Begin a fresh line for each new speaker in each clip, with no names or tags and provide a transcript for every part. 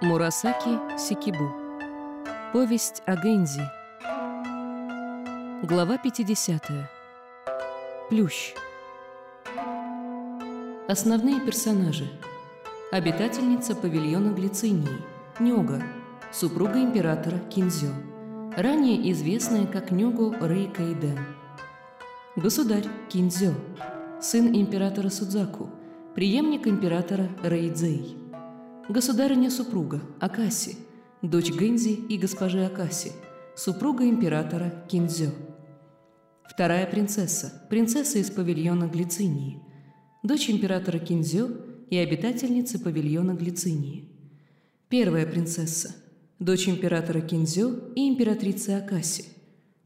Мурасаки Сикибу. Повесть о Гэнзи. Глава 50. Плющ. Основные персонажи. Обитательница павильона Глицинии, Нёга, супруга императора Кинзё, ранее известная как Нёгу Рейкайден. Государь Кинзё, сын императора Судзаку, преемник императора Рейдзей. Государыня-супруга Акаси, дочь Гэнзи и госпожи Акаси, супруга императора Кинзё. Вторая принцесса, принцесса из павильона Глицинии, дочь императора Кинзё и обитательница павильона Глицинии. Первая принцесса, дочь императора Кинзё и императрицы Акаси,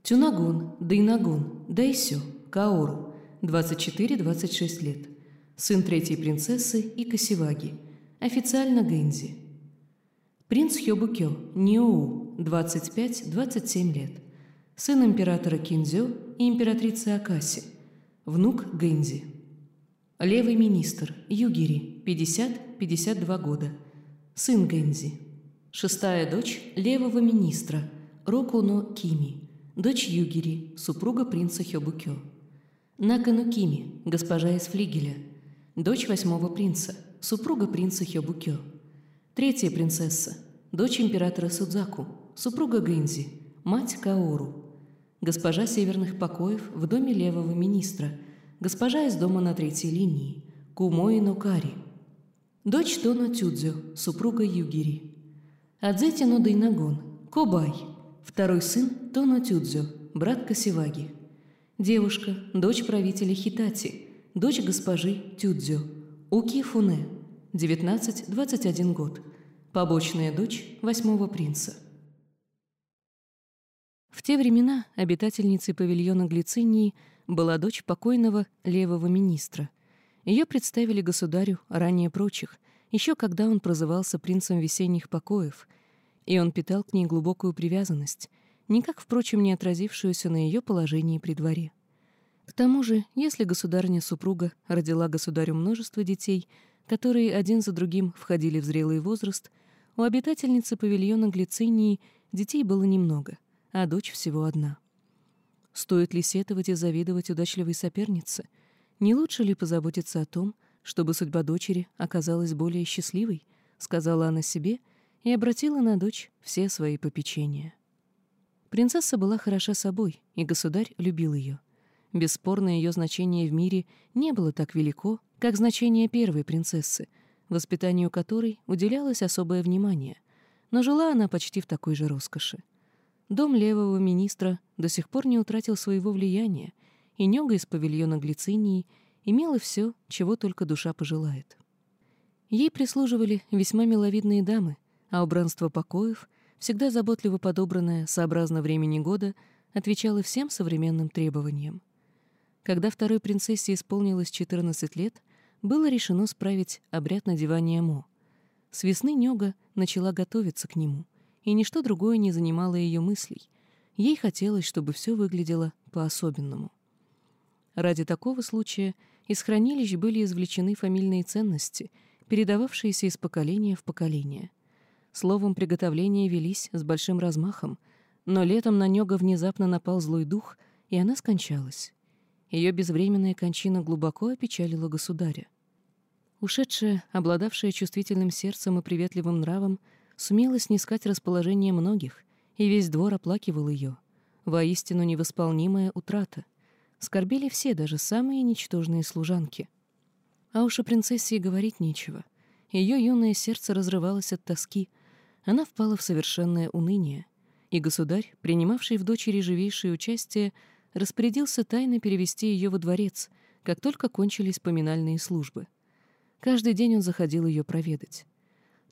Тюнагун, Дайнагун, Дайсё, Каору, 24-26 лет, сын третьей принцессы и Касиваги – Официально Гэнзи. Принц Хёбукё, Ниоу, 25-27 лет. Сын императора Кинзё и императрицы Акаси. Внук Гэнзи. Левый министр Югири, 50-52 года. Сын Гэнзи. Шестая дочь левого министра Рокуно Кими. Дочь Югири, супруга принца Хёбукё. Накану Кими, госпожа из флигеля. Дочь восьмого принца – супруга принца Хёбукё. Третья принцесса, дочь императора Судзаку, супруга Гэнзи, мать Каору. Госпожа северных покоев в доме левого министра, госпожа из дома на третьей линии, Кумои Нокари. Дочь Тоно Тюдзё, супруга Югири. Адзети Дайнагон, Кобай, второй сын Тоно Тюдзё, брат Касиваги. Девушка, дочь правителя Хитати, дочь госпожи Тюдзё, Уки Фуне, 19-21 год. Побочная дочь восьмого принца. В те времена обитательницей павильона Глицинии была дочь покойного левого министра. Ее представили государю ранее прочих, еще когда он прозывался принцем весенних покоев, и он питал к ней глубокую привязанность, никак, впрочем, не отразившуюся на ее положении при дворе. К тому же, если государыня-супруга родила государю множество детей, которые один за другим входили в зрелый возраст, у обитательницы павильона Глицинии детей было немного, а дочь всего одна. Стоит ли сетовать и завидовать удачливой сопернице? Не лучше ли позаботиться о том, чтобы судьба дочери оказалась более счастливой, сказала она себе и обратила на дочь все свои попечения. Принцесса была хороша собой, и государь любил ее — Бесспорно, ее значение в мире не было так велико, как значение первой принцессы, воспитанию которой уделялось особое внимание, но жила она почти в такой же роскоши. Дом левого министра до сих пор не утратил своего влияния, и Нега из павильона Глицинии имела все, чего только душа пожелает. Ей прислуживали весьма миловидные дамы, а убранство покоев, всегда заботливо подобранное сообразно времени года, отвечало всем современным требованиям. Когда второй принцессе исполнилось 14 лет, было решено справить обряд надевания Мо. С весны Нёга начала готовиться к нему, и ничто другое не занимало ее мыслей. Ей хотелось, чтобы все выглядело по-особенному. Ради такого случая из хранилищ были извлечены фамильные ценности, передававшиеся из поколения в поколение. Словом, приготовления велись с большим размахом, но летом на Нёга внезапно напал злой дух, и она скончалась. Ее безвременная кончина глубоко опечалила государя. Ушедшая, обладавшая чувствительным сердцем и приветливым нравом, сумела снискать расположение многих, и весь двор оплакивал ее. Воистину невосполнимая утрата. Скорбели все, даже самые ничтожные служанки. А уж о принцессе и говорить нечего. Ее юное сердце разрывалось от тоски. Она впала в совершенное уныние. И государь, принимавший в дочери живейшее участие, распорядился тайно перевести ее во дворец, как только кончились поминальные службы. Каждый день он заходил ее проведать.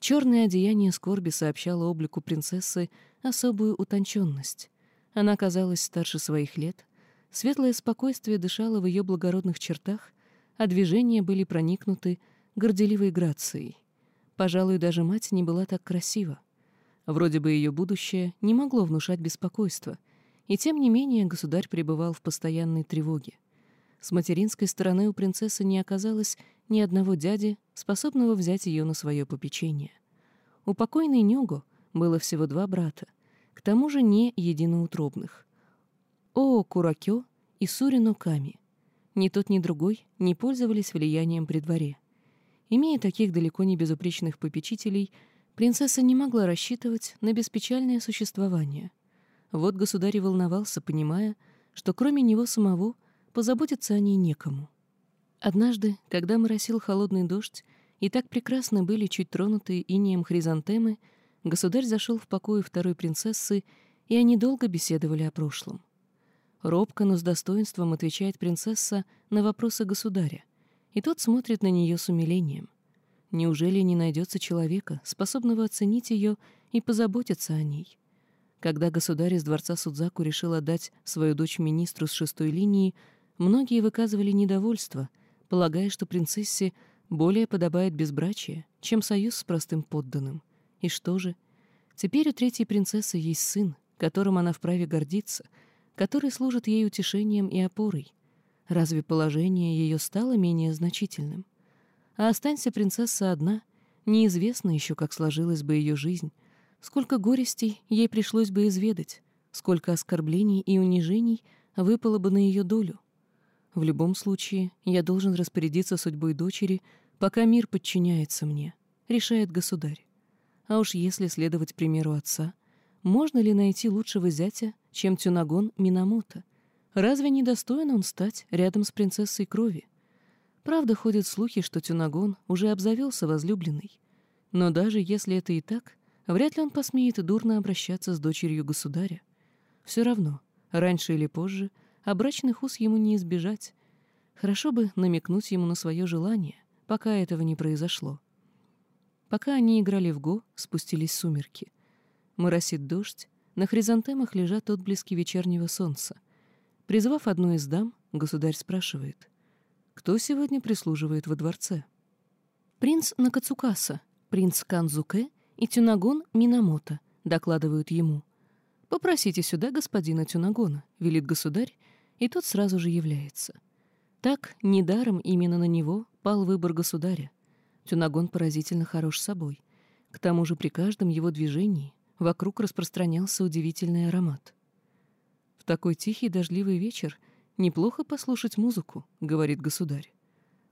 Черное одеяние скорби сообщало облику принцессы особую утонченность. Она казалась старше своих лет, светлое спокойствие дышало в ее благородных чертах, а движения были проникнуты горделивой грацией. Пожалуй, даже мать не была так красива. Вроде бы ее будущее не могло внушать беспокойства, и тем не менее государь пребывал в постоянной тревоге. С материнской стороны у принцессы не оказалось ни одного дяди, способного взять ее на свое попечение. У покойной Нёгу было всего два брата, к тому же не единоутробных. Оо Куракё и Сурино Ками. Ни тот, ни другой не пользовались влиянием при дворе. Имея таких далеко не безупречных попечителей, принцесса не могла рассчитывать на беспечальное существование. Вот государь волновался, понимая, что кроме него самого позаботиться о ней некому. Однажды, когда моросил холодный дождь, и так прекрасно были чуть тронутые инеем хризантемы, государь зашел в покое второй принцессы, и они долго беседовали о прошлом. Робко, но с достоинством отвечает принцесса на вопросы государя, и тот смотрит на нее с умилением. Неужели не найдется человека, способного оценить ее и позаботиться о ней? Когда государь из дворца Судзаку решил отдать свою дочь министру с шестой линии, многие выказывали недовольство, полагая, что принцессе более подобает безбрачие, чем союз с простым подданным. И что же? Теперь у третьей принцессы есть сын, которым она вправе гордиться, который служит ей утешением и опорой. Разве положение ее стало менее значительным? А останься принцесса одна, неизвестно еще, как сложилась бы ее жизнь, сколько горестей ей пришлось бы изведать, сколько оскорблений и унижений выпало бы на ее долю. В любом случае, я должен распорядиться судьбой дочери, пока мир подчиняется мне, решает государь. А уж если следовать примеру отца, можно ли найти лучшего зятя, чем Тюнагон Минамото? Разве не достоин он стать рядом с принцессой крови? Правда, ходят слухи, что Тюнагон уже обзавелся возлюбленной. Но даже если это и так, вряд ли он посмеет дурно обращаться с дочерью государя. Все равно, раньше или позже — а брачных уз ему не избежать. Хорошо бы намекнуть ему на свое желание, пока этого не произошло. Пока они играли в го, спустились сумерки. Моросит дождь, на хризантемах лежат отблески вечернего солнца. Призвав одну из дам, государь спрашивает, кто сегодня прислуживает во дворце? Принц Накацукаса, принц Канзуке и Тюнагон Минамото, докладывают ему. «Попросите сюда господина Тюнагона», — велит государь, и тот сразу же является. Так, недаром именно на него пал выбор государя. Тюнагон поразительно хорош собой. К тому же при каждом его движении вокруг распространялся удивительный аромат. «В такой тихий дождливый вечер неплохо послушать музыку», — говорит государь.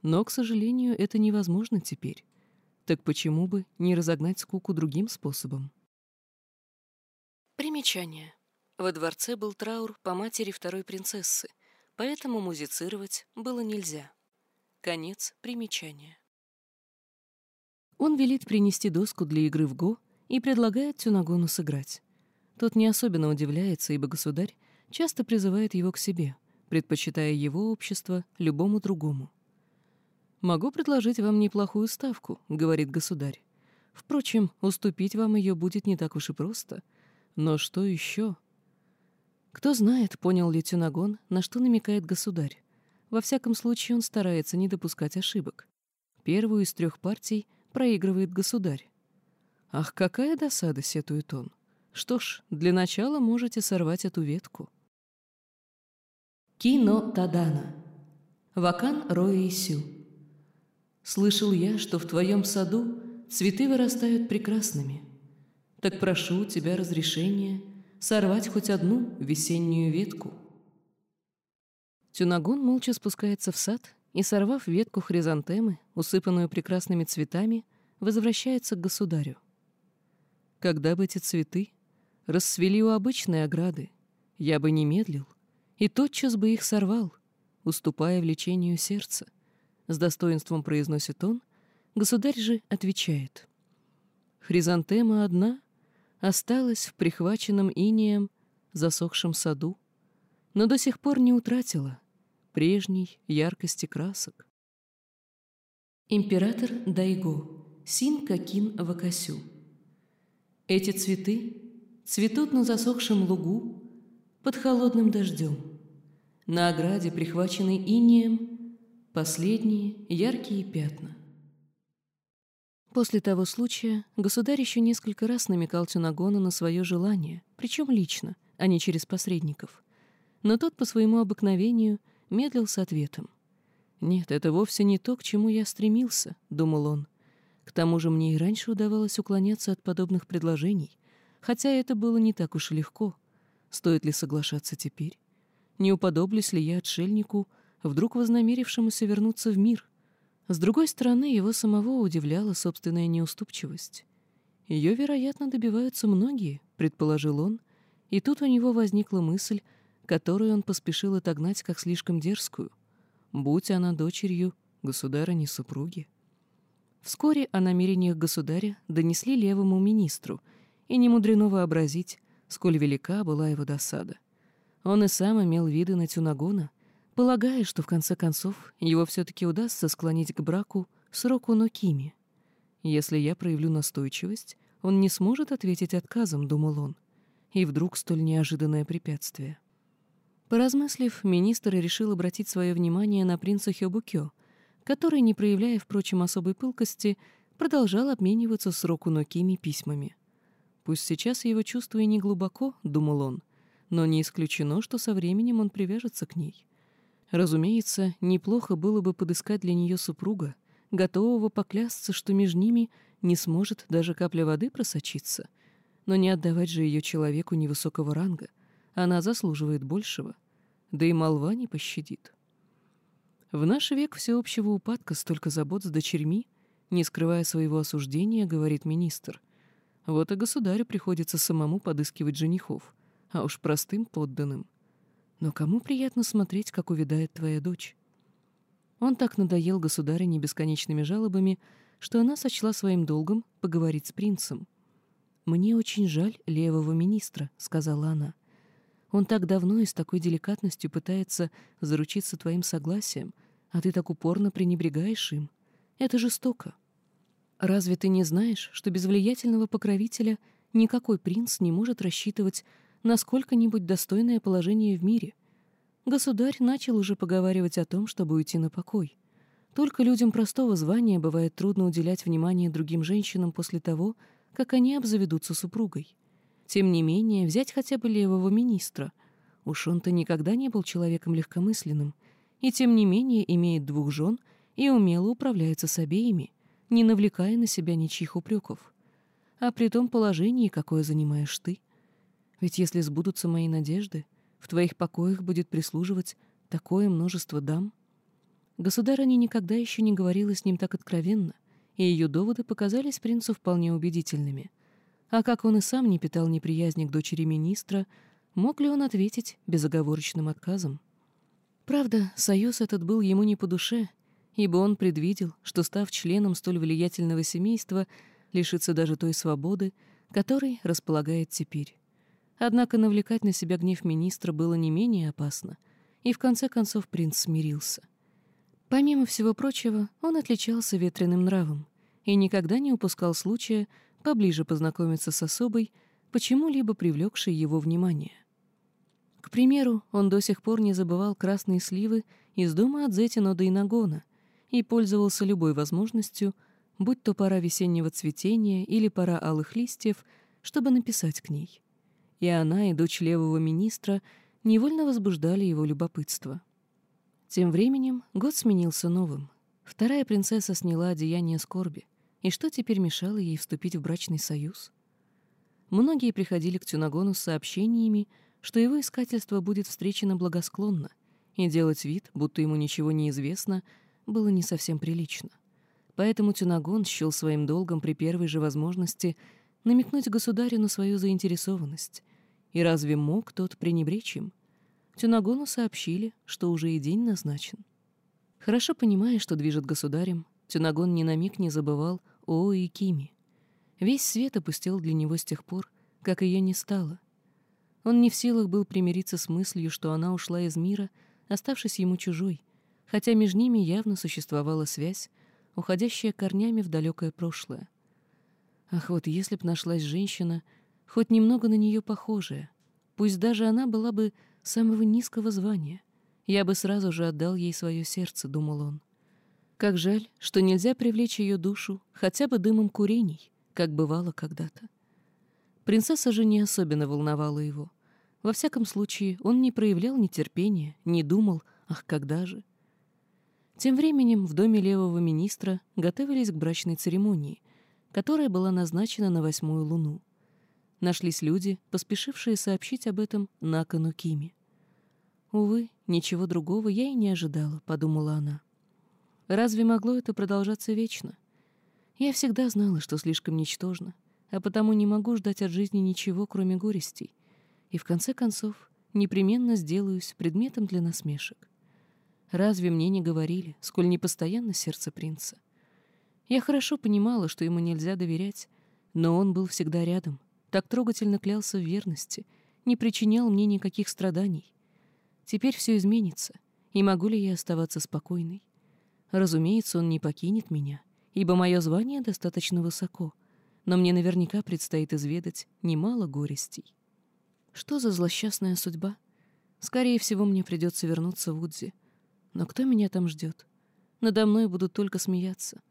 «Но, к сожалению, это невозможно теперь. Так почему бы не разогнать скуку другим способом?» Примечание. Во дворце был траур по матери второй принцессы, поэтому музицировать было нельзя. Конец примечания. Он велит принести доску для игры в го и предлагает Тюнагону сыграть. Тот не особенно удивляется, ибо государь часто призывает его к себе, предпочитая его общество любому другому. «Могу предложить вам неплохую ставку», — говорит государь. «Впрочем, уступить вам ее будет не так уж и просто. Но что еще?» Кто знает, понял ли Тюнагон, на что намекает государь. Во всяком случае, он старается не допускать ошибок. Первую из трех партий проигрывает государь. Ах, какая досада, сетует он. Что ж, для начала можете сорвать эту ветку. Кино Тадана. Вакан Роисю. Слышал я, что в твоем саду цветы вырастают прекрасными. Так прошу тебя разрешения — сорвать хоть одну весеннюю ветку. Тюнагон молча спускается в сад и, сорвав ветку хризантемы, усыпанную прекрасными цветами, возвращается к государю. Когда бы эти цветы расцвели у обычной ограды, я бы не медлил и тотчас бы их сорвал, уступая влечению сердца. С достоинством произносит он, государь же отвечает. Хризантема одна осталась в прихваченном инеем засохшем саду, но до сих пор не утратила прежней яркости красок. Император Дайго, Син Какин Вакасю. Эти цветы цветут на засохшем лугу под холодным дождем. На ограде, прихваченной инеем, последние яркие пятна — После того случая государь еще несколько раз намекал Тюнагону на свое желание, причем лично, а не через посредников. Но тот по своему обыкновению медлил с ответом. «Нет, это вовсе не то, к чему я стремился», — думал он. К тому же мне и раньше удавалось уклоняться от подобных предложений, хотя это было не так уж и легко. Стоит ли соглашаться теперь? Не уподоблюсь ли я отшельнику, вдруг вознамерившемуся вернуться в мир? С другой стороны, его самого удивляла собственная неуступчивость. Ее, вероятно, добиваются многие, предположил он, и тут у него возникла мысль, которую он поспешил отогнать как слишком дерзкую. Будь она дочерью государыни-супруги. Вскоре о намерениях государя донесли левому министру, и не мудрено вообразить, сколь велика была его досада. Он и сам имел виды на Тюнагона, полагая, что в конце концов его все-таки удастся склонить к браку с Року Нокими. Если я проявлю настойчивость, он не сможет ответить отказом, думал он. И вдруг столь неожиданное препятствие. Поразмыслив, министр решил обратить свое внимание на принца Хёбукё, который, не проявляя, впрочем, особой пылкости, продолжал обмениваться с Року Нокими письмами. Пусть сейчас его чувство и не глубоко, думал он, но не исключено, что со временем он привяжется к ней. Разумеется, неплохо было бы подыскать для нее супруга, готового поклясться, что между ними не сможет даже капля воды просочиться. Но не отдавать же ее человеку невысокого ранга. Она заслуживает большего. Да и молва не пощадит. В наш век всеобщего упадка столько забот с дочерьми, не скрывая своего осуждения, говорит министр. Вот и государю приходится самому подыскивать женихов, а уж простым подданным. Но кому приятно смотреть, как увядает твоя дочь? Он так надоел государине бесконечными жалобами, что она сочла своим долгом поговорить с принцем. «Мне очень жаль левого министра», — сказала она. «Он так давно и с такой деликатностью пытается заручиться твоим согласием, а ты так упорно пренебрегаешь им. Это жестоко. Разве ты не знаешь, что без влиятельного покровителя никакой принц не может рассчитывать на сколько-нибудь достойное положение в мире?» Государь начал уже поговаривать о том, чтобы уйти на покой. Только людям простого звания бывает трудно уделять внимание другим женщинам после того, как они обзаведутся супругой. Тем не менее, взять хотя бы левого министра. Уж он-то никогда не был человеком легкомысленным, и тем не менее имеет двух жен и умело управляется с обеими, не навлекая на себя ничьих упреков. А при том положении, какое занимаешь ты. Ведь если сбудутся мои надежды, в твоих покоях будет прислуживать такое множество дам. Государыня никогда еще не говорила с ним так откровенно, и ее доводы показались принцу вполне убедительными. А как он и сам не питал неприязни к дочери министра, мог ли он ответить безоговорочным отказом? Правда, союз этот был ему не по душе, ибо он предвидел, что, став членом столь влиятельного семейства, лишится даже той свободы, которой располагает теперь. Однако навлекать на себя гнев министра было не менее опасно, и в конце концов принц смирился. Помимо всего прочего, он отличался ветреным нравом и никогда не упускал случая поближе познакомиться с особой, почему-либо привлекшей его внимание. К примеру, он до сих пор не забывал красные сливы из дома Адзетино до Инагона и пользовался любой возможностью, будь то пора весеннего цветения или пора алых листьев, чтобы написать к ней и она, и дочь левого министра невольно возбуждали его любопытство. Тем временем год сменился новым. Вторая принцесса сняла одеяние скорби, и что теперь мешало ей вступить в брачный союз? Многие приходили к Тюнагону с сообщениями, что его искательство будет встречено благосклонно, и делать вид, будто ему ничего не известно, было не совсем прилично. Поэтому Тюнагон счел своим долгом при первой же возможности намекнуть государю на свою заинтересованность и разве мог тот пренебречь им? Тюнагону сообщили, что уже и день назначен. Хорошо понимая, что движет государем, Тюнагон ни на миг не забывал о и Кими. Весь свет опустел для него с тех пор, как ее не стало. Он не в силах был примириться с мыслью, что она ушла из мира, оставшись ему чужой, хотя между ними явно существовала связь, уходящая корнями в далекое прошлое. Ах, вот если б нашлась женщина, хоть немного на нее похожая. Пусть даже она была бы самого низкого звания. Я бы сразу же отдал ей свое сердце, думал он. Как жаль, что нельзя привлечь ее душу хотя бы дымом курений, как бывало когда-то. Принцесса же не особенно волновала его. Во всяком случае, он не проявлял нетерпения, не думал, ах, когда же. Тем временем в доме левого министра готовились к брачной церемонии, которая была назначена на восьмую луну. Нашлись люди, поспешившие сообщить об этом Накану Кими. «Увы, ничего другого я и не ожидала», — подумала она. «Разве могло это продолжаться вечно? Я всегда знала, что слишком ничтожно, а потому не могу ждать от жизни ничего, кроме горестей, и в конце концов непременно сделаюсь предметом для насмешек. Разве мне не говорили, сколь непостоянно сердце принца? Я хорошо понимала, что ему нельзя доверять, но он был всегда рядом, так трогательно клялся в верности, не причинял мне никаких страданий. Теперь все изменится, и могу ли я оставаться спокойной? Разумеется, он не покинет меня, ибо мое звание достаточно высоко, но мне наверняка предстоит изведать немало горестей. Что за злосчастная судьба? Скорее всего, мне придется вернуться в Удзи. Но кто меня там ждет? Надо мной будут только смеяться.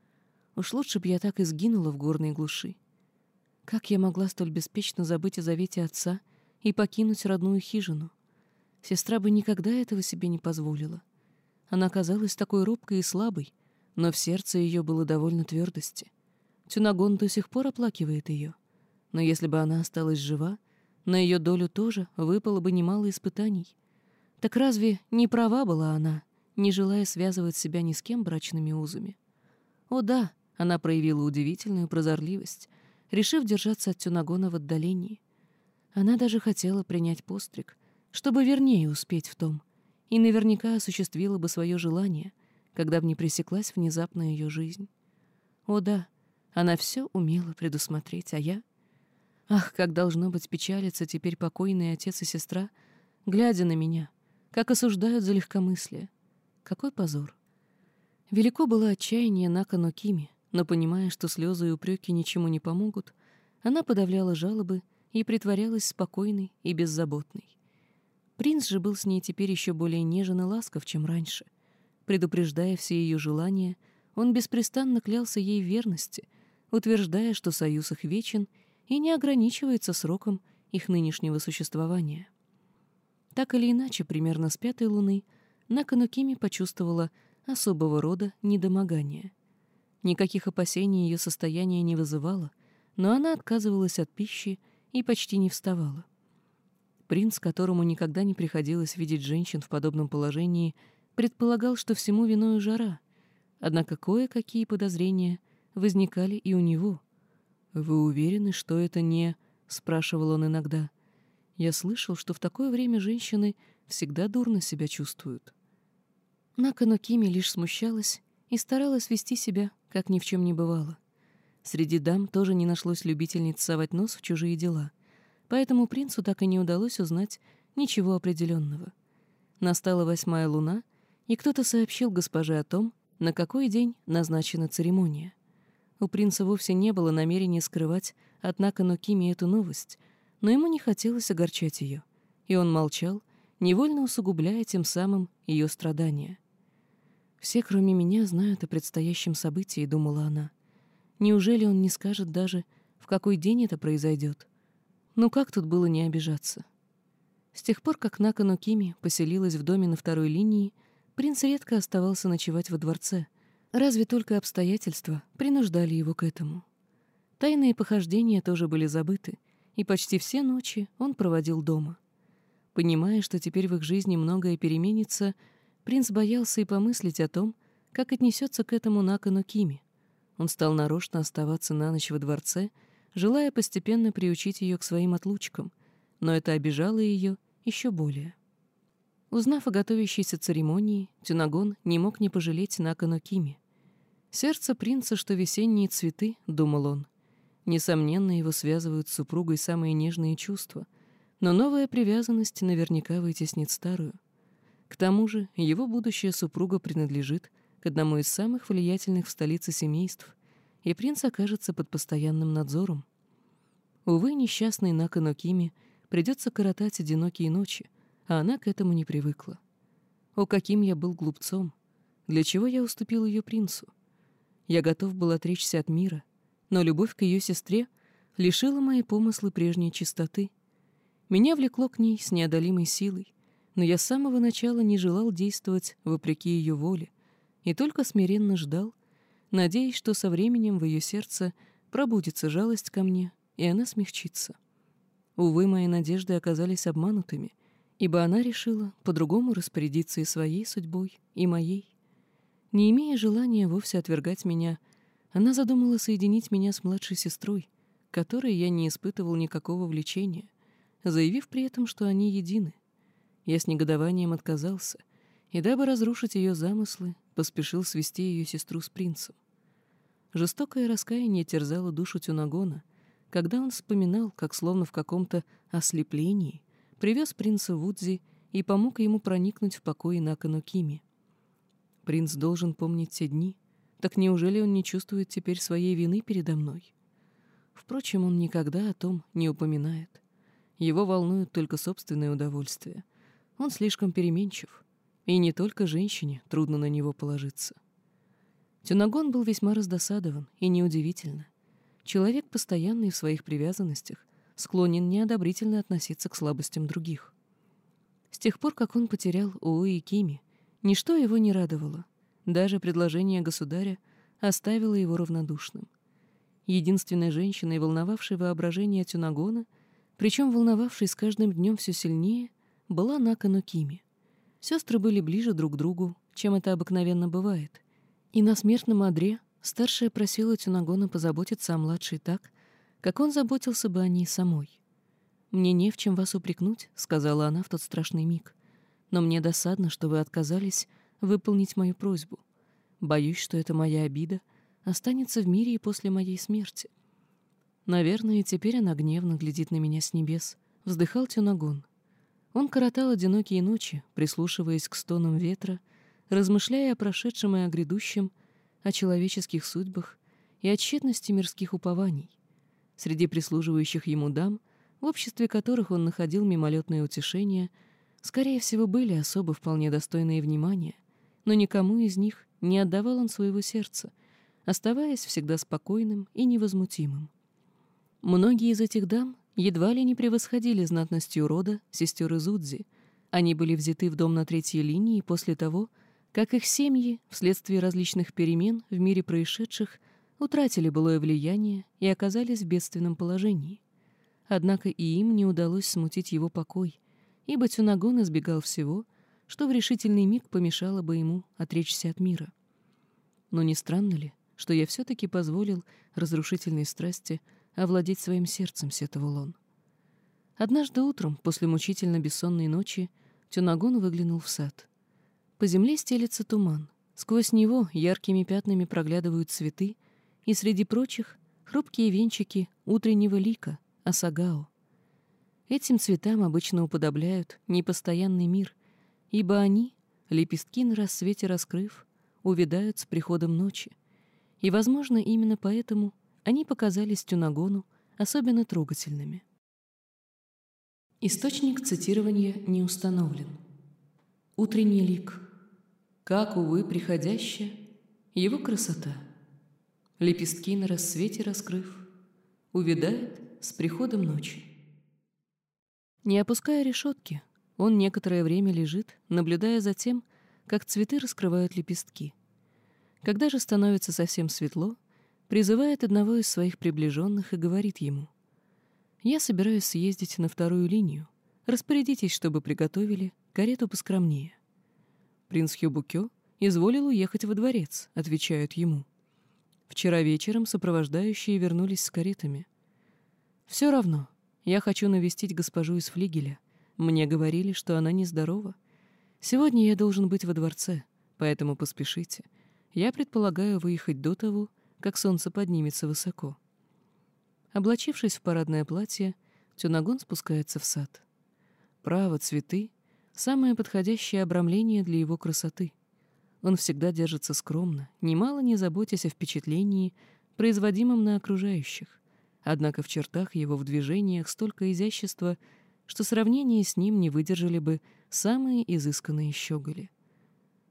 Уж лучше б я так и сгинула в горной глуши. Как я могла столь беспечно забыть о завете отца и покинуть родную хижину? Сестра бы никогда этого себе не позволила. Она казалась такой робкой и слабой, но в сердце ее было довольно твердости. Тюнагон до сих пор оплакивает ее. Но если бы она осталась жива, на ее долю тоже выпало бы немало испытаний. Так разве не права была она, не желая связывать себя ни с кем брачными узами? О да, она проявила удивительную прозорливость, решив держаться от Тюнагона в отдалении. Она даже хотела принять постриг, чтобы вернее успеть в том, и наверняка осуществила бы свое желание, когда бы не пресеклась внезапно ее жизнь. О да, она все умела предусмотреть, а я... Ах, как должно быть печалиться теперь покойные отец и сестра, глядя на меня, как осуждают за легкомыслие. Какой позор! Велико было отчаяние Накану Кими, но, понимая, что слезы и упреки ничему не помогут, она подавляла жалобы и притворялась спокойной и беззаботной. Принц же был с ней теперь еще более нежен и ласков, чем раньше. Предупреждая все ее желания, он беспрестанно клялся ей верности, утверждая, что союз их вечен — и не ограничивается сроком их нынешнего существования. Так или иначе, примерно с пятой луны Наканукими почувствовала особого рода недомогание. Никаких опасений ее состояние не вызывало, но она отказывалась от пищи и почти не вставала. Принц, которому никогда не приходилось видеть женщин в подобном положении, предполагал, что всему виною жара, однако кое-какие подозрения возникали и у него — «Вы уверены, что это не...» — спрашивал он иногда. «Я слышал, что в такое время женщины всегда дурно себя чувствуют». Накану Кими лишь смущалась и старалась вести себя, как ни в чем не бывало. Среди дам тоже не нашлось любительниц совать нос в чужие дела, поэтому принцу так и не удалось узнать ничего определенного. Настала восьмая луна, и кто-то сообщил госпоже о том, на какой день назначена церемония. У принца вовсе не было намерения скрывать от Накану Кими эту новость, но ему не хотелось огорчать ее, и он молчал, невольно усугубляя тем самым ее страдания. «Все, кроме меня, знают о предстоящем событии», — думала она. «Неужели он не скажет даже, в какой день это произойдет? Ну как тут было не обижаться?» С тех пор, как Накану Кими поселилась в доме на второй линии, принц редко оставался ночевать во дворце, Разве только обстоятельства принуждали его к этому. Тайные похождения тоже были забыты, и почти все ночи он проводил дома. Понимая, что теперь в их жизни многое переменится, принц боялся и помыслить о том, как отнесется к этому Накану Кими. Он стал нарочно оставаться на ночь во дворце, желая постепенно приучить ее к своим отлучкам, но это обижало ее еще более. Узнав о готовящейся церемонии, Тюнагон не мог не пожалеть Накану Кими. Сердце принца, что весенние цветы, — думал он. Несомненно, его связывают с супругой самые нежные чувства, но новая привязанность наверняка вытеснит старую. К тому же его будущая супруга принадлежит к одному из самых влиятельных в столице семейств, и принц окажется под постоянным надзором. Увы, несчастной Накану Кими придется коротать одинокие ночи, а она к этому не привыкла. О, каким я был глупцом! Для чего я уступил ее принцу? Я готов был отречься от мира, но любовь к ее сестре лишила мои помыслы прежней чистоты. Меня влекло к ней с неодолимой силой, но я с самого начала не желал действовать вопреки ее воле, и только смиренно ждал, надеясь, что со временем в ее сердце пробудится жалость ко мне, и она смягчится. Увы, мои надежды оказались обманутыми, ибо она решила по-другому распорядиться и своей судьбой, и моей. Не имея желания вовсе отвергать меня, она задумала соединить меня с младшей сестрой, которой я не испытывал никакого влечения, заявив при этом, что они едины. Я с негодованием отказался, и дабы разрушить ее замыслы, поспешил свести ее сестру с принцем. Жестокое раскаяние терзало душу Тюнагона, когда он вспоминал, как словно в каком-то ослеплении привез принца Вудзи и помог ему проникнуть в покой на Канукиме. Принц должен помнить те дни, так неужели он не чувствует теперь своей вины передо мной? Впрочем, он никогда о том не упоминает. Его волнует только собственное удовольствие. Он слишком переменчив. И не только женщине трудно на него положиться. Тюнагон был весьма раздосадован, и неудивительно. Человек, постоянный в своих привязанностях, склонен неодобрительно относиться к слабостям других. С тех пор, как он потерял Уи и Кими, ничто его не радовало. Даже предложение государя оставило его равнодушным. Единственной женщиной, волновавшей воображение Тюнагона, причем волновавшей с каждым днем все сильнее, была Накану Кими. Сестры были ближе друг к другу, чем это обыкновенно бывает. И на смертном одре Старшая просила Тюнагона позаботиться о младшей так, как он заботился бы о ней самой. «Мне не в чем вас упрекнуть», — сказала она в тот страшный миг. «Но мне досадно, что вы отказались выполнить мою просьбу. Боюсь, что эта моя обида останется в мире и после моей смерти». Наверное, теперь она гневно глядит на меня с небес. Вздыхал Тюнагон. Он коротал одинокие ночи, прислушиваясь к стонам ветра, размышляя о прошедшем и о грядущем — о человеческих судьбах и о тщетности мирских упований. Среди прислуживающих ему дам, в обществе которых он находил мимолетное утешение, скорее всего, были особо вполне достойные внимания, но никому из них не отдавал он своего сердца, оставаясь всегда спокойным и невозмутимым. Многие из этих дам едва ли не превосходили знатностью рода сестер Изудзи. Они были взяты в дом на третьей линии после того, как их семьи, вследствие различных перемен в мире происшедших, утратили былое влияние и оказались в бедственном положении. Однако и им не удалось смутить его покой, ибо Тюнагон избегал всего, что в решительный миг помешало бы ему отречься от мира. Но не странно ли, что я все-таки позволил разрушительной страсти овладеть своим сердцем, сетовал он. Однажды утром, после мучительно бессонной ночи, Тюнагон выглянул в сад — по земле стелется туман. Сквозь него яркими пятнами проглядывают цветы, и среди прочих — хрупкие венчики утреннего лика, асагао. Этим цветам обычно уподобляют непостоянный мир, ибо они, лепестки на рассвете раскрыв, увядают с приходом ночи. И, возможно, именно поэтому они показались Тюнагону особенно трогательными. Источник цитирования не установлен. Утренний лик — как, увы, приходящая, его красота. Лепестки на рассвете раскрыв, увядает с приходом ночи. Не опуская решетки, он некоторое время лежит, наблюдая за тем, как цветы раскрывают лепестки. Когда же становится совсем светло, призывает одного из своих приближенных и говорит ему, «Я собираюсь съездить на вторую линию. Распорядитесь, чтобы приготовили карету поскромнее». Принц Хюбукё изволил уехать во дворец, отвечают ему. Вчера вечером сопровождающие вернулись с каретами. Все равно, я хочу навестить госпожу из флигеля. Мне говорили, что она нездорова. Сегодня я должен быть во дворце, поэтому поспешите. Я предполагаю выехать до того, как солнце поднимется высоко. Облачившись в парадное платье, Тюнагон спускается в сад. Право, цветы самое подходящее обрамление для его красоты. Он всегда держится скромно, немало не заботясь о впечатлении, производимом на окружающих. Однако в чертах его в движениях столько изящества, что сравнение с ним не выдержали бы самые изысканные щеголи.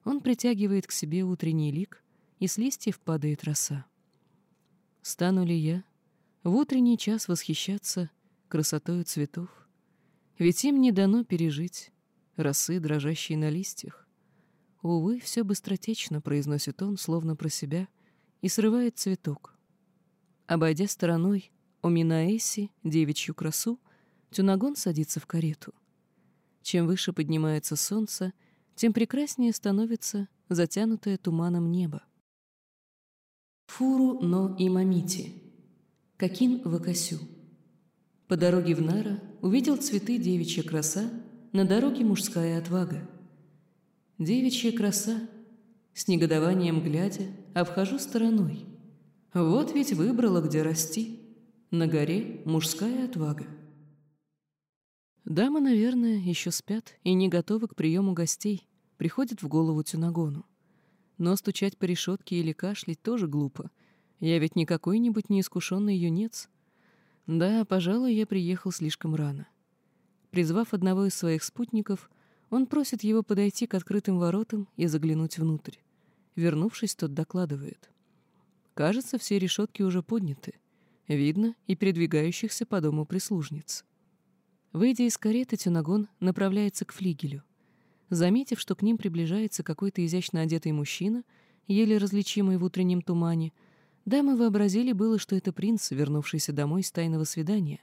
Он притягивает к себе утренний лик, и с листьев падает роса. Стану ли я в утренний час восхищаться красотою цветов? Ведь им не дано пережить росы, дрожащей на листьях. Увы, все быстротечно, произносит он, словно про себя, и срывает цветок. Обойдя стороной Оминаэси, девичью красу, Тюнагон садится в карету. Чем выше поднимается солнце, тем прекраснее становится затянутое туманом небо. Фуру но имамити. Какин Вакасю. По дороге в Нара увидел цветы девичья краса, на дороге мужская отвага. Девичья краса, с негодованием глядя, обхожу стороной. Вот ведь выбрала, где расти. На горе мужская отвага. Дамы, наверное, еще спят и не готовы к приему гостей, приходит в голову Тюнагону. Но стучать по решетке или кашлять тоже глупо. Я ведь не какой-нибудь неискушенный юнец. Да, пожалуй, я приехал слишком рано. Призвав одного из своих спутников, он просит его подойти к открытым воротам и заглянуть внутрь. Вернувшись, тот докладывает. Кажется, все решетки уже подняты. Видно и передвигающихся по дому прислужниц. Выйдя из кареты, Тюнагон направляется к флигелю. Заметив, что к ним приближается какой-то изящно одетый мужчина, еле различимый в утреннем тумане, дамы вообразили было, что это принц, вернувшийся домой с тайного свидания.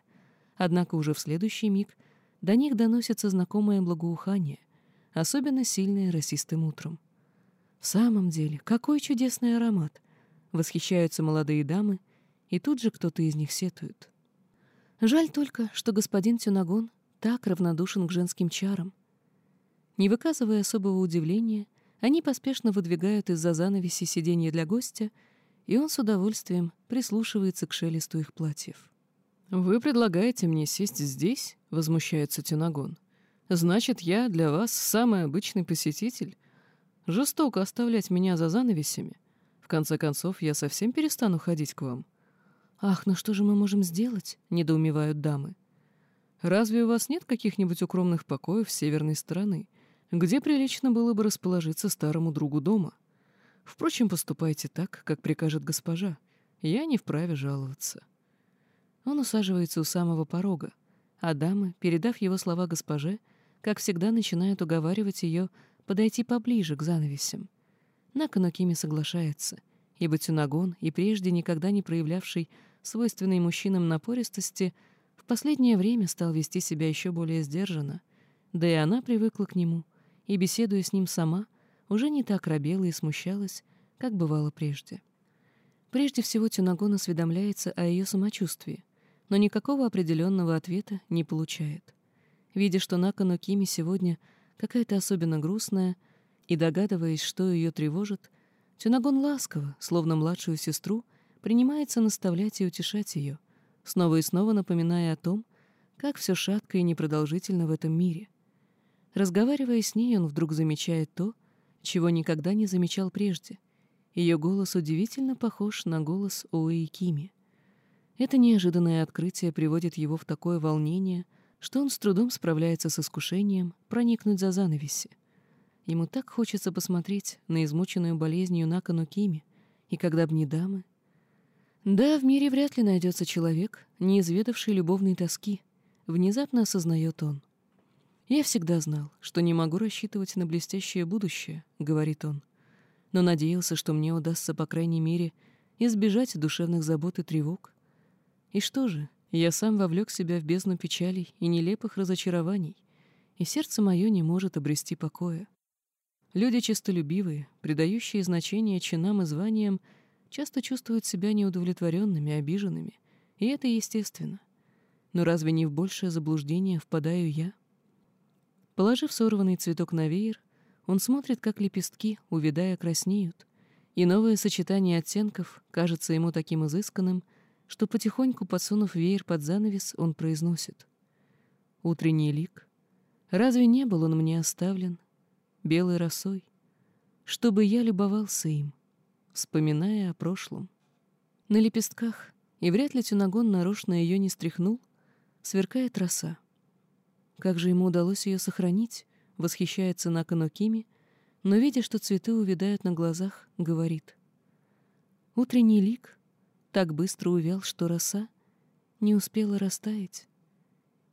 Однако уже в следующий миг до них доносится знакомое благоухание, особенно сильное росистым утром. В самом деле, какой чудесный аромат! Восхищаются молодые дамы, и тут же кто-то из них сетует. Жаль только, что господин Тюнагон так равнодушен к женским чарам. Не выказывая особого удивления, они поспешно выдвигают из-за занавеси сиденье для гостя, и он с удовольствием прислушивается к шелесту их платьев. «Вы предлагаете мне сесть здесь?» — возмущается Тюнагон. «Значит, я для вас самый обычный посетитель? Жестоко оставлять меня за занавесями. В конце концов, я совсем перестану ходить к вам». «Ах, ну что же мы можем сделать?» — недоумевают дамы. «Разве у вас нет каких-нибудь укромных покоев северной стороны, где прилично было бы расположиться старому другу дома? Впрочем, поступайте так, как прикажет госпожа. Я не вправе жаловаться». Он усаживается у самого порога, а дамы, передав его слова госпоже, как всегда начинают уговаривать ее подойти поближе к занавесям. Наканукими соглашается, ибо Тюнагон, и прежде никогда не проявлявший свойственной мужчинам напористости, в последнее время стал вести себя еще более сдержанно, да и она привыкла к нему, и, беседуя с ним сама, уже не так робела и смущалась, как бывало прежде. Прежде всего Тюнагон осведомляется о ее самочувствии, но никакого определенного ответа не получает. Видя, что Накану Кими сегодня какая-то особенно грустная, и догадываясь, что ее тревожит, Тюнагон ласково, словно младшую сестру, принимается наставлять и утешать ее, снова и снова напоминая о том, как все шатко и непродолжительно в этом мире. Разговаривая с ней, он вдруг замечает то, чего никогда не замечал прежде. Ее голос удивительно похож на голос Оуи Кими. Это неожиданное открытие приводит его в такое волнение, что он с трудом справляется с искушением проникнуть за занавеси. Ему так хочется посмотреть на измученную болезнью Накану Кими, и когда б не дамы, да, в мире вряд ли найдется человек, не изведавший любовной тоски, внезапно осознает он. «Я всегда знал, что не могу рассчитывать на блестящее будущее», — говорит он, «но надеялся, что мне удастся, по крайней мере, избежать душевных забот и тревог. И что же, я сам вовлек себя в бездну печалей и нелепых разочарований, и сердце мое не может обрести покоя. Люди честолюбивые, придающие значение чинам и званиям, — часто чувствуют себя неудовлетворенными, обиженными, и это естественно. Но разве не в большее заблуждение впадаю я? Положив сорванный цветок на веер, он смотрит, как лепестки, увядая, краснеют, и новое сочетание оттенков кажется ему таким изысканным, что потихоньку, подсунув веер под занавес, он произносит. «Утренний лик. Разве не был он мне оставлен белой росой, чтобы я любовался им?» вспоминая о прошлом. На лепестках, и вряд ли Тюнагон нарочно ее не стряхнул, сверкает роса. Как же ему удалось ее сохранить, восхищается Накану Кими, но, видя, что цветы увядают на глазах, говорит. Утренний лик так быстро увял, что роса не успела растаять.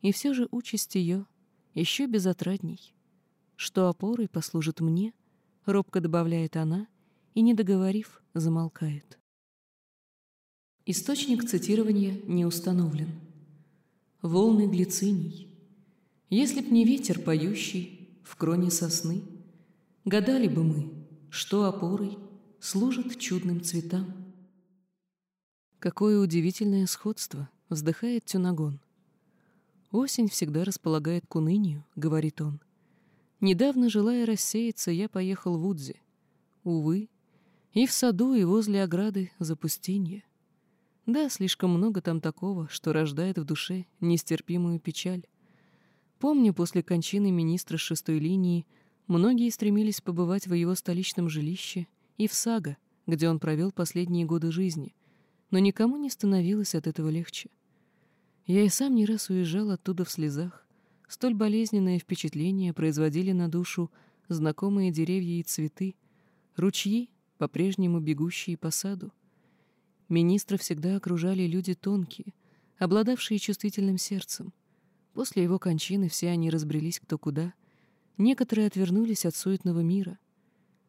И все же участь ее еще безотрадней, что опорой послужит мне — робко добавляет она и, не договорив, замолкает. Источник цитирования не установлен. Волны глициний. Если б не ветер поющий в кроне сосны, Гадали бы мы, что опорой служит чудным цветам. Какое удивительное сходство, вздыхает Тюнагон. Осень всегда располагает к унынию, говорит он. Недавно, желая рассеяться, я поехал в Удзи. Увы, и в саду, и возле ограды запустение. Да, слишком много там такого, что рождает в душе нестерпимую печаль. Помню, после кончины министра шестой линии многие стремились побывать в его столичном жилище и в Сага, где он провел последние годы жизни, но никому не становилось от этого легче. Я и сам не раз уезжал оттуда в слезах, Столь болезненное впечатление производили на душу знакомые деревья и цветы, ручьи, по-прежнему бегущие по саду. Министра всегда окружали люди тонкие, обладавшие чувствительным сердцем. После его кончины все они разбрелись кто куда. Некоторые отвернулись от суетного мира,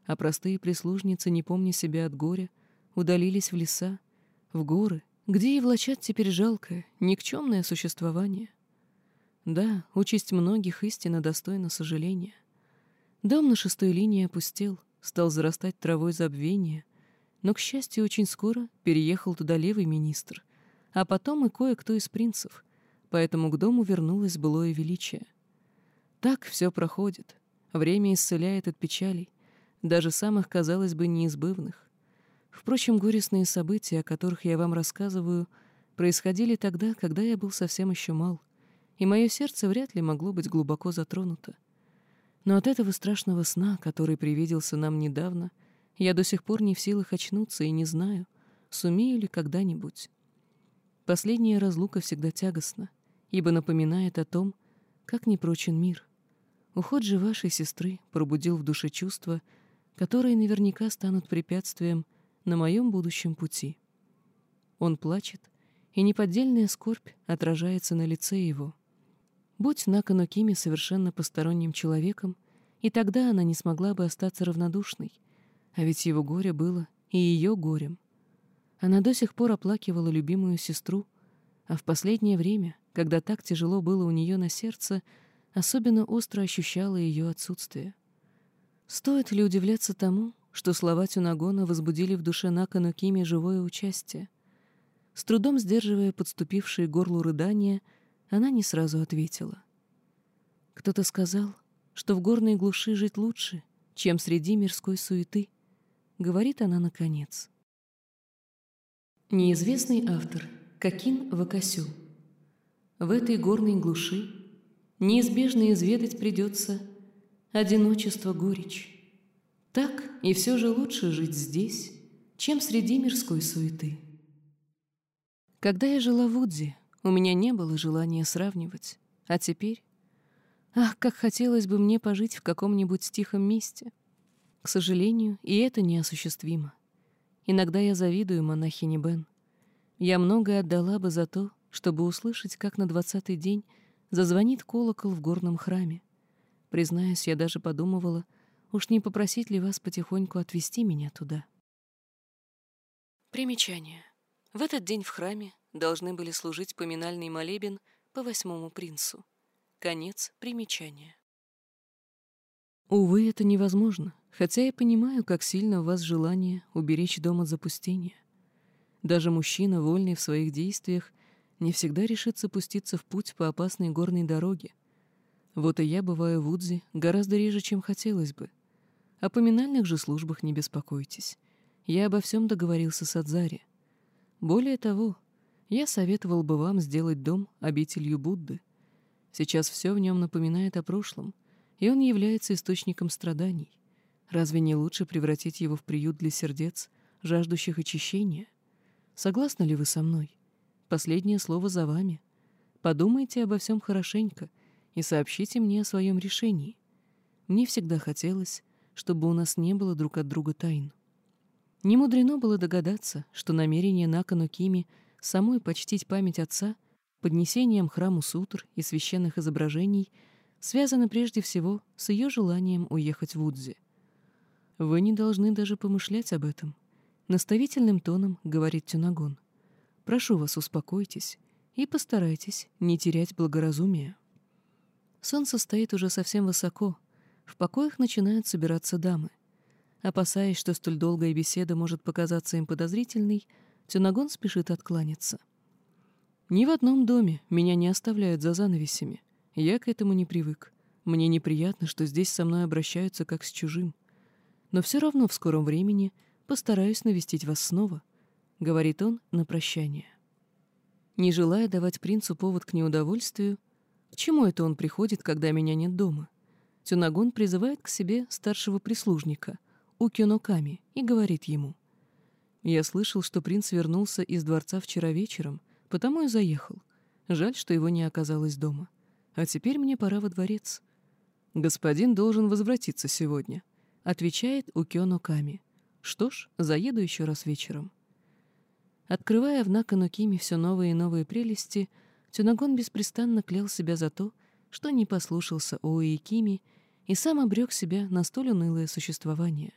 а простые прислужницы, не помня себя от горя, удалились в леса, в горы, где и влачат теперь жалкое, никчемное существование. Да, участь многих истинно достойна сожаления. Дом на шестой линии опустел, стал зарастать травой забвения, но, к счастью, очень скоро переехал туда левый министр, а потом и кое-кто из принцев, поэтому к дому вернулось былое величие. Так все проходит, время исцеляет от печалей, даже самых, казалось бы, неизбывных. Впрочем, горестные события, о которых я вам рассказываю, происходили тогда, когда я был совсем еще мал, и мое сердце вряд ли могло быть глубоко затронуто. Но от этого страшного сна, который привиделся нам недавно, я до сих пор не в силах очнуться и не знаю, сумею ли когда-нибудь. Последняя разлука всегда тягостна, ибо напоминает о том, как непрочен мир. Уход же вашей сестры пробудил в душе чувства, которые наверняка станут препятствием на моем будущем пути. Он плачет, и неподдельная скорбь отражается на лице его — Будь Накану Кими совершенно посторонним человеком, и тогда она не смогла бы остаться равнодушной, а ведь его горе было и ее горем. Она до сих пор оплакивала любимую сестру, а в последнее время, когда так тяжело было у нее на сердце, особенно остро ощущала ее отсутствие. Стоит ли удивляться тому, что слова Тюнагона возбудили в душе Накану Кими живое участие? С трудом сдерживая подступившие горлу рыдания, она не сразу ответила. Кто-то сказал, что в горной глуши жить лучше, чем среди мирской суеты, говорит она наконец. Неизвестный автор Какин Вакасю. В этой горной глуши неизбежно изведать придется одиночество горечь. Так и все же лучше жить здесь, чем среди мирской суеты. Когда я жила в Удзе, у меня не было желания сравнивать. А теперь... Ах, как хотелось бы мне пожить в каком-нибудь тихом месте. К сожалению, и это неосуществимо. Иногда я завидую монахине Бен. Я многое отдала бы за то, чтобы услышать, как на двадцатый день зазвонит колокол в горном храме. Признаюсь, я даже подумывала, уж не попросить ли вас потихоньку отвезти меня туда. Примечание. В этот день в храме должны были служить поминальный молебен по восьмому принцу. Конец примечания. Увы, это невозможно, хотя я понимаю, как сильно у вас желание уберечь дом от запустения. Даже мужчина, вольный в своих действиях, не всегда решится пуститься в путь по опасной горной дороге. Вот и я бываю в Удзе гораздо реже, чем хотелось бы. О поминальных же службах не беспокойтесь. Я обо всем договорился с Адзари. Более того, я советовал бы вам сделать дом обителью Будды. Сейчас все в нем напоминает о прошлом, и он является источником страданий. Разве не лучше превратить его в приют для сердец, жаждущих очищения? Согласны ли вы со мной? Последнее слово за вами. Подумайте обо всем хорошенько и сообщите мне о своем решении. Мне всегда хотелось, чтобы у нас не было друг от друга тайн. Не мудрено было догадаться, что намерение Накану Кими — самой почтить память отца поднесением храму сутр и священных изображений связано прежде всего с ее желанием уехать в Удзи. Вы не должны даже помышлять об этом. Наставительным тоном говорит Тюнагон. Прошу вас, успокойтесь и постарайтесь не терять благоразумия. Солнце стоит уже совсем высоко. В покоях начинают собираться дамы. Опасаясь, что столь долгая беседа может показаться им подозрительной, Тюнагон спешит откланяться. «Ни в одном доме меня не оставляют за занавесями. Я к этому не привык. Мне неприятно, что здесь со мной обращаются как с чужим. Но все равно в скором времени постараюсь навестить вас снова», — говорит он на прощание. Не желая давать принцу повод к неудовольствию, к чему это он приходит, когда меня нет дома? Тюнагон призывает к себе старшего прислужника, Укиноками, и говорит ему. «Я слышал, что принц вернулся из дворца вчера вечером, потому и заехал. Жаль, что его не оказалось дома. А теперь мне пора во дворец». «Господин должен возвратиться сегодня», — отвечает Укёноками. «Что ж, заеду еще раз вечером». Открывая в Наканокиме все новые и новые прелести, Тюнагон беспрестанно клял себя за то, что не послушался Оуикими и сам обрек себя на столь унылое существование.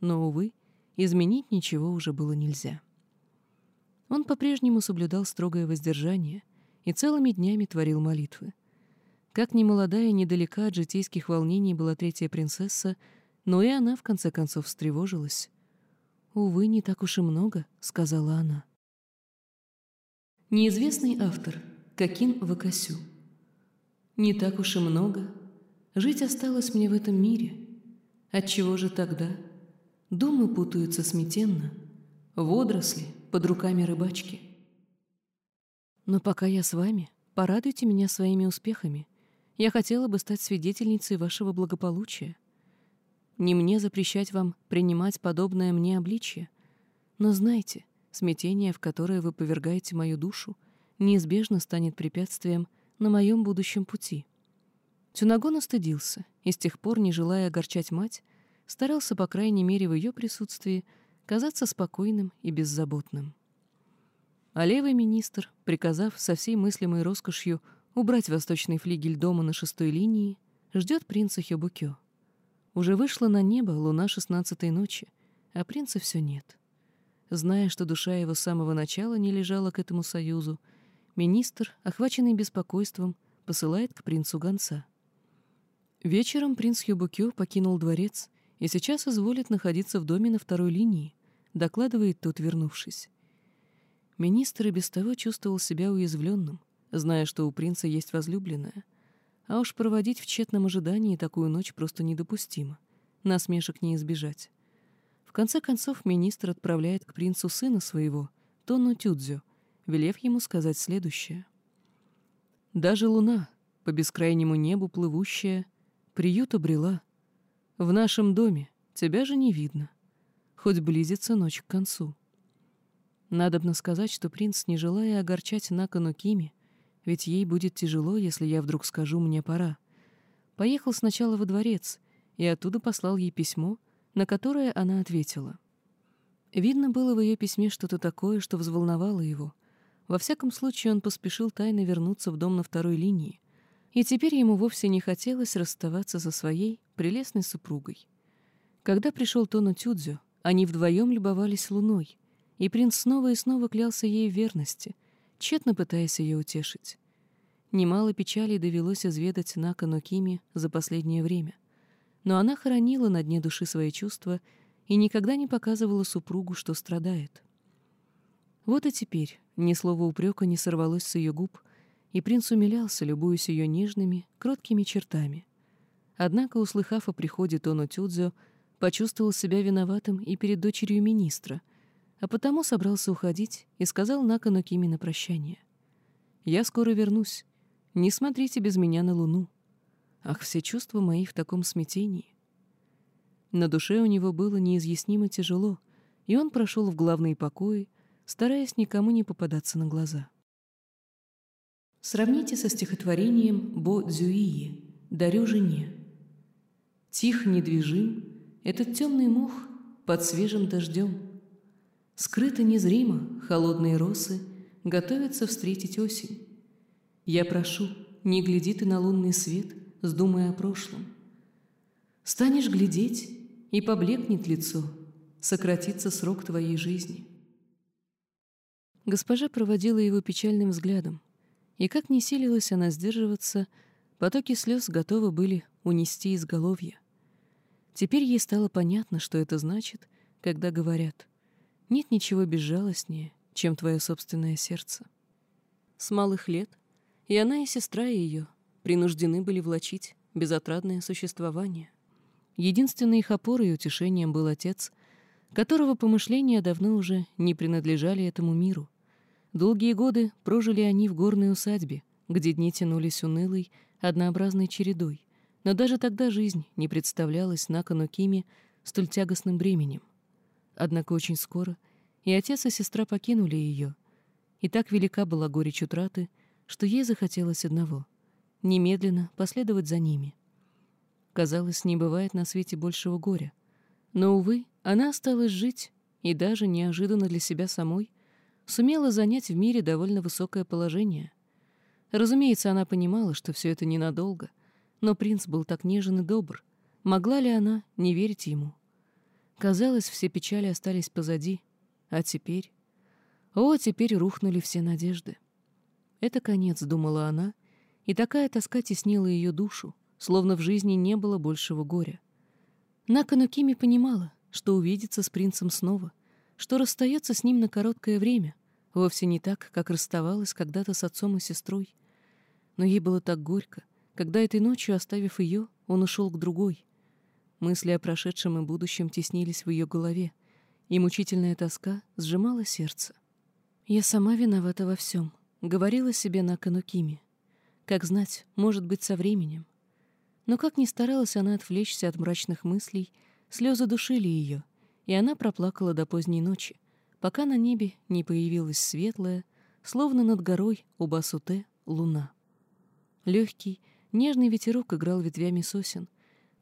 Но, увы, изменить ничего уже было нельзя. Он по-прежнему соблюдал строгое воздержание и целыми днями творил молитвы. Как ни молодая недалека от житейских волнений была третья принцесса, но и она, в конце концов, встревожилась. «Увы, не так уж и много», — сказала она. Неизвестный автор Какин Вакасю «Не так уж и много. Жить осталось мне в этом мире. Отчего же тогда? Думы путаются сметенно, водоросли под руками рыбачки. Но пока я с вами, порадуйте меня своими успехами. Я хотела бы стать свидетельницей вашего благополучия. Не мне запрещать вам принимать подобное мне обличье, но знайте, смятение, в которое вы повергаете мою душу, неизбежно станет препятствием на моем будущем пути. Тюнагон устыдился и с тех пор, не желая огорчать мать, старался, по крайней мере, в ее присутствии казаться спокойным и беззаботным. А левый министр, приказав со всей мыслимой роскошью убрать восточный флигель дома на шестой линии, ждет принца Хёбукё. Уже вышла на небо луна шестнадцатой ночи, а принца все нет. Зная, что душа его с самого начала не лежала к этому союзу, министр, охваченный беспокойством, посылает к принцу гонца. Вечером принц Хюбукю покинул дворец и сейчас изволит находиться в доме на второй линии, докладывает тот, вернувшись. Министр и без того чувствовал себя уязвленным, зная, что у принца есть возлюбленная. А уж проводить в тщетном ожидании такую ночь просто недопустимо. Насмешек не избежать. В конце концов, министр отправляет к принцу сына своего, Тону Тюдзю, велев ему сказать следующее. «Даже луна, по бескрайнему небу плывущая, приют обрела. В нашем доме тебя же не видно, хоть близится ночь к концу». Надобно сказать, что принц, не желая огорчать Накану Кими, ведь ей будет тяжело, если я вдруг скажу «мне пора», поехал сначала во дворец и оттуда послал ей письмо, на которое она ответила. Видно было в ее письме что-то такое, что взволновало его — во всяком случае, он поспешил тайно вернуться в дом на второй линии, и теперь ему вовсе не хотелось расставаться со своей прелестной супругой. Когда пришел Тону Тюдзю, они вдвоем любовались луной, и принц снова и снова клялся ей в верности, тщетно пытаясь ее утешить. Немало печали довелось изведать Накану Кими за последнее время, но она хоронила на дне души свои чувства и никогда не показывала супругу, что страдает. Вот и теперь ни слова упрека не сорвалось с ее губ, и принц умилялся, любуясь ее нежными, кроткими чертами. Однако, услыхав о приходе Тону Тюдзё, почувствовал себя виноватым и перед дочерью министра, а потому собрался уходить и сказал Накану Кими на прощание. «Я скоро вернусь. Не смотрите без меня на луну. Ах, все чувства мои в таком смятении». На душе у него было неизъяснимо тяжело, и он прошел в главные покои, стараясь никому не попадаться на глаза. Сравните со стихотворением Бо Цзюии «Дарю жене». Тих, недвижим, этот темный мох под свежим дождем. Скрыто незримо холодные росы готовятся встретить осень. Я прошу, не гляди ты на лунный свет, сдумая о прошлом. Станешь глядеть, и поблекнет лицо, сократится срок твоей жизни. Госпожа проводила его печальным взглядом, и как не силилась она сдерживаться, потоки слез готовы были унести изголовье. Теперь ей стало понятно, что это значит, когда говорят «нет ничего безжалостнее, чем твое собственное сердце». С малых лет и она, и сестра ее принуждены были влачить безотрадное существование. Единственной их опорой и утешением был отец, которого помышления давно уже не принадлежали этому миру. Долгие годы прожили они в горной усадьбе, где дни тянулись унылой, однообразной чередой, но даже тогда жизнь не представлялась на Канукиме столь тягостным бременем. Однако очень скоро и отец, и сестра покинули ее, и так велика была горечь утраты, что ей захотелось одного — немедленно последовать за ними. Казалось, не бывает на свете большего горя. Но, увы, она осталась жить и даже неожиданно для себя самой сумела занять в мире довольно высокое положение. Разумеется, она понимала, что все это ненадолго, но принц был так нежен и добр. Могла ли она не верить ему? Казалось, все печали остались позади, а теперь... О, теперь рухнули все надежды. Это конец, думала она, и такая тоска теснила ее душу, словно в жизни не было большего горя. Наканукими понимала, что увидится с принцем снова, что расстается с ним на короткое время, вовсе не так, как расставалась когда-то с отцом и сестрой. Но ей было так горько, когда этой ночью, оставив ее, он ушел к другой. Мысли о прошедшем и будущем теснились в ее голове, и мучительная тоска сжимала сердце. «Я сама виновата во всем», — говорила себе на Канукиме. «Как знать, может быть, со временем». Но как ни старалась она отвлечься от мрачных мыслей, слезы душили ее, и она проплакала до поздней ночи, пока на небе не появилась светлая, словно над горой у Басуте, луна. Легкий, нежный ветерок играл ветвями сосен.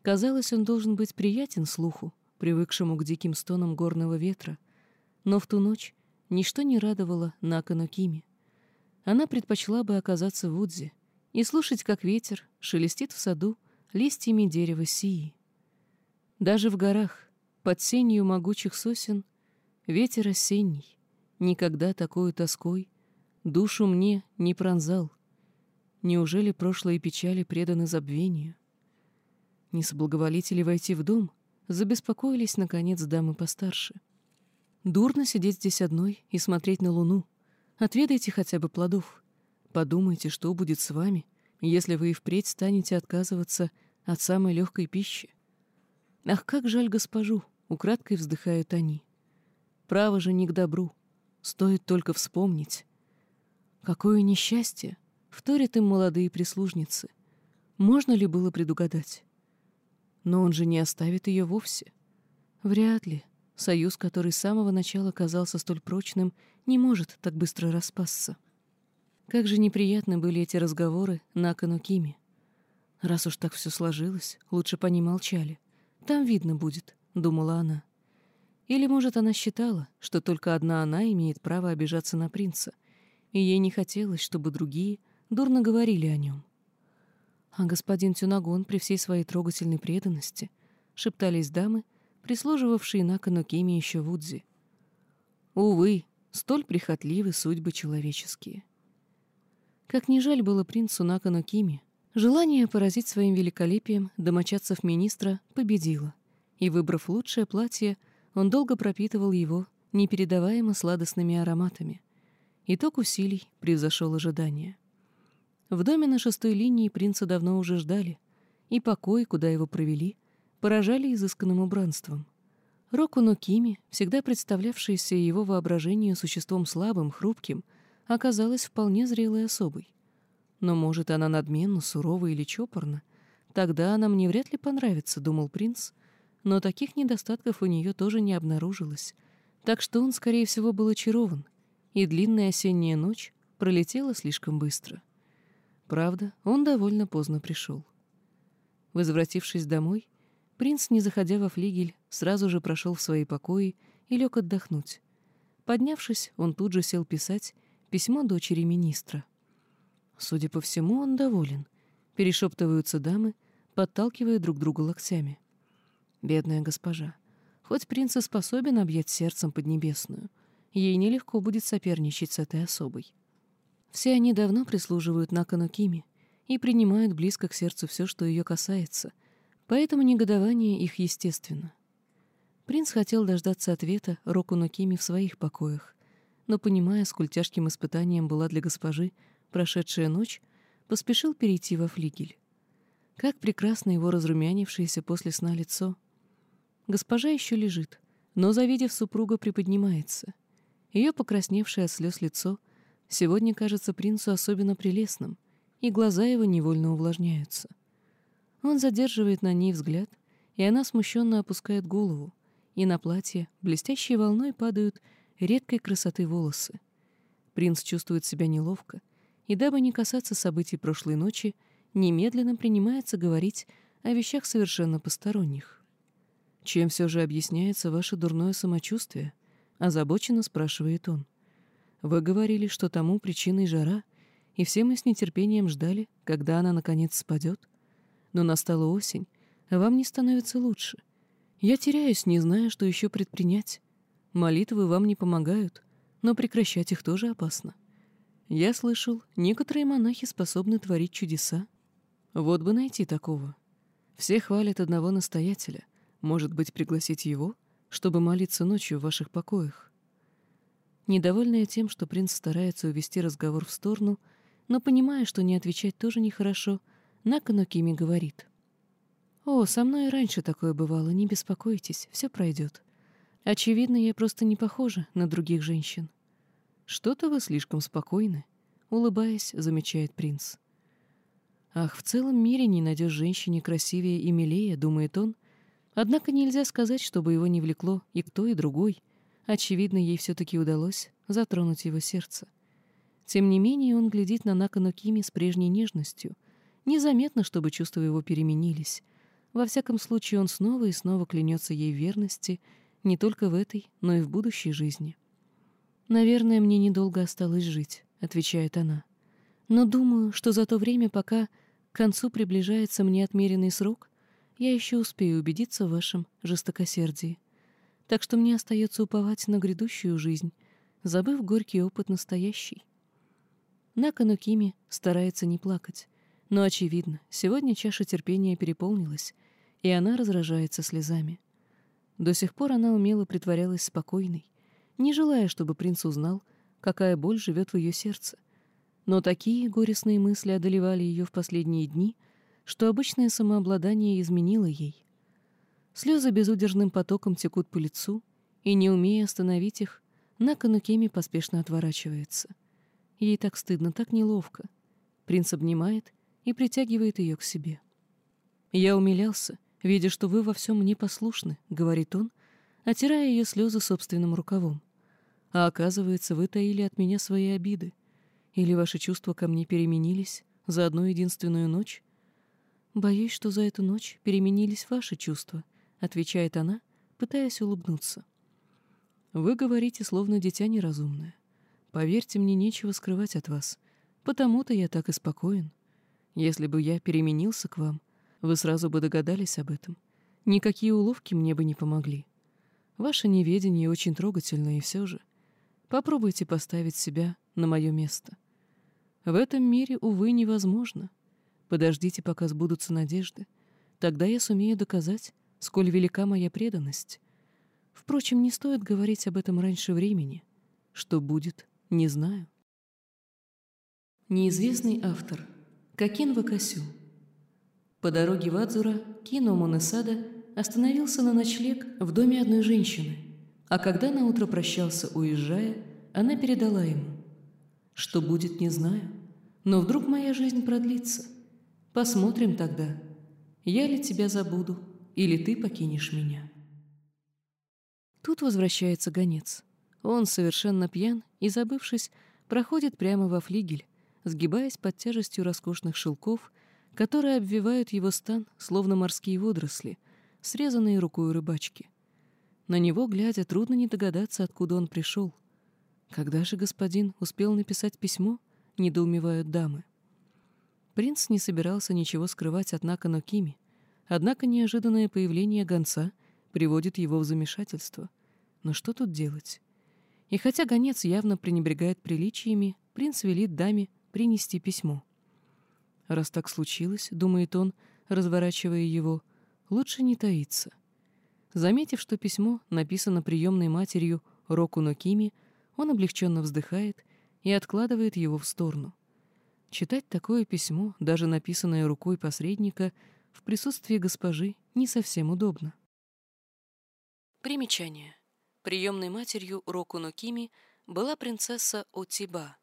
Казалось, он должен быть приятен слуху, привыкшему к диким стонам горного ветра. Но в ту ночь ничто не радовало Накану Кими. Она предпочла бы оказаться в Удзе и слушать, как ветер шелестит в саду, листьями дерева сии. Даже в горах, под сенью могучих сосен, ветер осенний, никогда такой тоской душу мне не пронзал. Неужели прошлые печали преданы забвению? Не соблаговолите ли войти в дом? Забеспокоились, наконец, дамы постарше. Дурно сидеть здесь одной и смотреть на луну. Отведайте хотя бы плодов. Подумайте, что будет с вами, если вы и впредь станете отказываться от самой легкой пищи. Ах, как жаль госпожу, украдкой вздыхают они. Право же не к добру, стоит только вспомнить. Какое несчастье, вторят им молодые прислужницы. Можно ли было предугадать? Но он же не оставит ее вовсе. Вряд ли. Союз, который с самого начала казался столь прочным, не может так быстро распасться. Как же неприятны были эти разговоры на Канукиме. Раз уж так все сложилось, лучше по ней молчали. Там видно будет, — думала она. Или, может, она считала, что только одна она имеет право обижаться на принца, и ей не хотелось, чтобы другие дурно говорили о нем. А господин Тюнагон при всей своей трогательной преданности, шептались дамы, прислуживавшие на Канукиме еще в Удзе. Увы, столь прихотливы судьбы человеческие. Как ни жаль было принцу Накану Кими, желание поразить своим великолепием домочадцев министра победило, и, выбрав лучшее платье, он долго пропитывал его непередаваемо сладостными ароматами. Итог усилий превзошел ожидания. В доме на шестой линии принца давно уже ждали, и покой, куда его провели, поражали изысканным убранством. Року Нокими, всегда представлявшаяся его воображению существом слабым, хрупким, — оказалась вполне зрелой особой. Но, может, она надменна, сурова или чопорна? Тогда она мне вряд ли понравится, — думал принц. Но таких недостатков у нее тоже не обнаружилось. Так что он, скорее всего, был очарован. И длинная осенняя ночь пролетела слишком быстро. Правда, он довольно поздно пришел. Возвратившись домой, принц, не заходя во флигель, сразу же прошел в свои покои и лег отдохнуть. Поднявшись, он тут же сел писать письмо дочери министра. Судя по всему, он доволен. Перешептываются дамы, подталкивая друг друга локтями. Бедная госпожа. Хоть принц и способен объять сердцем Поднебесную, ей нелегко будет соперничать с этой особой. Все они давно прислуживают Накану Кими и принимают близко к сердцу все, что ее касается, поэтому негодование их естественно. Принц хотел дождаться ответа Року Нокими в своих покоях, но, понимая, сколь тяжким испытанием была для госпожи прошедшая ночь, поспешил перейти во флигель. Как прекрасно его разрумянившееся после сна лицо. Госпожа еще лежит, но, завидев супруга, приподнимается. Ее покрасневшее от слез лицо сегодня кажется принцу особенно прелестным, и глаза его невольно увлажняются. Он задерживает на ней взгляд, и она смущенно опускает голову, и на платье блестящей волной падают редкой красоты волосы. Принц чувствует себя неловко, и дабы не касаться событий прошлой ночи, немедленно принимается говорить о вещах совершенно посторонних. «Чем все же объясняется ваше дурное самочувствие?» — озабоченно спрашивает он. «Вы говорили, что тому причиной жара, и все мы с нетерпением ждали, когда она, наконец, спадет. Но настала осень, а вам не становится лучше. Я теряюсь, не зная, что еще предпринять. Молитвы вам не помогают, но прекращать их тоже опасно. Я слышал, некоторые монахи способны творить чудеса. Вот бы найти такого. Все хвалят одного настоятеля. Может быть, пригласить его, чтобы молиться ночью в ваших покоях? Недовольная тем, что принц старается увести разговор в сторону, но понимая, что не отвечать тоже нехорошо, Накану Кими говорит. «О, со мной раньше такое бывало, не беспокойтесь, все пройдет. Очевидно, я просто не похожа на других женщин. Что-то вы слишком спокойны, улыбаясь, замечает принц. Ах, в целом мире не найдешь женщине красивее и милее, думает он. Однако нельзя сказать, чтобы его не влекло и кто, и другой. Очевидно, ей все-таки удалось затронуть его сердце. Тем не менее, он глядит на Накану Кими с прежней нежностью. Незаметно, чтобы чувства его переменились. Во всяком случае, он снова и снова клянется ей верности — не только в этой, но и в будущей жизни. «Наверное, мне недолго осталось жить», — отвечает она. «Но думаю, что за то время, пока к концу приближается мне отмеренный срок, я еще успею убедиться в вашем жестокосердии. Так что мне остается уповать на грядущую жизнь, забыв горький опыт настоящий». Накану Кими старается не плакать, но, очевидно, сегодня чаша терпения переполнилась, и она разражается слезами. До сих пор она умело притворялась спокойной, не желая, чтобы принц узнал, какая боль живет в ее сердце. Но такие горестные мысли одолевали ее в последние дни, что обычное самообладание изменило ей. Слезы безудержным потоком текут по лицу, и, не умея остановить их, на Канукеме поспешно отворачивается. Ей так стыдно, так неловко. Принц обнимает и притягивает ее к себе. Я умилялся, видя, что вы во всем мне послушны», — говорит он, отирая ее слезы собственным рукавом. «А оказывается, вы таили от меня свои обиды. Или ваши чувства ко мне переменились за одну единственную ночь?» «Боюсь, что за эту ночь переменились ваши чувства», — отвечает она, пытаясь улыбнуться. «Вы говорите, словно дитя неразумное. Поверьте, мне нечего скрывать от вас, потому-то я так и спокоен. Если бы я переменился к вам, вы сразу бы догадались об этом. Никакие уловки мне бы не помогли. Ваше неведение очень трогательно, и все же. Попробуйте поставить себя на мое место. В этом мире, увы, невозможно. Подождите, пока сбудутся надежды. Тогда я сумею доказать, сколь велика моя преданность. Впрочем, не стоит говорить об этом раньше времени. Что будет, не знаю. Неизвестный автор. Какин Вакасю. По дороге в Адзура Кино Монесада остановился на ночлег в доме одной женщины, а когда наутро прощался, уезжая, она передала ему. «Что будет, не знаю, но вдруг моя жизнь продлится. Посмотрим тогда, я ли тебя забуду, или ты покинешь меня». Тут возвращается гонец. Он совершенно пьян и, забывшись, проходит прямо во флигель, сгибаясь под тяжестью роскошных шелков которые обвивают его стан, словно морские водоросли, срезанные рукой рыбачки. На него, глядя, трудно не догадаться, откуда он пришел. Когда же господин успел написать письмо, недоумевают дамы. Принц не собирался ничего скрывать от Накано Кими, Однако неожиданное появление гонца приводит его в замешательство. Но что тут делать? И хотя гонец явно пренебрегает приличиями, принц велит даме принести письмо. Раз так случилось, думает он, разворачивая его, лучше не таиться. Заметив, что письмо написано приемной матерью Року Нокими, он облегченно вздыхает и откладывает его в сторону. Читать такое письмо, даже написанное рукой посредника, в присутствии госпожи не совсем удобно. Примечание. Приемной матерью Року Нокими была принцесса Отиба,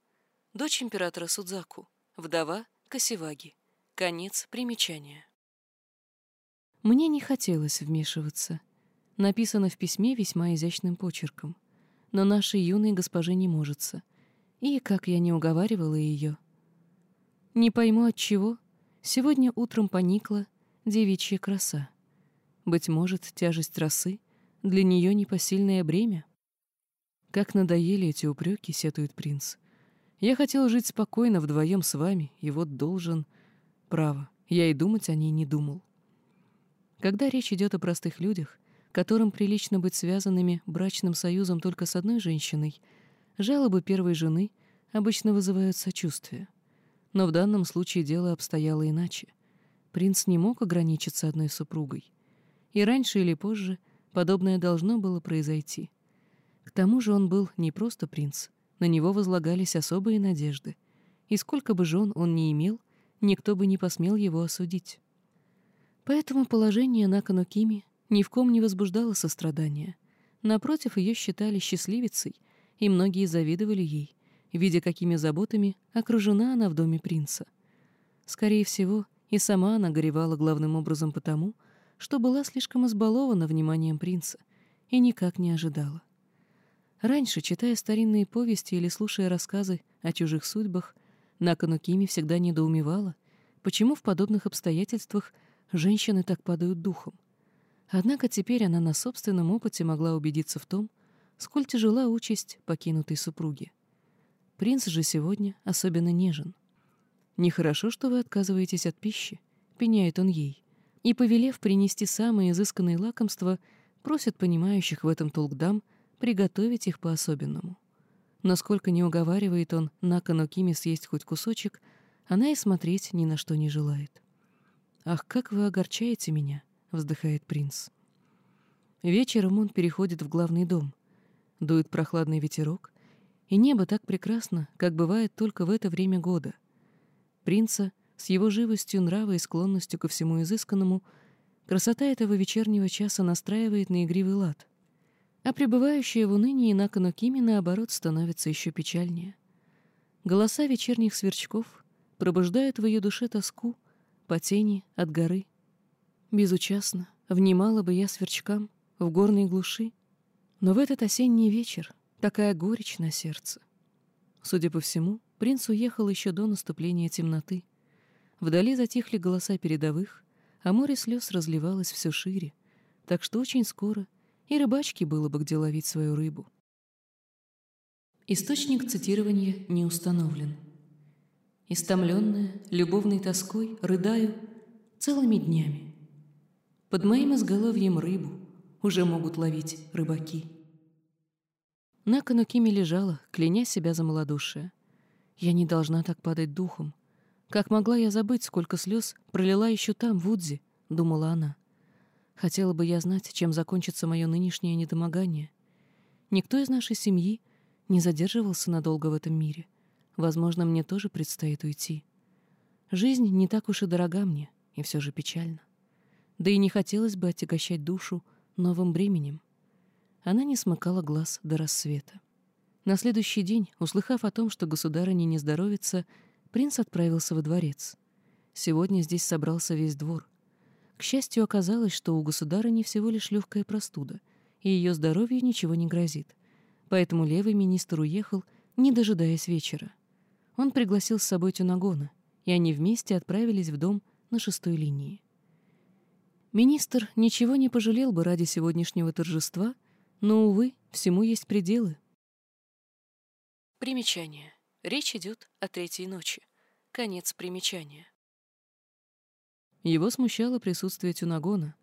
дочь императора Судзаку, вдова Касиваги. Конец примечания. Мне не хотелось вмешиваться. Написано в письме весьма изящным почерком. Но нашей юной госпоже не можется. И, как я не уговаривала ее, не пойму от чего, сегодня утром поникла девичья краса. Быть может, тяжесть росы для нее непосильное бремя? Как надоели эти упреки, сетует принц. Я хотел жить спокойно вдвоем с вами, и вот должен... Право, я и думать о ней не думал. Когда речь идет о простых людях, которым прилично быть связанными брачным союзом только с одной женщиной, жалобы первой жены обычно вызывают сочувствие. Но в данном случае дело обстояло иначе. Принц не мог ограничиться одной супругой. И раньше или позже подобное должно было произойти. К тому же он был не просто принц, на него возлагались особые надежды, и сколько бы жен он ни имел, никто бы не посмел его осудить. Поэтому положение Накану Кими ни в ком не возбуждало сострадания. Напротив, ее считали счастливицей, и многие завидовали ей, видя, какими заботами окружена она в доме принца. Скорее всего, и сама она горевала главным образом потому, что была слишком избалована вниманием принца и никак не ожидала. Раньше, читая старинные повести или слушая рассказы о чужих судьбах, Накану всегда недоумевала, почему в подобных обстоятельствах женщины так падают духом. Однако теперь она на собственном опыте могла убедиться в том, сколь тяжела участь покинутой супруги. Принц же сегодня особенно нежен. «Нехорошо, что вы отказываетесь от пищи», — пеняет он ей, и, повелев принести самые изысканные лакомства, просит понимающих в этом толк дам приготовить их по-особенному. Насколько не уговаривает он Накану Кими съесть хоть кусочек, она и смотреть ни на что не желает. «Ах, как вы огорчаете меня!» — вздыхает принц. Вечером он переходит в главный дом. Дует прохладный ветерок, и небо так прекрасно, как бывает только в это время года. Принца с его живостью нрава и склонностью ко всему изысканному красота этого вечернего часа настраивает на игривый лад — а пребывающая в унынии Накану Кими, наоборот, становится еще печальнее. Голоса вечерних сверчков пробуждают в ее душе тоску по тени от горы. Безучастно внимала бы я сверчкам в горной глуши, но в этот осенний вечер такая горечь на сердце. Судя по всему, принц уехал еще до наступления темноты. Вдали затихли голоса передовых, а море слез разливалось все шире, так что очень скоро — и рыбачке было бы где ловить свою рыбу. Источник цитирования не установлен. Истомленная, любовной тоской, рыдаю целыми днями. Под моим изголовьем рыбу уже могут ловить рыбаки. На Кими лежала, кляня себя за малодушие. Я не должна так падать духом. Как могла я забыть, сколько слез пролила еще там, в Удзе, думала она. Хотела бы я знать, чем закончится мое нынешнее недомогание. Никто из нашей семьи не задерживался надолго в этом мире. Возможно, мне тоже предстоит уйти. Жизнь не так уж и дорога мне, и все же печально. Да и не хотелось бы отягощать душу новым бременем. Она не смыкала глаз до рассвета. На следующий день, услыхав о том, что государыне не здоровится, принц отправился во дворец. Сегодня здесь собрался весь двор. К счастью, оказалось, что у государыни всего лишь легкая простуда, и ее здоровью ничего не грозит. Поэтому левый министр уехал, не дожидаясь вечера. Он пригласил с собой Тюнагона, и они вместе отправились в дом на шестой линии. Министр ничего не пожалел бы ради сегодняшнего торжества, но, увы, всему есть пределы. Примечание. Речь идет о третьей ночи. Конец примечания. Его смущало присутствие Тюнагона,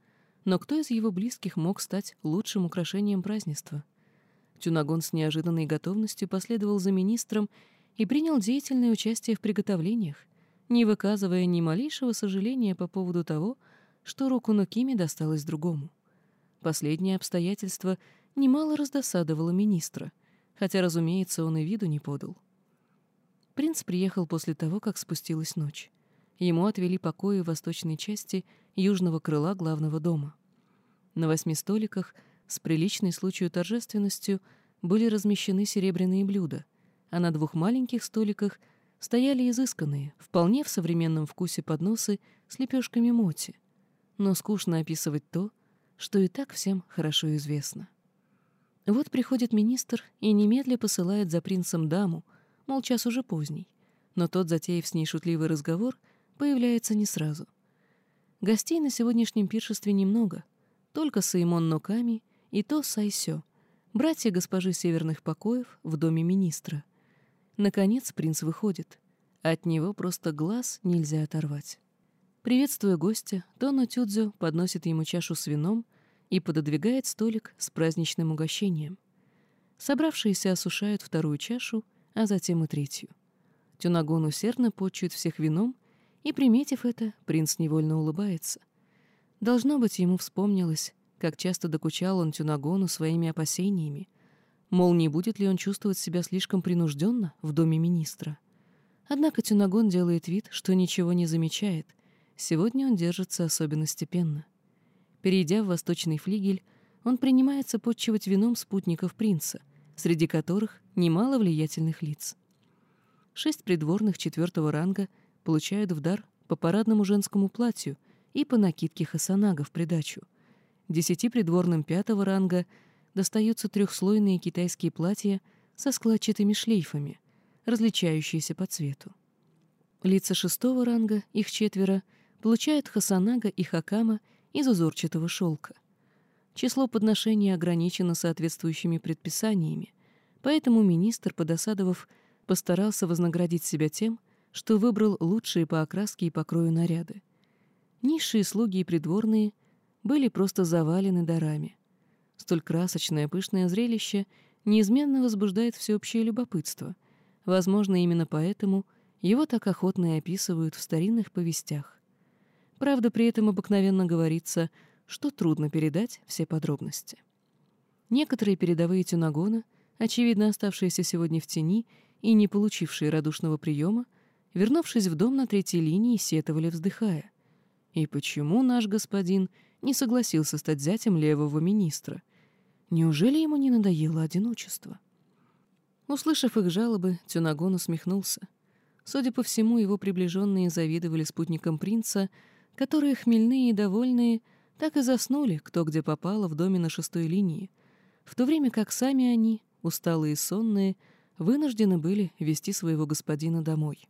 но кто из его близких мог стать лучшим украшением празднества? Тюнагон с неожиданной готовностью последовал за министром и принял деятельное участие в приготовлениях, не выказывая ни малейшего сожаления по поводу того, что руку Нукими досталось другому. Последнее обстоятельство немало раздосадовало министра, хотя, разумеется, он и виду не подал. Принц приехал после того, как спустилась ночь. Ему отвели покои в восточной части южного крыла главного дома. На восьми столиках с приличной случаю торжественностью были размещены серебряные блюда, а на двух маленьких столиках стояли изысканные, вполне в современном вкусе подносы с лепешками моти. Но скучно описывать то, что и так всем хорошо известно. Вот приходит министр и немедля посылает за принцем даму, мол, час уже поздний, но тот, затеяв с ней шутливый разговор, появляется не сразу. Гостей на сегодняшнем пиршестве немного, только Саймон Ноками и то Сайсё, братья госпожи северных покоев в доме министра. Наконец принц выходит. От него просто глаз нельзя оторвать. Приветствуя гостя, Тоно Тюдзю подносит ему чашу с вином и пододвигает столик с праздничным угощением. Собравшиеся осушают вторую чашу, а затем и третью. Тюнагон усердно почует всех вином и, приметив это, принц невольно улыбается. Должно быть, ему вспомнилось, как часто докучал он Тюнагону своими опасениями, мол, не будет ли он чувствовать себя слишком принужденно в доме министра. Однако Тюнагон делает вид, что ничего не замечает. Сегодня он держится особенно степенно. Перейдя в восточный флигель, он принимается подчивать вином спутников принца, среди которых немало влиятельных лиц. Шесть придворных четвертого ранга — получают в дар по парадному женскому платью и по накидке хасанага в придачу. Десяти придворным пятого ранга достаются трехслойные китайские платья со складчатыми шлейфами, различающиеся по цвету. Лица шестого ранга, их четверо, получают хасанага и хакама из узорчатого шелка. Число подношений ограничено соответствующими предписаниями, поэтому министр, подосадовав, постарался вознаградить себя тем, что выбрал лучшие по окраске и покрою наряды. Низшие слуги и придворные были просто завалены дарами. Столь красочное пышное зрелище неизменно возбуждает всеобщее любопытство. Возможно, именно поэтому его так охотно и описывают в старинных повестях. Правда, при этом обыкновенно говорится, что трудно передать все подробности. Некоторые передовые тюнагона, очевидно оставшиеся сегодня в тени и не получившие радушного приема, вернувшись в дом на третьей линии, сетовали, вздыхая. И почему наш господин не согласился стать зятем левого министра? Неужели ему не надоело одиночество? Услышав их жалобы, Тюнагон усмехнулся. Судя по всему, его приближенные завидовали спутникам принца, которые, хмельные и довольные, так и заснули, кто где попало, в доме на шестой линии, в то время как сами они, усталые и сонные, вынуждены были вести своего господина домой.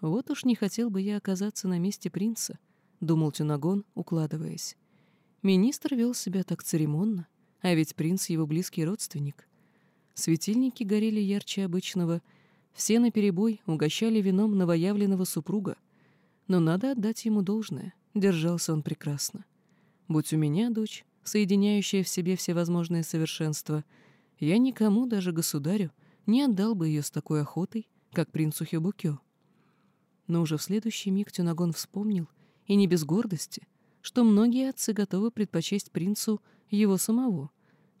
«Вот уж не хотел бы я оказаться на месте принца», — думал Тюнагон, укладываясь. Министр вел себя так церемонно, а ведь принц его близкий родственник. Светильники горели ярче обычного, все наперебой угощали вином новоявленного супруга. Но надо отдать ему должное, держался он прекрасно. Будь у меня дочь, соединяющая в себе все возможные совершенства, я никому, даже государю, не отдал бы ее с такой охотой, как принцу Хёбукё. Но уже в следующий миг Тюнагон вспомнил, и не без гордости, что многие отцы готовы предпочесть принцу его самого,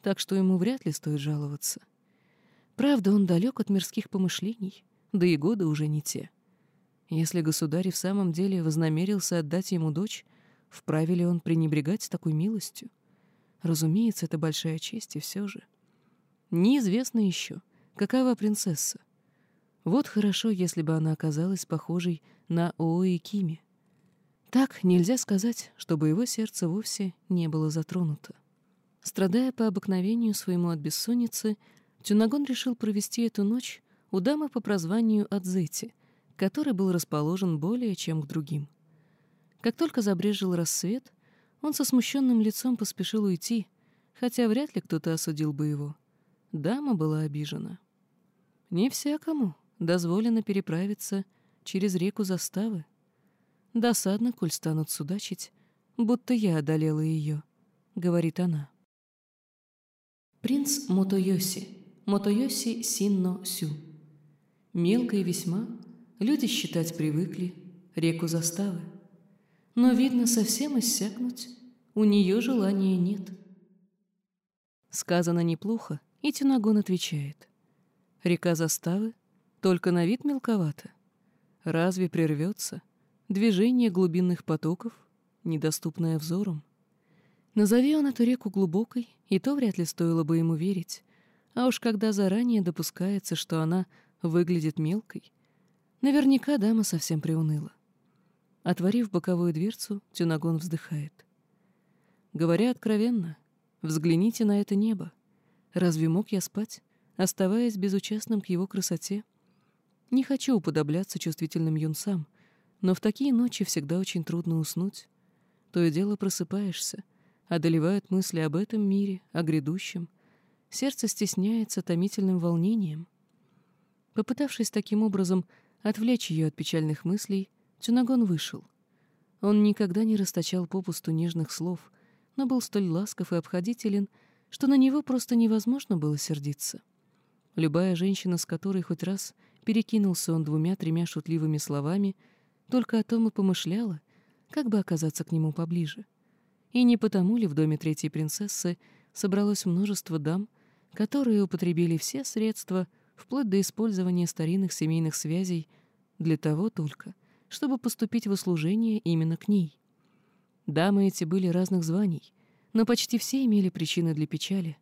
так что ему вряд ли стоит жаловаться. Правда, он далек от мирских помышлений, да и годы уже не те. Если государь в самом деле вознамерился отдать ему дочь, вправе ли он пренебрегать такой милостью? Разумеется, это большая честь, и все же. Неизвестно еще, какова принцесса. Вот хорошо, если бы она оказалась похожей на Оои Кими. Так нельзя сказать, чтобы его сердце вовсе не было затронуто. Страдая по обыкновению своему от бессонницы, Тюнагон решил провести эту ночь у дамы по прозванию Адзети, который был расположен более чем к другим. Как только забрежил рассвет, он со смущенным лицом поспешил уйти, хотя вряд ли кто-то осудил бы его. Дама была обижена. «Не всякому», дозволено переправиться через реку заставы. Досадно, коль станут судачить, будто я одолела ее, — говорит она. Принц Мотойоси, Мотойоси Синно Сю. Мелко и весьма, люди считать привыкли, реку заставы. Но, видно, совсем иссякнуть у нее желания нет. Сказано неплохо, и Тюнагон отвечает. Река заставы только на вид мелковата. Разве прервется движение глубинных потоков, недоступное взором? Назови он эту реку глубокой, и то вряд ли стоило бы ему верить. А уж когда заранее допускается, что она выглядит мелкой, наверняка дама совсем приуныла. Отворив боковую дверцу, Тюнагон вздыхает. Говоря откровенно, взгляните на это небо. Разве мог я спать, оставаясь безучастным к его красоте? Не хочу уподобляться чувствительным юнцам, но в такие ночи всегда очень трудно уснуть. То и дело просыпаешься, одолевают мысли об этом мире, о грядущем. Сердце стесняется томительным волнением. Попытавшись таким образом отвлечь ее от печальных мыслей, Тюнагон вышел. Он никогда не расточал попусту нежных слов, но был столь ласков и обходителен, что на него просто невозможно было сердиться. Любая женщина, с которой хоть раз Перекинулся он двумя-тремя шутливыми словами, только о том и помышляла, как бы оказаться к нему поближе. И не потому ли в доме третьей принцессы собралось множество дам, которые употребили все средства, вплоть до использования старинных семейных связей, для того только, чтобы поступить в услужение именно к ней. Дамы эти были разных званий, но почти все имели причины для печали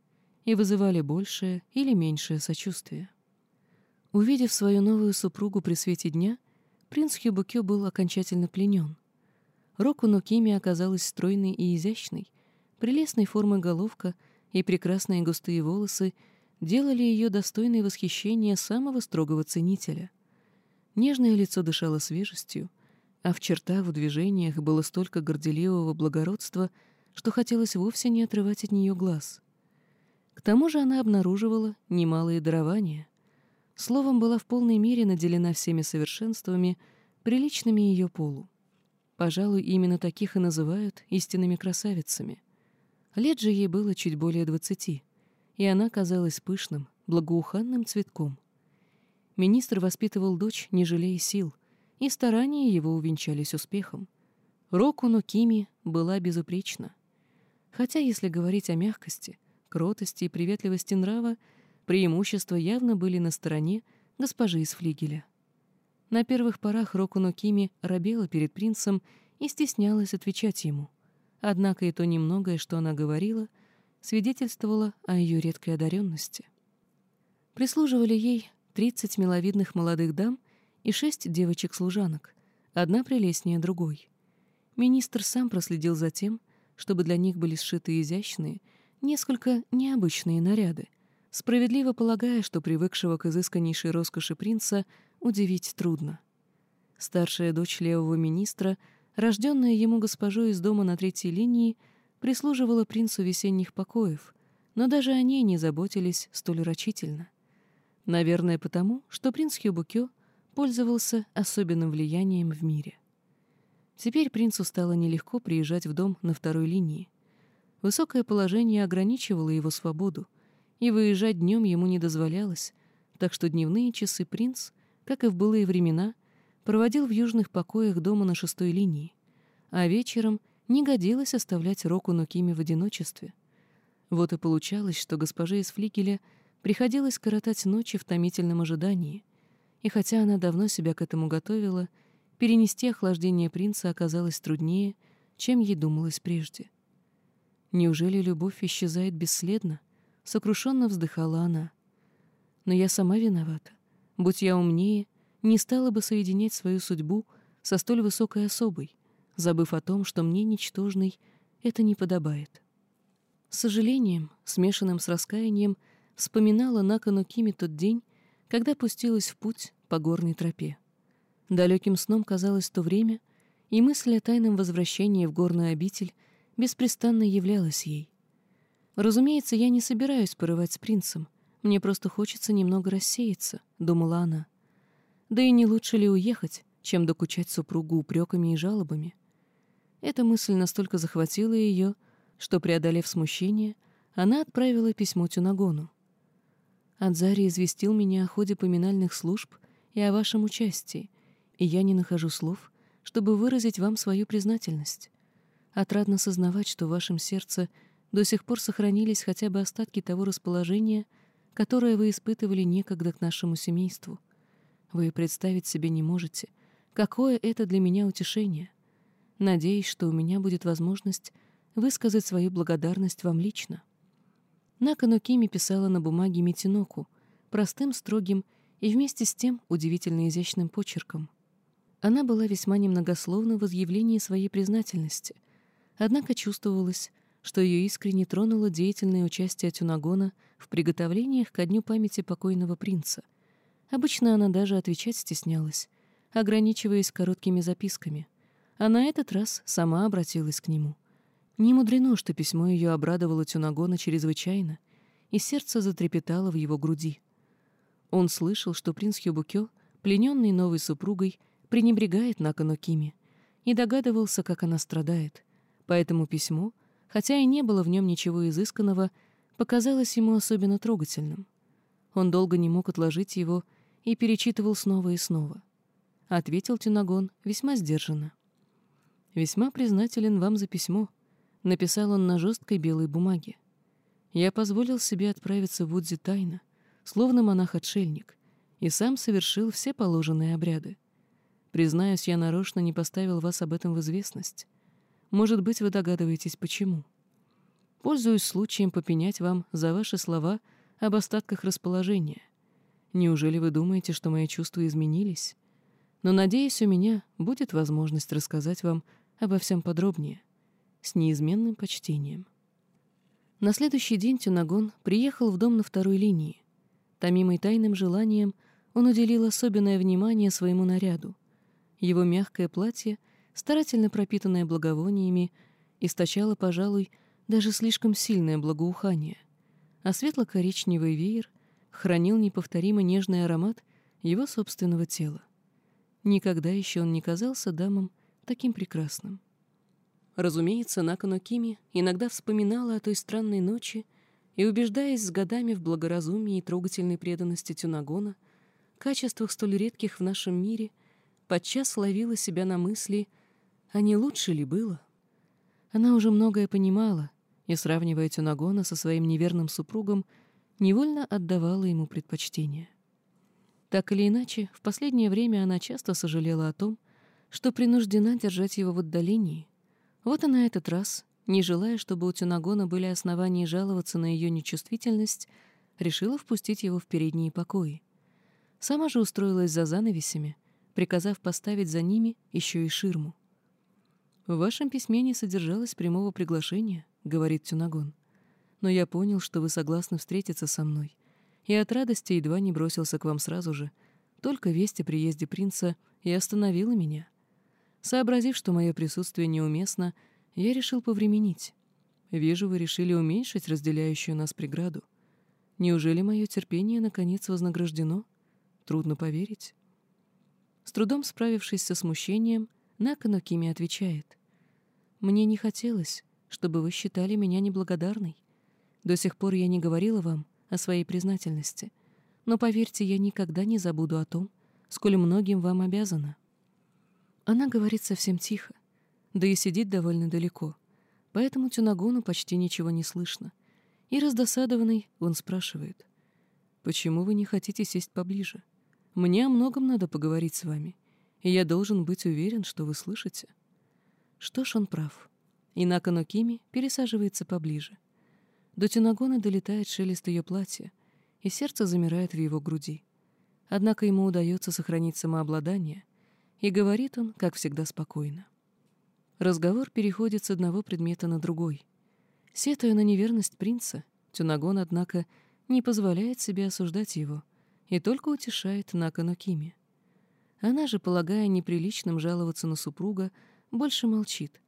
и вызывали большее или меньшее сочувствие. Увидев свою новую супругу при свете дня, принц Хюбукё был окончательно пленен. Року Нокими оказалась стройной и изящной, прелестной формы головка и прекрасные густые волосы делали ее достойной восхищения самого строгого ценителя. Нежное лицо дышало свежестью, а в чертах, в движениях было столько горделивого благородства, что хотелось вовсе не отрывать от нее глаз. К тому же она обнаруживала немалые дарования — Словом, была в полной мере наделена всеми совершенствами, приличными ее полу. Пожалуй, именно таких и называют истинными красавицами. Лет же ей было чуть более двадцати, и она казалась пышным, благоуханным цветком. Министр воспитывал дочь, не жалея сил, и старания его увенчались успехом. Року Нокими была безупречна. Хотя, если говорить о мягкости, кротости и приветливости нрава, Преимущества явно были на стороне госпожи из флигеля. На первых порах Рокуно Кими робела перед принцем и стеснялась отвечать ему. Однако и то немногое, что она говорила, свидетельствовало о ее редкой одаренности. Прислуживали ей тридцать миловидных молодых дам и шесть девочек-служанок, одна прелестнее другой. Министр сам проследил за тем, чтобы для них были сшиты изящные, несколько необычные наряды, справедливо полагая, что привыкшего к изысканнейшей роскоши принца удивить трудно. Старшая дочь левого министра, рожденная ему госпожой из дома на третьей линии, прислуживала принцу весенних покоев, но даже о ней не заботились столь рачительно. Наверное, потому, что принц Хюбукё пользовался особенным влиянием в мире. Теперь принцу стало нелегко приезжать в дом на второй линии. Высокое положение ограничивало его свободу, и выезжать днем ему не дозволялось, так что дневные часы принц, как и в былые времена, проводил в южных покоях дома на шестой линии, а вечером не годилось оставлять Року Нукими в одиночестве. Вот и получалось, что госпоже из флигеля приходилось коротать ночи в томительном ожидании, и хотя она давно себя к этому готовила, перенести охлаждение принца оказалось труднее, чем ей думалось прежде. Неужели любовь исчезает бесследно? сокрушенно вздыхала она. Но я сама виновата. Будь я умнее, не стала бы соединять свою судьбу со столь высокой особой, забыв о том, что мне, ничтожной, это не подобает. С сожалением, смешанным с раскаянием, вспоминала Накану Кими тот день, когда пустилась в путь по горной тропе. Далеким сном казалось то время, и мысль о тайном возвращении в горную обитель беспрестанно являлась ей. «Разумеется, я не собираюсь порывать с принцем. Мне просто хочется немного рассеяться», — думала она. «Да и не лучше ли уехать, чем докучать супругу упреками и жалобами. Эта мысль настолько захватила ее, что, преодолев смущение, она отправила письмо Тюнагону. Адзари известил меня о ходе поминальных служб и о вашем участии, и я не нахожу слов, чтобы выразить вам свою признательность. Отрадно сознавать, что в вашем сердце до сих пор сохранились хотя бы остатки того расположения, которое вы испытывали некогда к нашему семейству. Вы представить себе не можете, какое это для меня утешение. Надеюсь, что у меня будет возможность высказать свою благодарность вам лично. Накану Кими писала на бумаге Митиноку, простым, строгим и вместе с тем удивительно изящным почерком. Она была весьма немногословна в изъявлении своей признательности, однако чувствовалось, что ее искренне тронуло деятельное участие Тюнагона в приготовлениях ко дню памяти покойного принца. Обычно она даже отвечать стеснялась, ограничиваясь короткими записками, а на этот раз сама обратилась к нему. Не мудрено, что письмо ее обрадовало Тюнагона чрезвычайно, и сердце затрепетало в его груди. Он слышал, что принц Хюбукё, плененный новой супругой, пренебрегает Накану Кими, и догадывался, как она страдает, поэтому письмо, хотя и не было в нем ничего изысканного, показалось ему особенно трогательным. Он долго не мог отложить его и перечитывал снова и снова. Ответил Тюнагон весьма сдержанно. «Весьма признателен вам за письмо», — написал он на жесткой белой бумаге. «Я позволил себе отправиться в Удзи тайно, словно монах-отшельник, и сам совершил все положенные обряды. Признаюсь, я нарочно не поставил вас об этом в известность. Может быть, вы догадываетесь, почему. Пользуюсь случаем попенять вам за ваши слова об остатках расположения. Неужели вы думаете, что мои чувства изменились? Но, надеюсь, у меня будет возможность рассказать вам обо всем подробнее, с неизменным почтением. На следующий день Тюнагон приехал в дом на второй линии. Томимый тайным желанием, он уделил особенное внимание своему наряду. Его мягкое платье, старательно пропитанное благовониями, источало, пожалуй, даже слишком сильное благоухание, а светло-коричневый веер хранил неповторимо нежный аромат его собственного тела. Никогда еще он не казался дамам таким прекрасным. Разумеется, Накану Кими иногда вспоминала о той странной ночи и, убеждаясь с годами в благоразумии и трогательной преданности Тюнагона, качествах столь редких в нашем мире, подчас ловила себя на мысли, а не лучше ли было? Она уже многое понимала и, сравнивая Тюнагона со своим неверным супругом, невольно отдавала ему предпочтение. Так или иначе, в последнее время она часто сожалела о том, принуждена держать его в отдалении. Вот и на этот раз, не желая, чтобы у Тюнагона были основания жаловаться на ее нечувствительность, решила впустить его в передние покои. Сама же устроилась за занавесями, приказав поставить за ними еще и ширму. «В вашем письме не содержалось прямого приглашения», — говорит Тюнагон. «Но я понял, что вы согласны встретиться со мной, и от радости едва не бросился к вам сразу же. Только весть о приезде принца и остановила меня. Сообразив, что мое присутствие неуместно, я решил повременить. Вижу, вы решили уменьшить разделяющую нас преграду. Неужели мое терпение наконец вознаграждено? Трудно поверить. С трудом справившись со смущением, Накану Кими отвечает. «Мне не хотелось, чтобы вы считали меня неблагодарной. До сих пор я не говорила вам о своей признательности, но, поверьте, я никогда не забуду о том, сколь многим вам обязана». Она говорит совсем тихо, да и сидит довольно далеко, поэтому Тюнагону почти ничего не слышно. И раздосадованный он спрашивает, «Почему вы не хотите сесть поближе? Мне о многом надо поговорить с вами, и я должен быть уверен, что вы слышите». Что ж, он прав. И Накану Кими пересаживается поближе. До Тюнагона долетает шелест ее платья, и сердце замирает в его груди. Однако ему удается сохранить самообладание — и говорит он, как всегда, спокойно. Разговор переходит с одного предмета на другой. Сетуя на неверность принца, Тюнагон, однако, не позволяет себе осуждать его и только утешает Накану Кими. Она же, полагая неприличным жаловаться на супруга, больше молчит,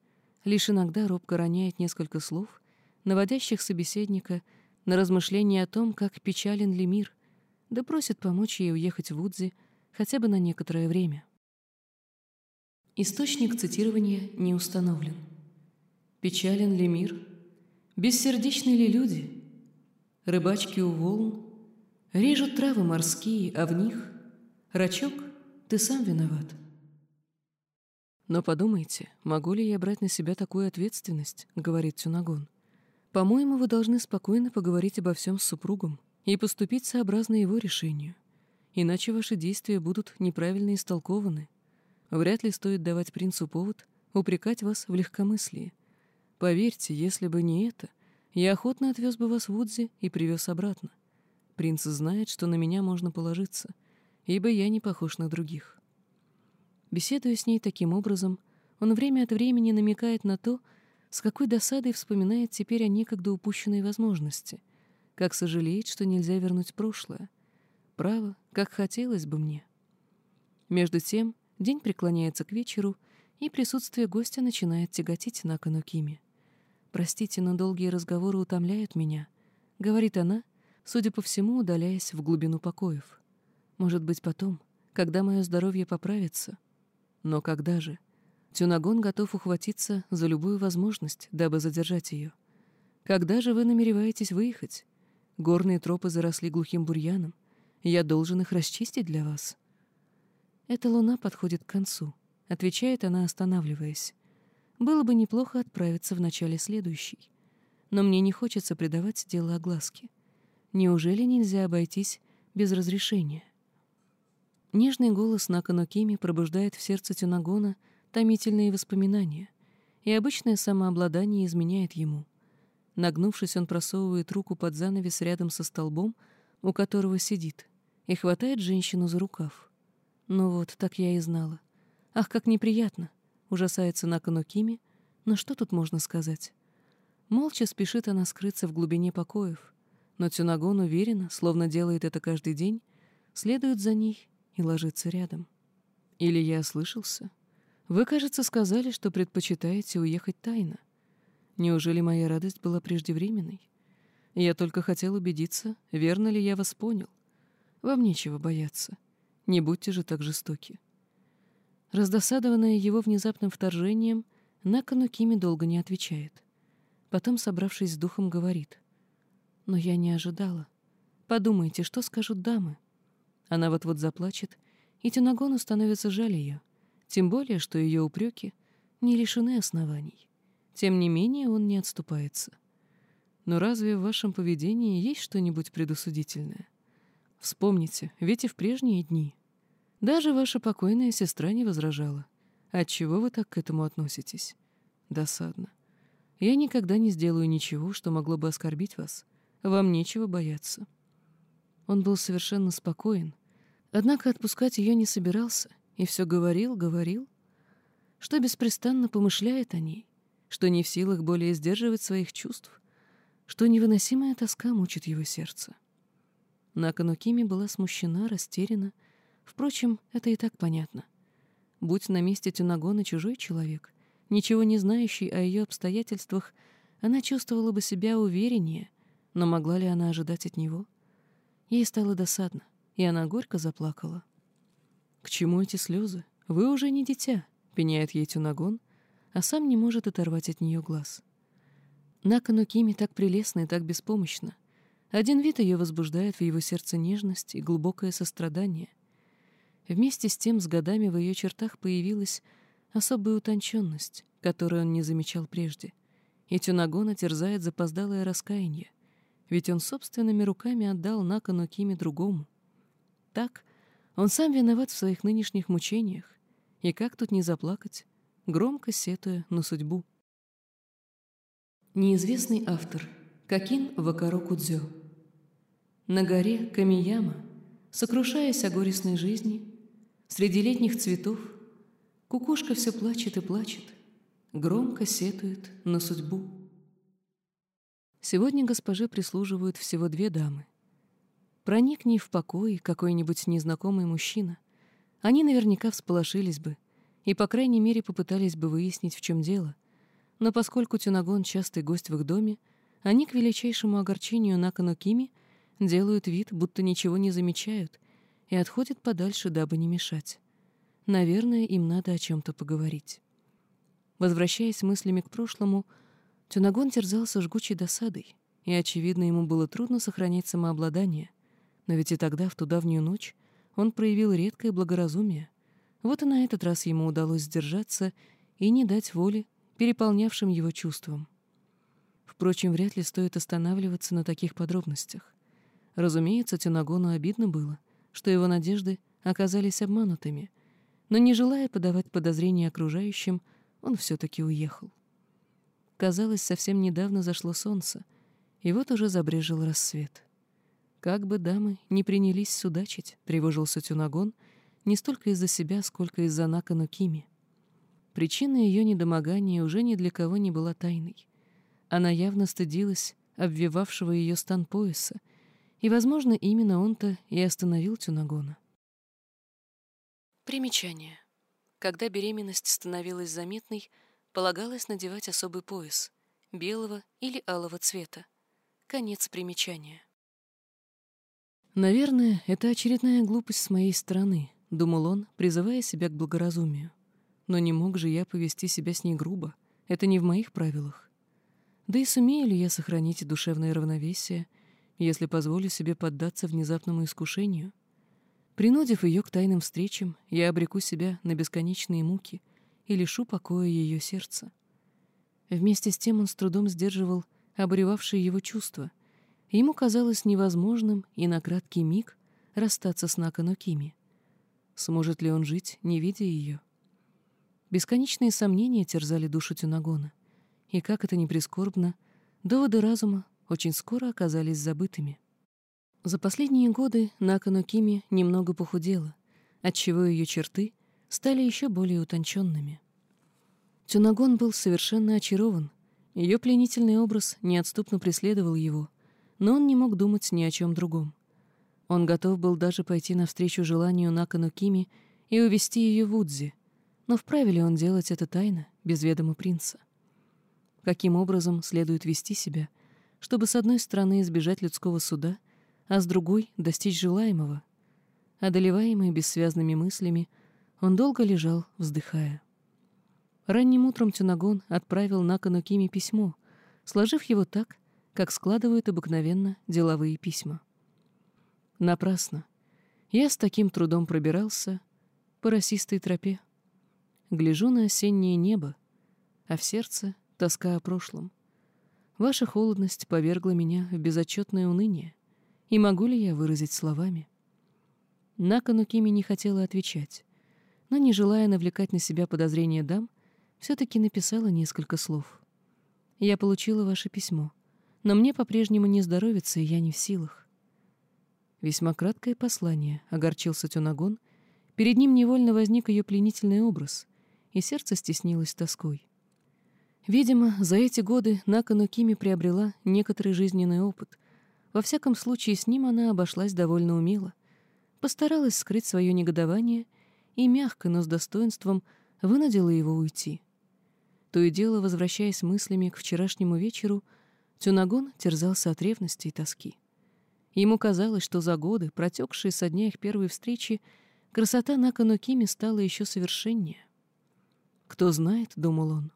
лишь иногда робко роняет несколько слов, наводящих собеседника на размышления о том, как печален ли мир, да просит помочь ей уехать в Удзи хотя бы на некоторое время. Источник цитирования не установлен. Печален ли мир? Бессердечны ли люди? Рыбачки у волн режут травы морские, а в них рачок, ты сам виноват. Но подумайте, могу ли я брать на себя такую ответственность, говорит Тюнагон. По-моему, вы должны спокойно поговорить обо всем с супругом и поступить сообразно его решению. Иначе ваши действия будут неправильно истолкованы. Вряд ли стоит давать принцу повод упрекать вас в легкомыслии. Поверьте, если бы не это, я охотно отвез бы вас в Удзи и привез обратно. Принц знает, что на меня можно положиться, ибо я не похож на других. Беседуя с ней таким образом, он время от времени намекает на то, с какой досадой вспоминает теперь о некогда упущенной возможности, как сожалеет, что нельзя вернуть прошлое. Право, как хотелось бы мне. Между тем, День преклоняется к вечеру, и присутствие гостя начинает тяготить на Канукиме. «Простите, но долгие разговоры утомляют меня», — говорит она, судя по всему, удаляясь в глубину покоев. «Может быть, потом, когда мое здоровье поправится». Но когда же? Тюнагон готов ухватиться за любую возможность, дабы задержать ее. Когда же вы намереваетесь выехать? Горные тропы заросли глухим бурьяном. Я должен их расчистить для вас. «Эта луна подходит к концу», — отвечает она, останавливаясь. «Было бы неплохо отправиться в начале следующей. Но мне не хочется придавать дело огласке. Неужели нельзя обойтись без разрешения?» Нежный голос Накану Кими пробуждает в сердце Тюнагона томительные воспоминания, и обычное самообладание изменяет ему. Нагнувшись, он просовывает руку под занавес рядом со столбом, у которого сидит, и хватает женщину за рукав. Ну вот, так я и знала. Ах, как неприятно. Ужасается Накану Кими. Но что тут можно сказать? Молча спешит она скрыться в глубине покоев. Но Тюнагон уверенно, словно делает это каждый день, следует за ней и ложится рядом. Или я ослышался? Вы, кажется, сказали, что предпочитаете уехать тайно. Неужели моя радость была преждевременной? Я только хотел убедиться, верно ли я вас понял. Вам нечего бояться. Не будьте же так жестоки. Раздосадованная его внезапным вторжением, Накану Кими долго не отвечает. Потом, собравшись с духом, говорит. «Но я не ожидала. Подумайте, что скажут дамы?» Она вот-вот заплачет, и Тюнагону становится жаль ее, тем более, что ее упреки не лишены оснований. Тем не менее, он не отступается. Но разве в вашем поведении есть что-нибудь предусудительное? Вспомните, ведь и в прежние дни. Даже ваша покойная сестра не возражала. Отчего вы так к этому относитесь? Досадно. Я никогда не сделаю ничего, что могло бы оскорбить вас. Вам нечего бояться. Он был совершенно спокоен, однако отпускать ее не собирался и все говорил, говорил, что беспрестанно помышляет о ней, что не в силах более сдерживать своих чувств, что невыносимая тоска мучит его сердце. Наканукими была смущена, растеряна. Впрочем, это и так понятно. Будь на месте Тюнагона чужой человек, ничего не знающий о ее обстоятельствах, она чувствовала бы себя увереннее, но могла ли она ожидать от него? Ей стало досадно, и она горько заплакала. «К чему эти слезы? Вы уже не дитя», — пеняет ей Тюнагон, а сам не может оторвать от нее глаз. Накану Кими так прелестна и так беспомощна. Один вид ее возбуждает в его сердце нежность и глубокое сострадание. Вместе с тем с годами в ее чертах появилась особая утонченность, которую он не замечал прежде. И Тюнагона терзает запоздалое раскаяние, ведь он собственными руками отдал Накану Кими другому. Так, он сам виноват в своих нынешних мучениях, и как тут не заплакать, громко сетуя на судьбу. Неизвестный автор — Какин Вакарокудзё. На горе Камияма, сокрушаясь о горестной жизни, среди летних цветов, кукушка все плачет и плачет, громко сетует на судьбу. Сегодня госпоже прислуживают всего две дамы. Проникни в покой какой-нибудь незнакомый мужчина, они наверняка всполошились бы и, по крайней мере, попытались бы выяснить, в чем дело. Но поскольку Тюнагон — частый гость в их доме, они к величайшему огорчению Накану Кими делают вид, будто ничего не замечают, и отходят подальше, дабы не мешать. Наверное, им надо о чем-то поговорить. Возвращаясь мыслями к прошлому, Тюнагон терзался жгучей досадой, и, очевидно, ему было трудно сохранять самообладание. Но ведь и тогда, в ту давнюю ночь, он проявил редкое благоразумие. Вот и на этот раз ему удалось сдержаться и не дать воли переполнявшим его чувствам. Впрочем, вряд ли стоит останавливаться на таких подробностях. Разумеется, Тюнагону обидно было, что его надежды оказались обманутыми, но, не желая подавать подозрения окружающим, он все-таки уехал. Казалось, совсем недавно зашло солнце, и вот уже забрежил рассвет. Как бы дамы не принялись судачить, тревожился Тюнагон, не столько из-за себя, сколько из-за Накану Кими. Причина ее недомогания уже ни для кого не была тайной. Она явно стыдилась обвивавшего ее стан пояса, и, возможно, именно он-то и остановил Тюнагона. Примечание. Когда беременность становилась заметной, полагалось надевать особый пояс — белого или алого цвета. Конец примечания. «Наверное, это очередная глупость с моей стороны», — думал он, призывая себя к благоразумию. «Но не мог же я повести себя с ней грубо. Это не в моих правилах. Да и сумею ли я сохранить душевное равновесие, если позволю себе поддаться внезапному искушению?» Принудив ее к тайным встречам, я обреку себя на бесконечные муки и лишу покоя ее сердца. Вместе с тем он с трудом сдерживал обуревавшие его чувства. Ему казалось невозможным и на краткий миг расстаться с Наканокими. Сможет ли он жить, не видя ее? Бесконечные сомнения терзали душу Тюнагона. И, как это ни прискорбно, доводы разума очень скоро оказались забытыми. За последние годы Накану Кими немного похудела, отчего ее черты стали еще более утонченными. Тюнагон был совершенно очарован, ее пленительный образ неотступно преследовал его, но он не мог думать ни о чем другом. Он готов был даже пойти навстречу желанию Накану Кими и увести ее в Удзи, но вправе ли он делать это тайно, без ведома принца? Каким образом следует вести себя, чтобы с одной стороны избежать людского суда, а с другой — достичь желаемого. Одолеваемый бессвязными мыслями, он долго лежал, вздыхая. Ранним утром Тюнагон отправил на Канукиме письмо, сложив его так, как складывают обыкновенно деловые письма. Напрасно. Я с таким трудом пробирался по росистой тропе. Гляжу на осеннее небо, а в сердце тоска о прошлом. Ваша холодность повергла меня в безотчетное уныние. И могу ли я выразить словами? Накану Кими не хотела отвечать, но, не желая навлекать на себя подозрения дам, все-таки написала несколько слов. «Я получила ваше письмо, но мне по-прежнему не здоровится, и я не в силах». Весьма краткое послание, огорчился Тюнагон. Перед ним невольно возник ее пленительный образ, и сердце стеснилось тоской. Видимо, за эти годы Накану Кими приобрела некоторый жизненный опыт — во всяком случае, с ним она обошлась довольно умело. Постаралась скрыть свое негодование и мягко, но с достоинством вынудила его уйти. То и дело, возвращаясь мыслями к вчерашнему вечеру, Тюнагон терзался от ревности и тоски. Ему казалось, что за годы, протекшие со дня их первой встречи, красота Наканокими стала еще совершеннее. «Кто знает», — думал он, —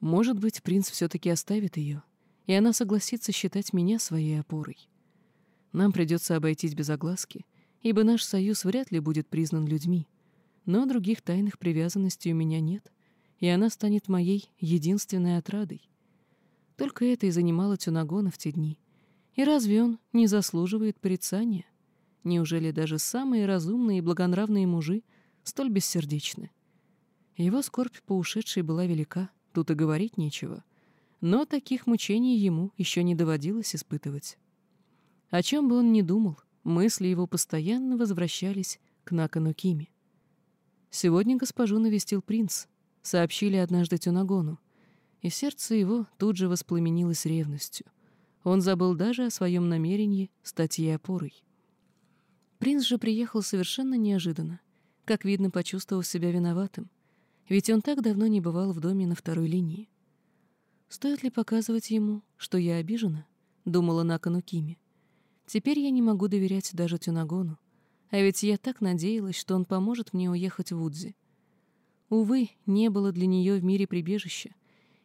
«может быть, принц все-таки оставит ее, и она согласится считать меня своей опорой. Нам придется обойтись без огласки, ибо наш союз вряд ли будет признан людьми, но других тайных привязанностей у меня нет, и она станет моей единственной отрадой. Только это и занимало Тюнагона в те дни. И разве он не заслуживает порицания? Неужели даже самые разумные и благонравные мужи столь бессердечны? Его скорбь по ушедшей была велика, тут и говорить нечего — но таких мучений ему еще не доводилось испытывать. О чем бы он ни думал, мысли его постоянно возвращались к Накану Кими. Сегодня госпожу навестил принц, сообщили однажды Тюнагону, и сердце его тут же воспламенилось ревностью. Он забыл даже о своем намерении стать ей опорой. Принц же приехал совершенно неожиданно, как видно, почувствовав себя виноватым, ведь он так давно не бывал в доме на второй линии. Стоит ли показывать ему, что я обижена? Думала Накану Кими. Теперь я не могу доверять даже Тюнагону, А ведь я так надеялась, что он поможет мне уехать в Удзи. Увы, не было для нее в мире прибежища,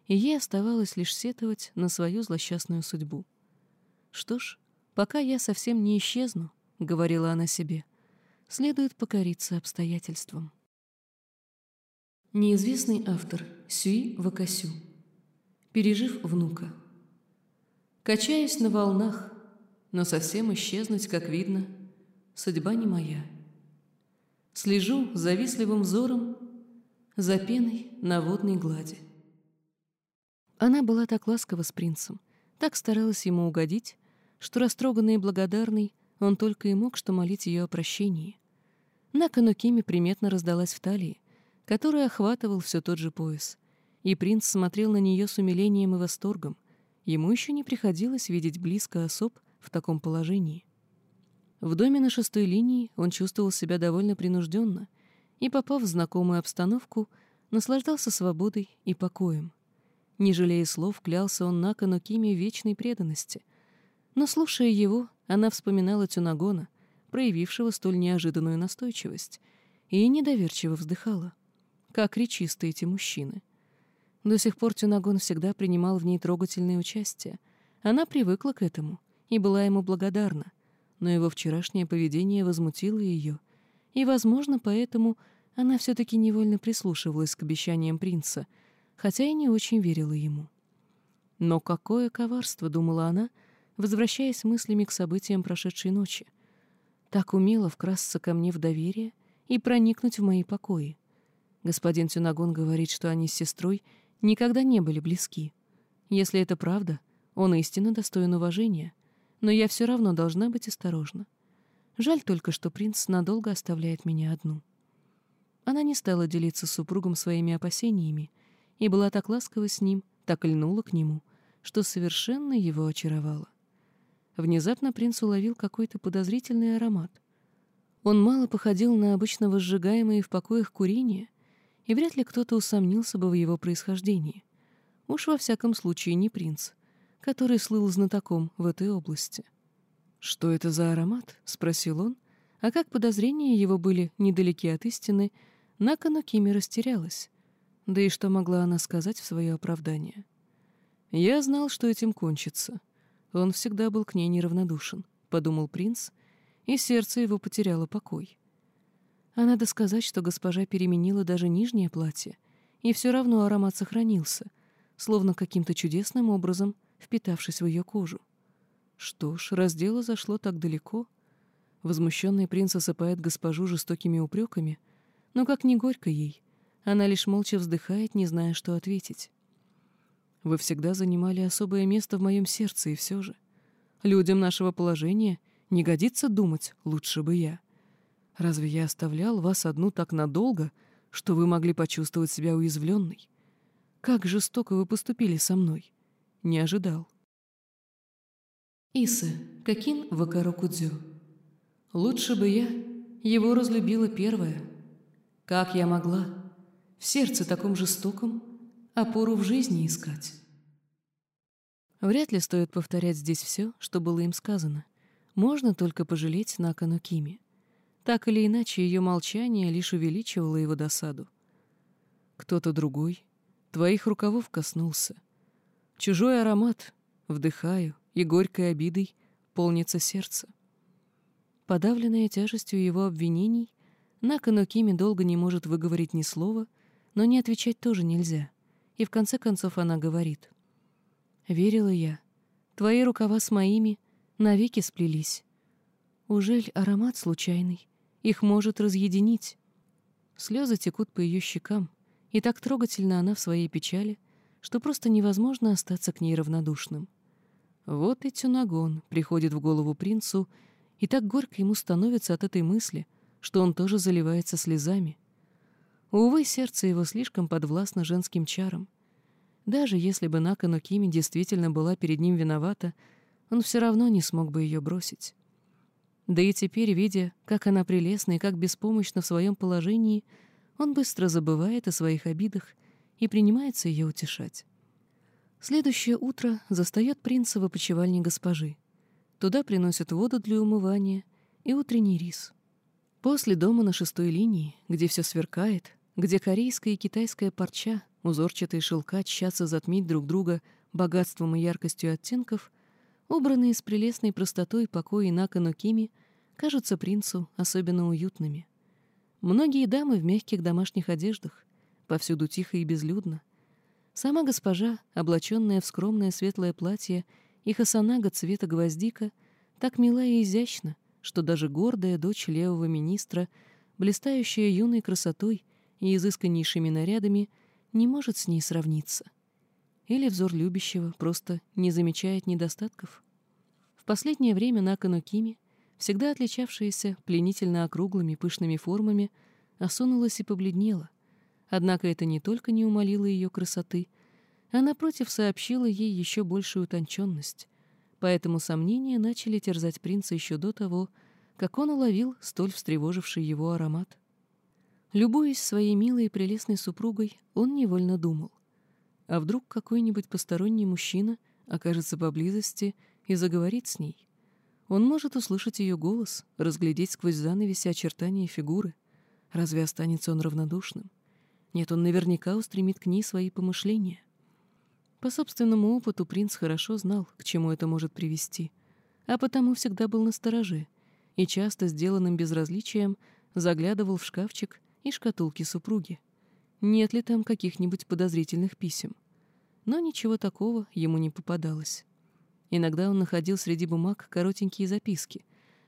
и ей оставалось лишь сетовать на свою злосчастную судьбу. «Что ж, пока я совсем не исчезну», — говорила она себе, — «следует покориться обстоятельствам». Неизвестный автор Сюи Вакасю. Пережив внука. Качаюсь на волнах, но совсем исчезнуть, как видно, судьба не моя. Слежу завистливым взором за пеной на водной глади. Она была так ласкова с принцем, так старалась ему угодить, что растроганный и благодарный он только и мог что молить ее о прощении. На Канукиме приметно раздалась в талии, которая охватывал все тот же пояс, и принц смотрел на нее с умилением и восторгом. Ему еще не приходилось видеть близко особ в таком положении. В доме на шестой линии он чувствовал себя довольно принужденно — и, попав в знакомую обстановку, наслаждался свободой и покоем. Не жалея слов, клялся он на кону Киме вечной преданности. Но, слушая его, она вспоминала Тюнагона, проявившего столь неожиданную настойчивость, и недоверчиво вздыхала. Как речисты эти мужчины. До сих пор Тюнагон всегда принимал в ней трогательное участие. Она привыкла к этому и была ему благодарна, но его вчерашнее поведение возмутило ее — и, возможно, поэтому она все-таки невольно прислушивалась к обещаниям принца, хотя и не очень верила ему. Но какое коварство, думала она, возвращаясь мыслями к событиям прошедшей ночи. Так умело вкрасться ко мне в доверие и проникнуть в мои покои. Господин Тюнагон говорит, что они с сестрой никогда не были близки. Если это правда, он истинно достоин уважения, но я все равно должна быть осторожна. Жаль только, что принц надолго оставляет меня одну. Она не стала делиться с супругом своими опасениями и была так ласкова с ним, так льнула к нему, что совершенно его очаровала. Внезапно принц уловил какой-то подозрительный аромат. Он мало походил на обычно сжигаемое в покоях курение, и вряд ли кто-то усомнился бы в его происхождении. Уж во всяком случае не принц, который слыл знатоком в этой области. «Что это за аромат?» — спросил он, а как подозрения его были недалеки от истины, Накану Кими растерялась. Да и что могла она сказать в свое оправдание? «Я знал, что этим кончится. Он всегда был к ней неравнодушен», — подумал принц, и сердце его потеряло покой. А надо сказать, что госпожа переменила даже нижнее платье, и все равно аромат сохранился, словно каким-то чудесным образом впитавшись в ее кожу. Что ж, раз дело зашло так далеко, возмущенный принц осыпает госпожу жестокими упреками, но как не горько ей, она лишь молча вздыхает, не зная, что ответить. Вы всегда занимали особое место в моем сердце, и все же. Людям нашего положения не годится думать, лучше бы я. Разве я оставлял вас одну так надолго, что вы могли почувствовать себя уязвленной? Как жестоко вы поступили со мной. Не ожидал. Исы, Какин Вакарокудзю. Лучше бы я его разлюбила первая. Как я могла в сердце таком жестоком опору в жизни искать? Вряд ли стоит повторять здесь все, что было им сказано. Можно только пожалеть Накану Кими. Так или иначе, ее молчание лишь увеличивало его досаду. Кто-то другой твоих рукавов коснулся. Чужой аромат вдыхаю, и горькой обидой полнится сердце. Подавленная тяжестью его обвинений, Накану Кими долго не может выговорить ни слова, но не отвечать тоже нельзя. И в конце концов она говорит. «Верила я. Твои рукава с моими навеки сплелись. Ужель аромат случайный их может разъединить?» Слезы текут по ее щекам, и так трогательно она в своей печали, что просто невозможно остаться к ней равнодушным. Вот и Тюнагон приходит в голову принцу, и так горько ему становится от этой мысли, что он тоже заливается слезами. Увы, сердце его слишком подвластно женским чарам. Даже если бы Накану Кими действительно была перед ним виновата, он все равно не смог бы ее бросить. Да и теперь, видя, как она прелестна и как беспомощна в своем положении, он быстро забывает о своих обидах и принимается ее утешать. Следующее утро застает принца в опочивальне госпожи. Туда приносят воду для умывания и утренний рис. После дома на шестой линии, где все сверкает, где корейская и китайская парча, узорчатые шелка тщатся затмить друг друга богатством и яркостью оттенков, убранные с прелестной простотой покои Накану Кими, кажутся принцу особенно уютными. Многие дамы в мягких домашних одеждах, повсюду тихо и безлюдно. Сама госпожа, облаченная в скромное светлое платье и хасанага цвета гвоздика, так мила и изящна, что даже гордая дочь левого министра, блистающая юной красотой и изысканнейшими нарядами, не может с ней сравниться. Или взор любящего просто не замечает недостатков. В последнее время Накану Кими, всегда отличавшаяся пленительно округлыми пышными формами, осунулась и побледнела. Однако это не только не умолило ее красоты, а напротив сообщило ей еще большую утонченность, поэтому сомнения начали терзать принца еще до того, как он уловил столь встревоживший его аромат. Любуясь своей милой и прелестной супругой, он невольно думал. А вдруг какой-нибудь посторонний мужчина окажется поблизости и заговорит с ней? Он может услышать ее голос, разглядеть сквозь занавеси очертания фигуры. Разве останется он равнодушным? Нет, он наверняка устремит к ней свои помышления. По собственному опыту принц хорошо знал, к чему это может привести, а потому всегда был настороже и часто сделанным безразличием заглядывал в шкафчик и шкатулки супруги. Нет ли там каких-нибудь подозрительных писем? Но ничего такого ему не попадалось. Иногда он находил среди бумаг коротенькие записки,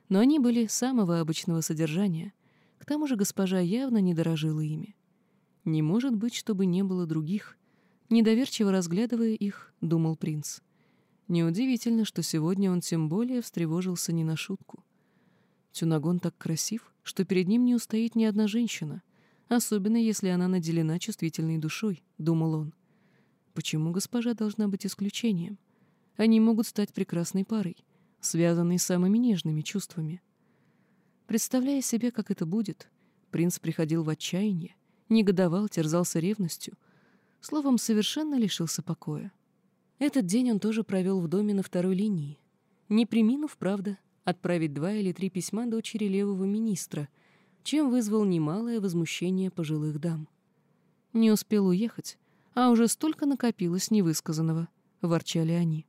но они были самого обычного содержания. К тому же госпожа явно не дорожила ими. Не может быть, чтобы не было других, Недоверчиво разглядывая их, думал принц. Неудивительно, что сегодня он тем более встревожился не на шутку. Тюнагон так красив, что перед ним не устоит ни одна женщина, особенно если она наделена чувствительной душой, думал он. Почему госпожа должна быть исключением? Они могут стать прекрасной парой, связанной самыми нежными чувствами. Представляя себе, как это будет, принц приходил в отчаяние, негодовал, терзался ревностью — Словом, совершенно лишился покоя. Этот день он тоже провел в доме на второй линии, не приминув, правда, отправить два или три письма дочери левого министра, чем вызвал немалое возмущение пожилых дам. Не успел уехать, а уже столько накопилось невысказанного, — ворчали они.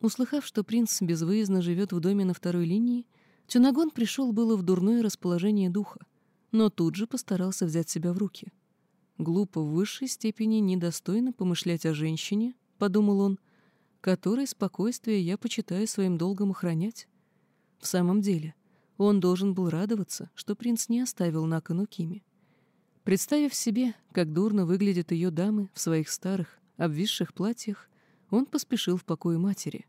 Услыхав, что принц безвыездно живет в доме на второй линии, Тюнагон пришел было в дурное расположение духа, но тут же постарался взять себя в руки. Глупо в высшей степени недостойно помышлять о женщине, — подумал он, — которой спокойствие я почитаю своим долгом охранять. В самом деле, он должен был радоваться, что принц не оставил Накану Кими. Представив себе, как дурно выглядят ее дамы в своих старых, обвисших платьях, он поспешил в покой матери.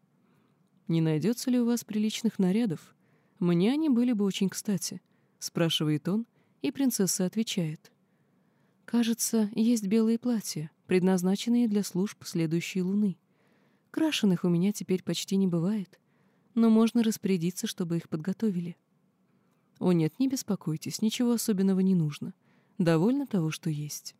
«Не найдется ли у вас приличных нарядов? Мне они были бы очень кстати», — спрашивает он, и принцесса отвечает — Кажется, есть белые платья, предназначенные для служб следующей луны. Крашеных у меня теперь почти не бывает, но можно распорядиться, чтобы их подготовили. О нет, не беспокойтесь, ничего особенного не нужно. Довольно того, что есть.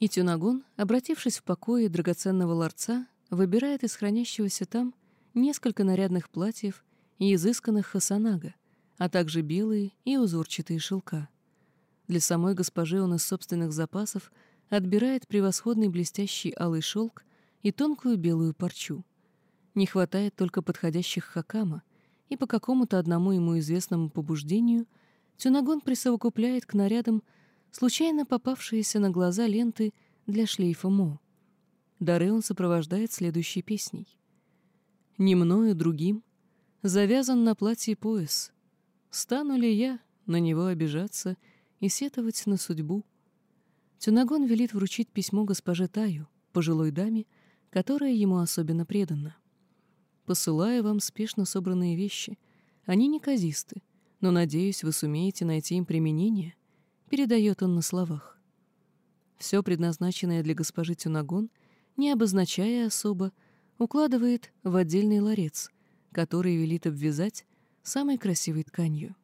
И Тюнагон, обратившись в покое драгоценного ларца, выбирает из хранящегося там несколько нарядных платьев и изысканных хасанага, а также белые и узорчатые шелка. Для самой госпожи он из собственных запасов отбирает превосходный блестящий алый шелк и тонкую белую парчу. Не хватает только подходящих хакама, и по какому-то одному ему известному побуждению Тюнагон присовокупляет к нарядам случайно попавшиеся на глаза ленты для шлейфа Мо. Дары он сопровождает следующей песней. «Не мною другим завязан на платье пояс. Стану ли я на него обижаться — и сетовать на судьбу. Тюнагон велит вручить письмо госпоже Таю, пожилой даме, которая ему особенно предана. Посылаю вам спешно собранные вещи. Они неказисты, но, надеюсь, вы сумеете найти им применение, передает он на словах. Все предназначенное для госпожи Тюнагон, не обозначая особо, укладывает в отдельный ларец, который велит обвязать самой красивой тканью.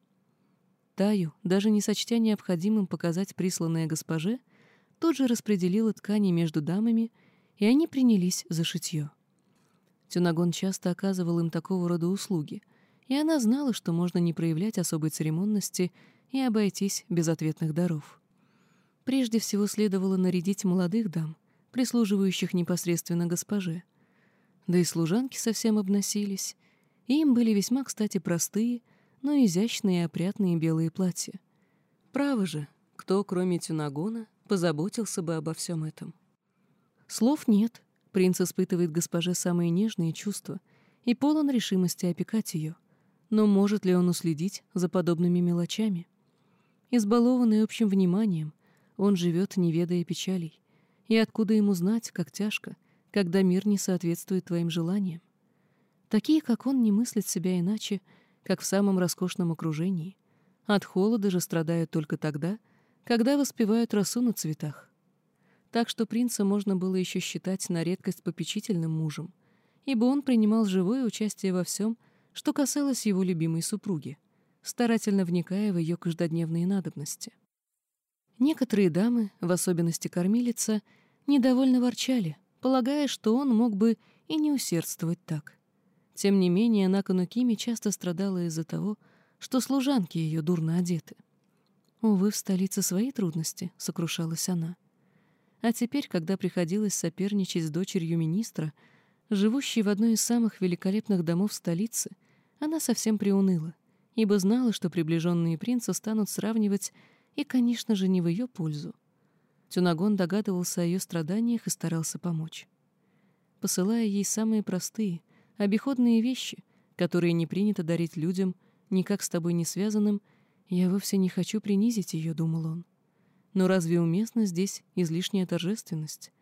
Таю, даже не сочтя необходимым показать присланное госпоже, тут же распределила ткани между дамами, и они принялись за шитье. Тюнагон часто оказывал им такого рода услуги, и она знала, что можно не проявлять особой церемонности и обойтись без ответных даров. Прежде всего следовало нарядить молодых дам, прислуживающих непосредственно госпоже. Да и служанки совсем обносились, и им были весьма, кстати, простые, но изящные и опрятные белые платья. Право же, кто, кроме Тюнагона, позаботился бы обо всем этом? Слов нет, принц испытывает госпоже самые нежные чувства и полон решимости опекать ее. Но может ли он уследить за подобными мелочами? Избалованный общим вниманием, он живет, не ведая печалей. И откуда ему знать, как тяжко, когда мир не соответствует твоим желаниям? Такие, как он, не мыслят себя иначе, как в самом роскошном окружении. От холода же страдают только тогда, когда воспевают росу на цветах. Так что принца можно было еще считать на редкость попечительным мужем, ибо он принимал живое участие во всем, что касалось его любимой супруги, старательно вникая в ее каждодневные надобности. Некоторые дамы, в особенности кормилица, недовольно ворчали, полагая, что он мог бы и не усердствовать так. Тем не менее, Накану Кими часто страдала из-за того, что служанки ее дурно одеты. «Увы, в столице свои трудности», — сокрушалась она. А теперь, когда приходилось соперничать с дочерью министра, живущей в одной из самых великолепных домов столицы, она совсем приуныла, ибо знала, что приближенные принца станут сравнивать и, конечно же, не в ее пользу. Тюнагон догадывался о ее страданиях и старался помочь. Посылая ей самые простые, обиходные вещи, которые не принято дарить людям, никак с тобой не связанным, я вовсе не хочу принизить ее, думал он. Но разве уместна здесь излишняя торжественность?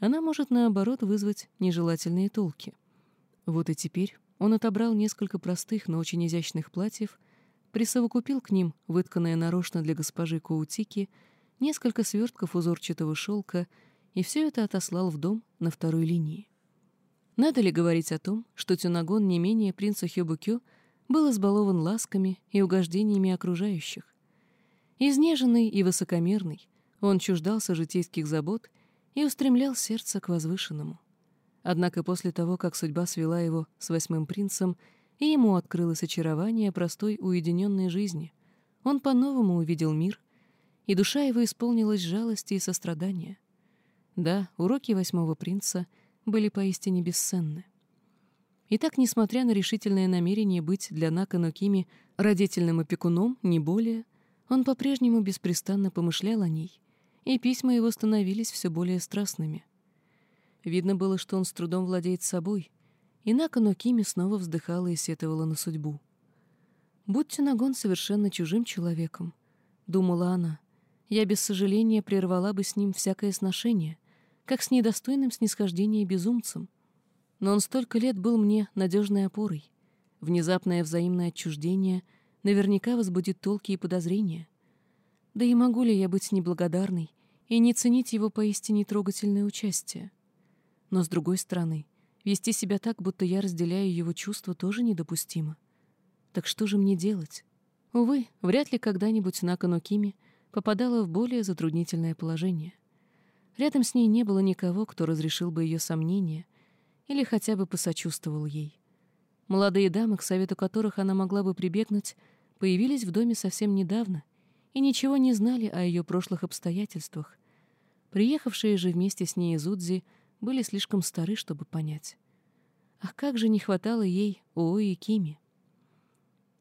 Она может, наоборот, вызвать нежелательные толки. Вот и теперь он отобрал несколько простых, но очень изящных платьев присовокупил к ним вытканное нарочно для госпожи Коутики несколько свертков узорчатого шелка и все это отослал в дом на второй линии. Надо ли говорить о том, что Тюнагон не менее принца Хёбукё был избалован ласками и угождениями окружающих? Изнеженный и высокомерный, он чуждался житейских забот и устремлял сердце к возвышенному. Однако после того, как судьба свела его с восьмым принцем и ему открылось очарование простой уединенной жизни. Он по-новому увидел мир, и душа его исполнилась жалости и сострадания. Да, уроки восьмого принца были поистине бесценны. Итак, несмотря на решительное намерение быть для Нака Нокими родительным опекуном, не более, он по-прежнему беспрестанно помышлял о ней, и письма его становились все более страстными. Видно было, что он с трудом владеет собой, Инако Нокими снова вздыхала и сетовала на судьбу. «Будь Тюнагон совершенно чужим человеком», — думала она, — «я без сожаления прервала бы с ним всякое сношение, как с недостойным снисхождения безумцем. Но он столько лет был мне надежной опорой. Внезапное взаимное отчуждение наверняка возбудит толки и подозрения. Да и могу ли я быть неблагодарной и не ценить его поистине трогательное участие? Но, с другой стороны, — Вести себя так, будто я разделяю его чувства, тоже недопустимо. Так что же мне делать? Увы, вряд ли когда-нибудь Накану Кими попадала в более затруднительное положение. Рядом с ней не было никого, кто разрешил бы ее сомнения или хотя бы посочувствовал ей. Молодые дамы, к совету которых она могла бы прибегнуть, появились в доме совсем недавно и ничего не знали о ее прошлых обстоятельствах. Приехавшие же вместе с ней из были слишком стары, чтобы понять. Ах, как же не хватало ей Оои и Кими.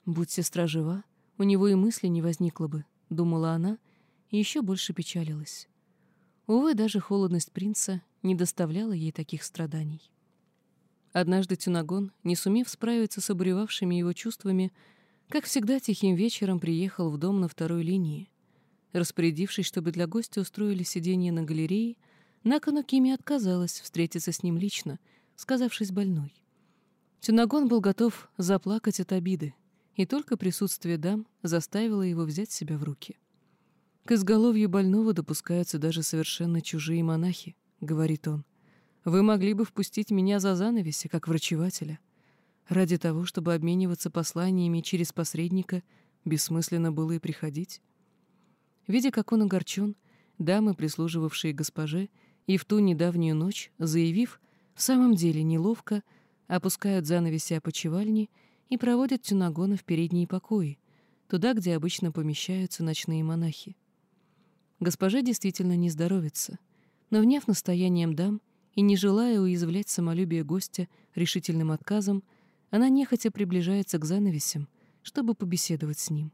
Будь сестра жива, у него и мысли не возникло бы, думала она, и еще больше печалилась. Увы, даже холодность принца не доставляла ей таких страданий. Однажды Тюнагон, не сумев справиться с обуревавшими его чувствами, как всегда тихим вечером приехал в дом на второй линии. Распорядившись, чтобы для гостя устроили сиденье на галерее, Накану Кими отказалась встретиться с ним лично, сказавшись больной. Тюнагон был готов заплакать от обиды, и только присутствие дам заставило его взять себя в руки. «К изголовью больного допускаются даже совершенно чужие монахи», — говорит он. «Вы могли бы впустить меня за занавеси, как врачевателя. Ради того, чтобы обмениваться посланиями через посредника, бессмысленно было и приходить». Видя, как он огорчен, дамы, прислуживавшие госпоже, — и в ту недавнюю ночь, заявив, в самом деле неловко, опускают занавеси опочивальни и проводят Тюнагона в передние покои, туда, где обычно помещаются ночные монахи. Госпожа действительно не здоровится, но, вняв настоянием дам и не желая уязвлять самолюбие гостя решительным отказом, она нехотя приближается к занавесям, чтобы побеседовать с ним.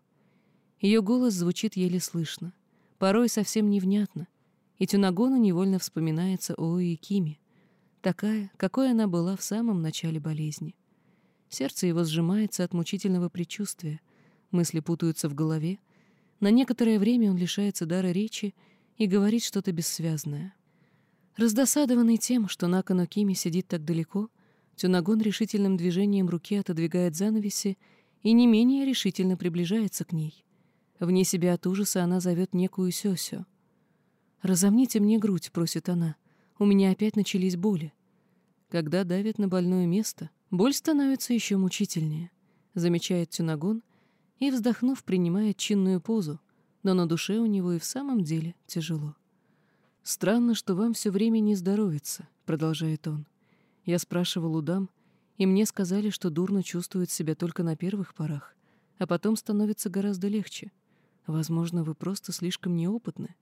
Ее голос звучит еле слышно, порой совсем невнятно, и Тюнагону невольно вспоминается о Киме, такая, какой она была в самом начале болезни. Сердце его сжимается от мучительного предчувствия, мысли путаются в голове, на некоторое время он лишается дара речи и говорит что-то бессвязное. Раздосадованный тем, что Накану Кими сидит так далеко, Тюнагон решительным движением руки отодвигает занавеси и не менее решительно приближается к ней. Вне себя от ужаса она зовет некую Сёсю. «Разомните мне грудь», — просит она. «У меня опять начались боли». Когда давит на больное место, боль становится еще мучительнее, замечает Тюнагон и, вздохнув, принимает чинную позу, но на душе у него и в самом деле тяжело. «Странно, что вам все время не здоровится», — продолжает он. Я спрашивал у дам, и мне сказали, что дурно чувствует себя только на первых порах, а потом становится гораздо легче. Возможно, вы просто слишком неопытны.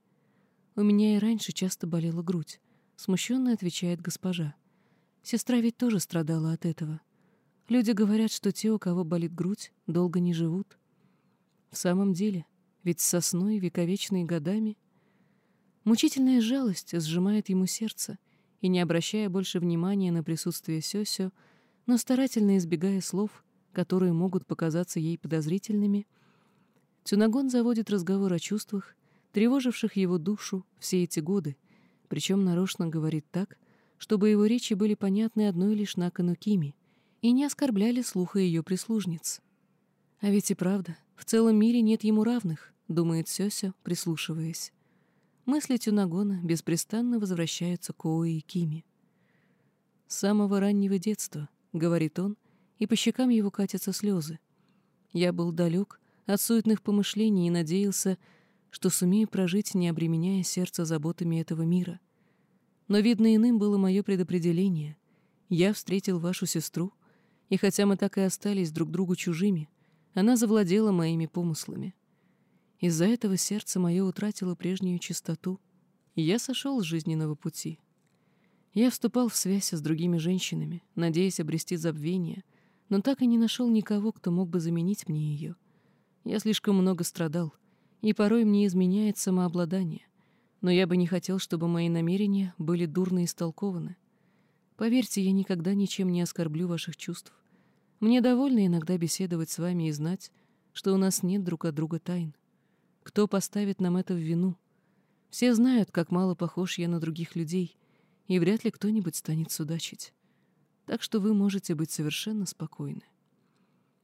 У меня и раньше часто болела грудь, смущенно отвечает госпожа. Сестра ведь тоже страдала от этого. Люди говорят, что те, у кого болит грудь, долго не живут. В самом деле, ведь сосной вековечные годами Мучительная жалость сжимает ему сердце, и, не обращая больше внимания на присутствие Сёсё, но старательно избегая слов, которые могут показаться ей подозрительными, Тюнагон заводит разговор о чувствах, тревоживших его душу все эти годы, причем нарочно говорит так, чтобы его речи были понятны одной лишь Накану Кими и не оскорбляли слуха ее прислужниц. А ведь и правда, в целом мире нет ему равных, думает Сёся, прислушиваясь. Мысли Тюнагона беспрестанно возвращаются к Оуи и Кими. «С самого раннего детства», — говорит он, и по щекам его катятся слезы. «Я был далек от суетных помышлений и надеялся, что сумею прожить, не обременяя сердце заботами этого мира. Но, видно, иным было мое предопределение. Я встретил вашу сестру, и хотя мы так и остались друг другу чужими, она завладела моими помыслами. Из-за этого сердце мое утратило прежнюю чистоту, и я сошел с жизненного пути. Я вступал в связь с другими женщинами, надеясь обрести забвение, но так и не нашел никого, кто мог бы заменить мне ее. Я слишком много страдал, и порой мне изменяет самообладание, но я бы не хотел, чтобы мои намерения были дурно истолкованы. Поверьте, я никогда ничем не оскорблю ваших чувств. Мне довольно иногда беседовать с вами и знать, что у нас нет друг от друга тайн. Кто поставит нам это в вину? Все знают, как мало похож я на других людей, и вряд ли кто-нибудь станет судачить. Так что вы можете быть совершенно спокойны.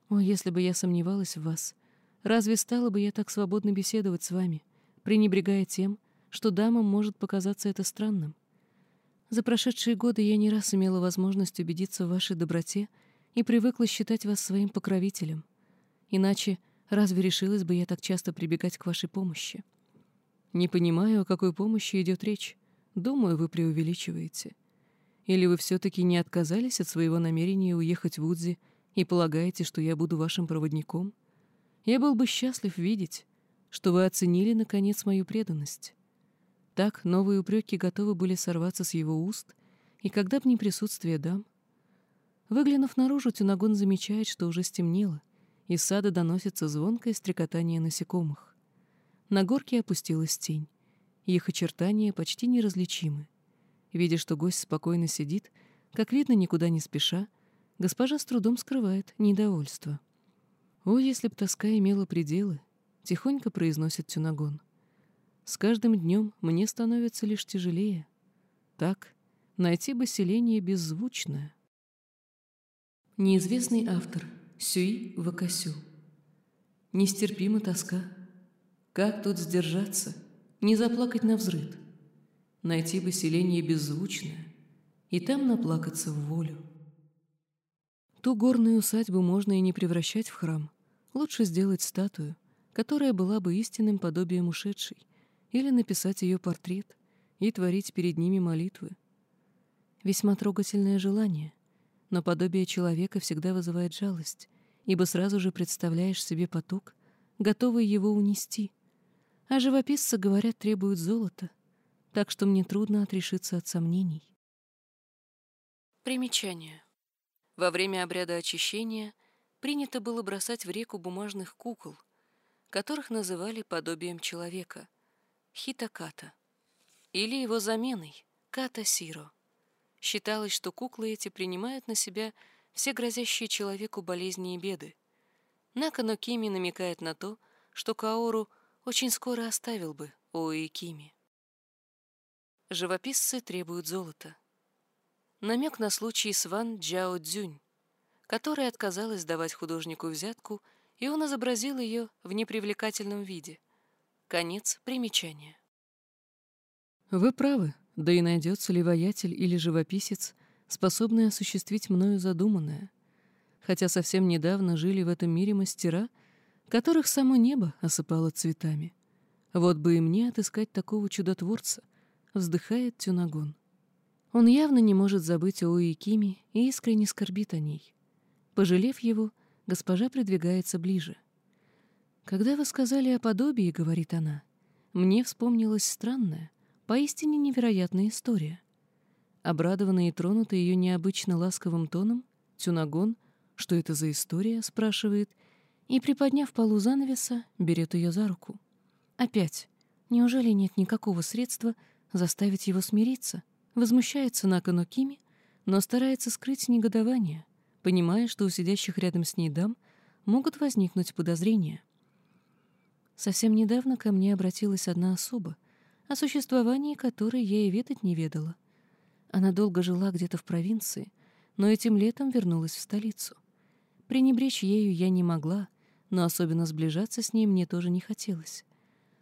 О, если бы я сомневалась в вас, разве стала бы я так свободно беседовать с вами, пренебрегая тем, что дамам может показаться это странным? За прошедшие годы я не раз имела возможность убедиться в вашей доброте и привыкла считать вас своим покровителем. Иначе разве решилась бы я так часто прибегать к вашей помощи? Не понимаю, о какой помощи идет речь. Думаю, вы преувеличиваете. Или вы все-таки не отказались от своего намерения уехать в Удзи и полагаете, что я буду вашим проводником? Я был бы счастлив видеть, что вы оценили, наконец, мою преданность. Так новые упреки готовы были сорваться с его уст, и когда б не присутствие дам, Выглянув наружу, Тюнагон замечает, что уже стемнело, из сада доносится звонкое стрекотание насекомых. На горке опустилась тень. Их очертания почти неразличимы. Видя, что гость спокойно сидит, как видно, никуда не спеша, госпожа с трудом скрывает недовольство. «О, если б тоска имела пределы!» — тихонько произносит Тюнагон. «С каждым днем мне становится лишь тяжелее. Так, найти бы селение беззвучное». Неизвестный автор Сюи Вакасю. Нестерпима тоска. Как тут сдержаться, не заплакать на взрыд? Найти бы селение беззвучное и там наплакаться в волю. Ту горную усадьбу можно и не превращать в храм. Лучше сделать статую, которая была бы истинным подобием ушедшей, или написать ее портрет и творить перед ними молитвы. Весьма трогательное желание — но подобие человека всегда вызывает жалость, ибо сразу же представляешь себе поток, готовые его унести. А живописцы, говорят, требуют золота, так что мне трудно отрешиться от сомнений. Примечание. Во время обряда очищения принято было бросать в реку бумажных кукол, которых называли подобием человека — хитаката, или его заменой — ката-сиро. Считалось, что куклы эти принимают на себя все грозящие человеку болезни и беды. Накано Кими намекает на то, что Каору очень скоро оставил бы Ои Кими. Живописцы требуют золота. Намек на случай с Ван Джао Цзюнь, которая отказалась давать художнику взятку, и он изобразил ее в непривлекательном виде. Конец примечания. Вы правы, да и найдется ли воятель или живописец, способный осуществить мною задуманное. Хотя совсем недавно жили в этом мире мастера, которых само небо осыпало цветами. Вот бы и мне отыскать такого чудотворца, вздыхает Тюнагон. Он явно не может забыть о Уикиме и искренне скорбит о ней. Пожалев его, госпожа придвигается ближе. «Когда вы сказали о подобии, — говорит она, — мне вспомнилась странная, поистине невероятная история. Обрадованный и тронутый ее необычно ласковым тоном, Тюнагон, что это за история, спрашивает, и, приподняв полу занавеса, берет ее за руку. Опять, неужели нет никакого средства заставить его смириться? Возмущается Накану Кими, но старается скрыть негодование, понимая, что у сидящих рядом с ней дам могут возникнуть подозрения. Совсем недавно ко мне обратилась одна особа, о существовании которой я и ведать не ведала. Она долго жила где-то в провинции, но этим летом вернулась в столицу. Пренебречь ею я не могла, но особенно сближаться с ней мне тоже не хотелось.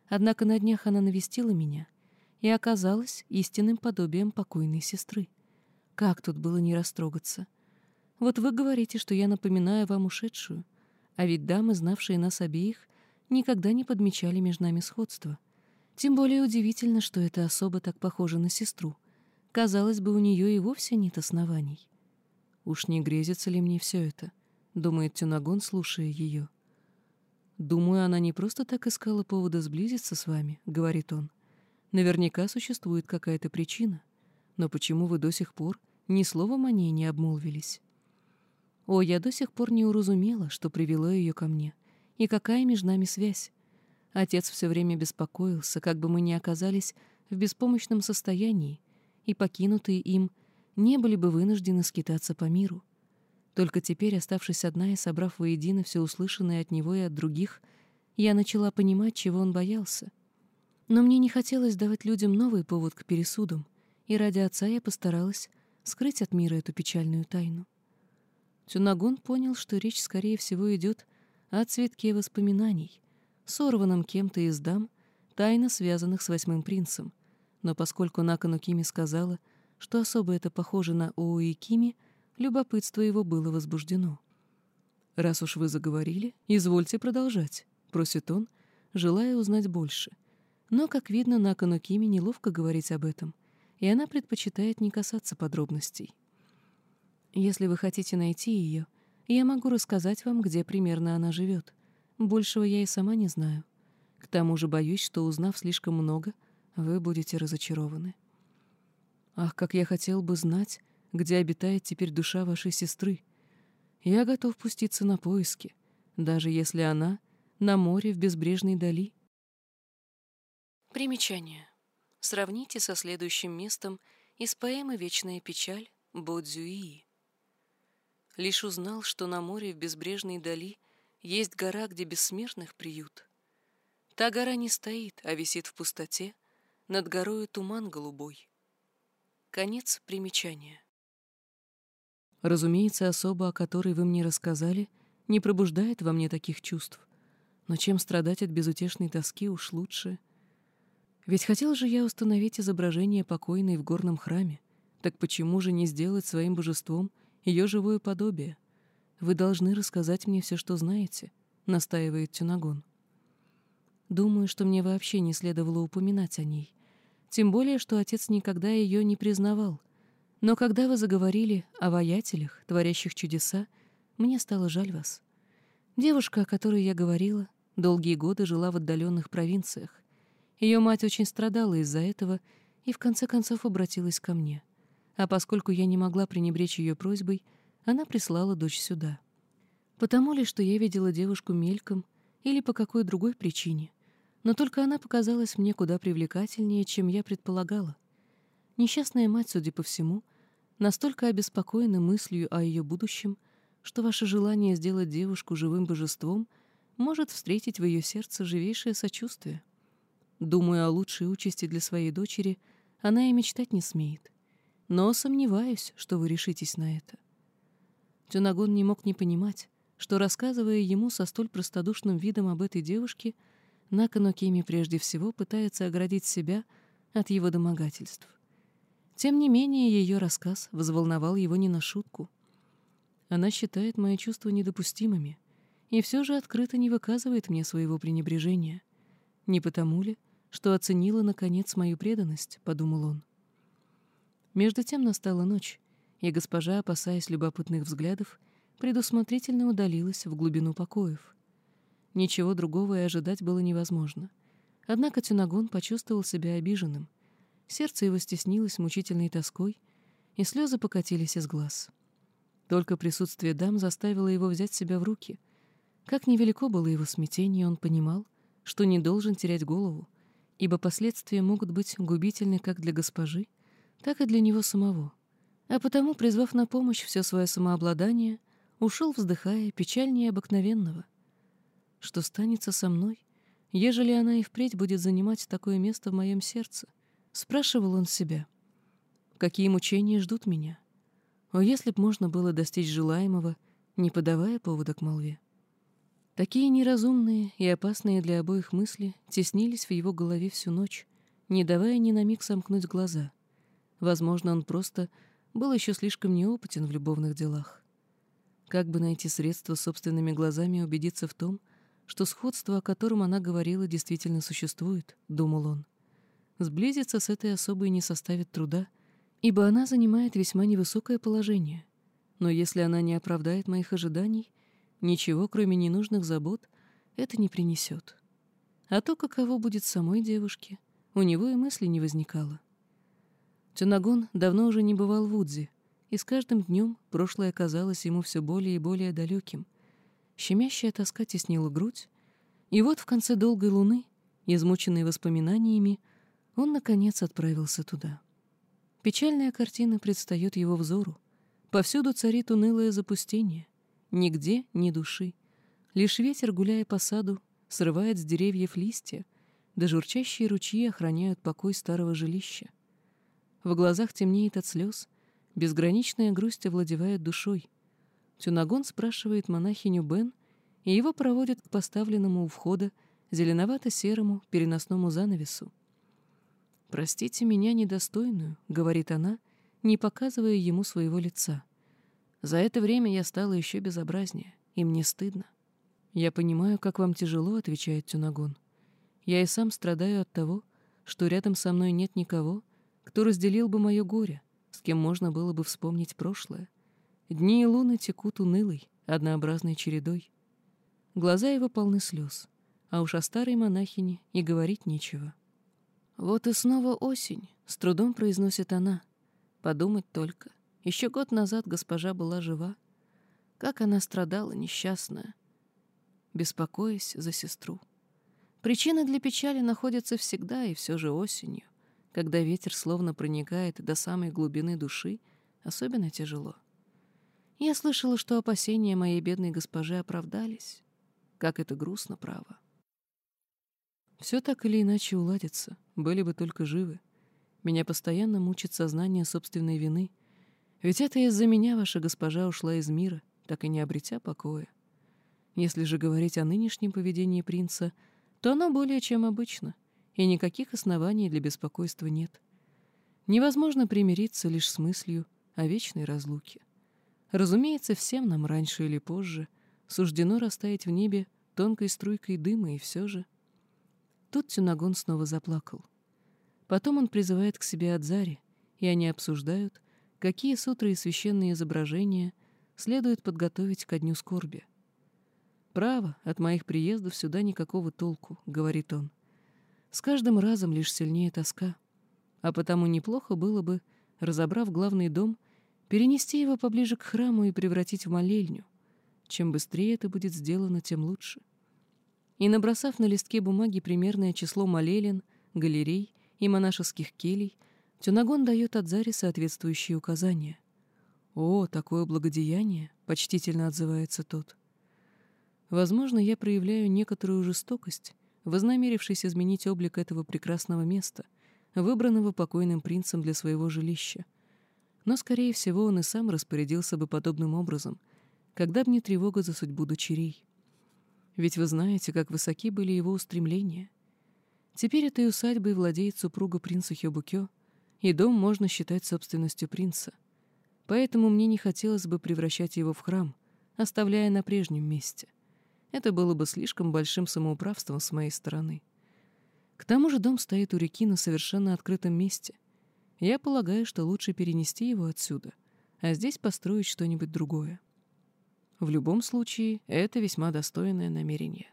Однако на днях она навестила меня и оказалась истинным подобием покойной сестры. Как тут было не растрогаться? Вот вы говорите, что я напоминаю вам ушедшую, а ведь дамы, знавшие нас обеих, никогда не подмечали между нами сходства. Тем более удивительно, что эта особа так похожа на сестру. Казалось бы, у нее и вовсе нет оснований. «Уж не грезится ли мне все это?» — думает Тюнагон, слушая ее. «Думаю, она не просто так искала повода сблизиться с вами», — говорит он. «Наверняка существует какая-то причина. Но почему вы до сих пор ни словом о ней не обмолвились?» «О, я до сих пор не уразумела, что привело ее ко мне, и какая между нами связь. Отец все время беспокоился, как бы мы ни оказались в беспомощном состоянии, и покинутые им не были бы вынуждены скитаться по миру. Только теперь, оставшись одна и собрав воедино все услышанное от него и от других, я начала понимать, чего он боялся. Но мне не хотелось давать людям новый повод к пересудам, и ради отца я постаралась скрыть от мира эту печальную тайну. Тюнагон понял, что речь, скорее всего, идет о цветке воспоминаний, сорванном кем-то из дам, тайно связанных с восьмым принцем — но поскольку Накану Кими сказала, что особо это похоже на Оуи Кими, любопытство его было возбуждено. «Раз уж вы заговорили, извольте продолжать», — просит он, желая узнать больше. Но, как видно, Накану Кими неловко говорить об этом, и она предпочитает не касаться подробностей. «Если вы хотите найти ее, я могу рассказать вам, где примерно она живет. Большего я и сама не знаю. К тому же боюсь, что, узнав слишком много, вы будете разочарованы. Ах, как я хотел бы знать, где обитает теперь душа вашей сестры. Я готов пуститься на поиски, даже если она на море в безбрежной дали. Примечание. Сравните со следующим местом из поэмы «Вечная печаль» Бодзюи. Лишь узнал, что на море в безбрежной дали есть гора, где бессмертных приют. Та гора не стоит, а висит в пустоте, над горою туман голубой. Конец примечания. Разумеется, особа, о которой вы мне рассказали, не пробуждает во мне таких чувств. Но чем страдать от безутешной тоски уж лучше. Ведь хотел же я установить изображение покойной в горном храме. Так почему же не сделать своим божеством ее живое подобие? Вы должны рассказать мне все, что знаете, — настаивает Тюнагон. Думаю, что мне вообще не следовало упоминать о ней. Тем более, что отец никогда ее не признавал. Но когда вы заговорили о воятелях, творящих чудеса, мне стало жаль вас. Девушка, о которой я говорила, долгие годы жила в отдаленных провинциях. Ее мать очень страдала из-за этого и в конце концов обратилась ко мне. А поскольку я не могла пренебречь ее просьбой, она прислала дочь сюда. Потому ли, что я видела девушку мельком, или по какой другой причине, но только она показалась мне куда привлекательнее, чем я предполагала. Несчастная мать, судя по всему, настолько обеспокоена мыслью о ее будущем, что ваше желание сделать девушку живым божеством может встретить в ее сердце живейшее сочувствие. Думаю о лучшей участи для своей дочери, она и мечтать не смеет. Но сомневаюсь, что вы решитесь на это. Тюнагон не мог не понимать, что, рассказывая ему со столь простодушным видом об этой девушке, Наканокими прежде всего пытается оградить себя от его домогательств. Тем не менее, ее рассказ взволновал его не на шутку. Она считает мои чувства недопустимыми и все же открыто не выказывает мне своего пренебрежения. Не потому ли, что оценила, наконец, мою преданность, — подумал он. Между тем настала ночь, и госпожа, опасаясь любопытных взглядов, предусмотрительно удалилась в глубину покоев. Ничего другого и ожидать было невозможно. Однако Тюнагон почувствовал себя обиженным. Сердце его стеснилось мучительной тоской, и слезы покатились из глаз. Только присутствие дам заставило его взять себя в руки. Как невелико было его смятение, он понимал, что не должен терять голову, ибо последствия могут быть губительны как для госпожи, так и для него самого. А потому, призвав на помощь все свое самообладание, ушел, вздыхая, печальнее обыкновенного. Что станется со мной, ежели она и впредь будет занимать такое место в моем сердце? Спрашивал он себя. Какие мучения ждут меня? О, если б можно было достичь желаемого, не подавая повода к молве. Такие неразумные и опасные для обоих мысли теснились в его голове всю ночь, не давая ни на миг сомкнуть глаза. Возможно, он просто был еще слишком неопытен в любовных делах. Как бы найти средства собственными глазами убедиться в том, что сходство, о котором она говорила, действительно существует, — думал он. Сблизиться с этой особой не составит труда, ибо она занимает весьма невысокое положение. Но если она не оправдает моих ожиданий, ничего, кроме ненужных забот, это не принесет. А то, каково будет самой девушке, у него и мысли не возникало. Тюнагон давно уже не бывал в Удзе, и с каждым днем прошлое казалось ему все более и более далеким. Щемящая тоска теснила грудь, и вот в конце долгой луны, измученный воспоминаниями, он, наконец, отправился туда. Печальная картина предстает его взору. Повсюду царит унылое запустение. Нигде ни души. Лишь ветер, гуляя по саду, срывает с деревьев листья, да журчащие ручьи охраняют покой старого жилища. В глазах темнеет от слез, Безграничная грусть овладевает душой. Тюнагон спрашивает монахиню Бен, и его проводят к поставленному у входа зеленовато-серому переносному занавесу. «Простите меня недостойную», — говорит она, не показывая ему своего лица. «За это время я стала еще безобразнее, и мне стыдно». «Я понимаю, как вам тяжело», — отвечает Тюнагон. «Я и сам страдаю от того, что рядом со мной нет никого, кто разделил бы мое горе, с кем можно было бы вспомнить прошлое. Дни и луны текут унылой, однообразной чередой. Глаза его полны слез, а уж о старой монахине и говорить нечего. «Вот и снова осень», — с трудом произносит она. Подумать только. Еще год назад госпожа была жива. Как она страдала, несчастная, беспокоясь за сестру. Причины для печали находятся всегда и все же осенью. Когда ветер словно проникает до самой глубины души, особенно тяжело. Я слышала, что опасения моей бедной госпожи оправдались. Как это грустно, право. Все так или иначе уладится, были бы только живы. Меня постоянно мучит сознание собственной вины. Ведь это из-за меня ваша госпожа ушла из мира, так и не обретя покоя. Если же говорить о нынешнем поведении принца, то оно более чем обычно и никаких оснований для беспокойства нет. Невозможно примириться лишь с мыслью о вечной разлуке. Разумеется, всем нам раньше или позже суждено растаять в небе тонкой струйкой дыма, и все же... Тут Тюнагон снова заплакал. Потом он призывает к себе Адзари, и они обсуждают, какие сутры и священные изображения следует подготовить ко дню скорби. «Право, от моих приездов сюда никакого толку», — говорит он. «С каждым разом лишь сильнее тоска. А потому неплохо было бы, разобрав главный дом, перенести его поближе к храму и превратить в молельню. Чем быстрее это будет сделано, тем лучше». И набросав на листке бумаги примерное число молелин, галерей и монашеских келей, Тюнагон дает Адзаре соответствующие указания. «О, такое благодеяние!» — почтительно отзывается тот. «Возможно, я проявляю некоторую жестокость, вознамерившись изменить облик этого прекрасного места, выбранного покойным принцем для своего жилища. Но, скорее всего, он и сам распорядился бы подобным образом, когда б не тревога за судьбу дочерей. Ведь вы знаете, как высоки были его устремления. Теперь этой усадьбой владеет супруга принца Хёбукё — и дом можно считать собственностью принца. Поэтому мне не хотелось бы превращать его в храм, оставляя на прежнем месте. Это было бы слишком большим самоуправством с моей стороны. К тому же дом стоит у реки на совершенно открытом месте. Я полагаю, что лучше перенести его отсюда, а здесь построить что-нибудь другое. В любом случае, это весьма достойное намерение.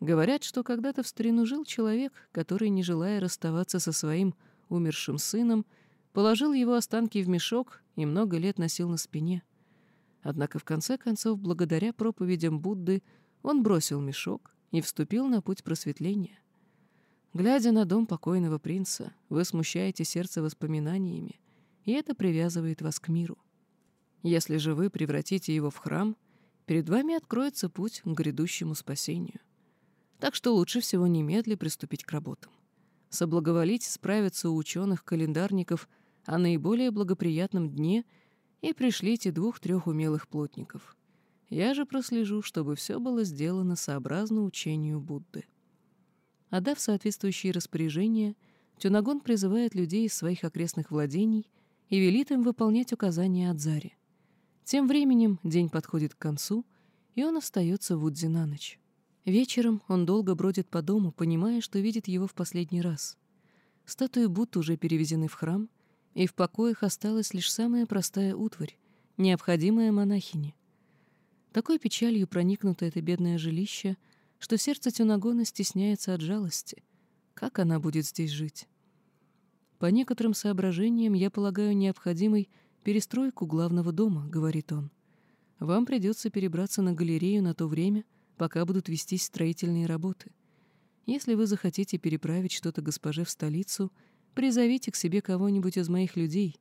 Говорят, что когда-то в старину жил человек, который, не желая расставаться со своим умершим сыном, положил его останки в мешок и много лет носил на спине. Однако в конце концов, благодаря проповедям Будды, он бросил мешок и вступил на путь просветления. Глядя на дом покойного принца, вы смущаете сердце воспоминаниями, и это привязывает вас к миру. Если же вы превратите его в храм, перед вами откроется путь к грядущему спасению. Так что лучше всего немедля приступить к работам соблаговолить справиться у ученых-календарников о наиболее благоприятном дне и пришлите двух-трех умелых плотников. Я же прослежу, чтобы все было сделано сообразно учению Будды. Отдав соответствующие распоряжения, Тюнагон призывает людей из своих окрестных владений и велит им выполнять указания от Зари. Тем временем день подходит к концу, и он остается в Удзе на ночь. Вечером он долго бродит по дому, понимая, что видит его в последний раз. Статуи Будды уже перевезены в храм, и в покоях осталась лишь самая простая утварь, необходимая монахине. Такой печалью проникнуто это бедное жилище, что сердце Тюнагона стесняется от жалости. Как она будет здесь жить? По некоторым соображениям я полагаю необходимой перестройку главного дома, говорит он. Вам придется перебраться на галерею на то время, пока будут вестись строительные работы. Если вы захотите переправить что-то госпоже в столицу, призовите к себе кого-нибудь из моих людей,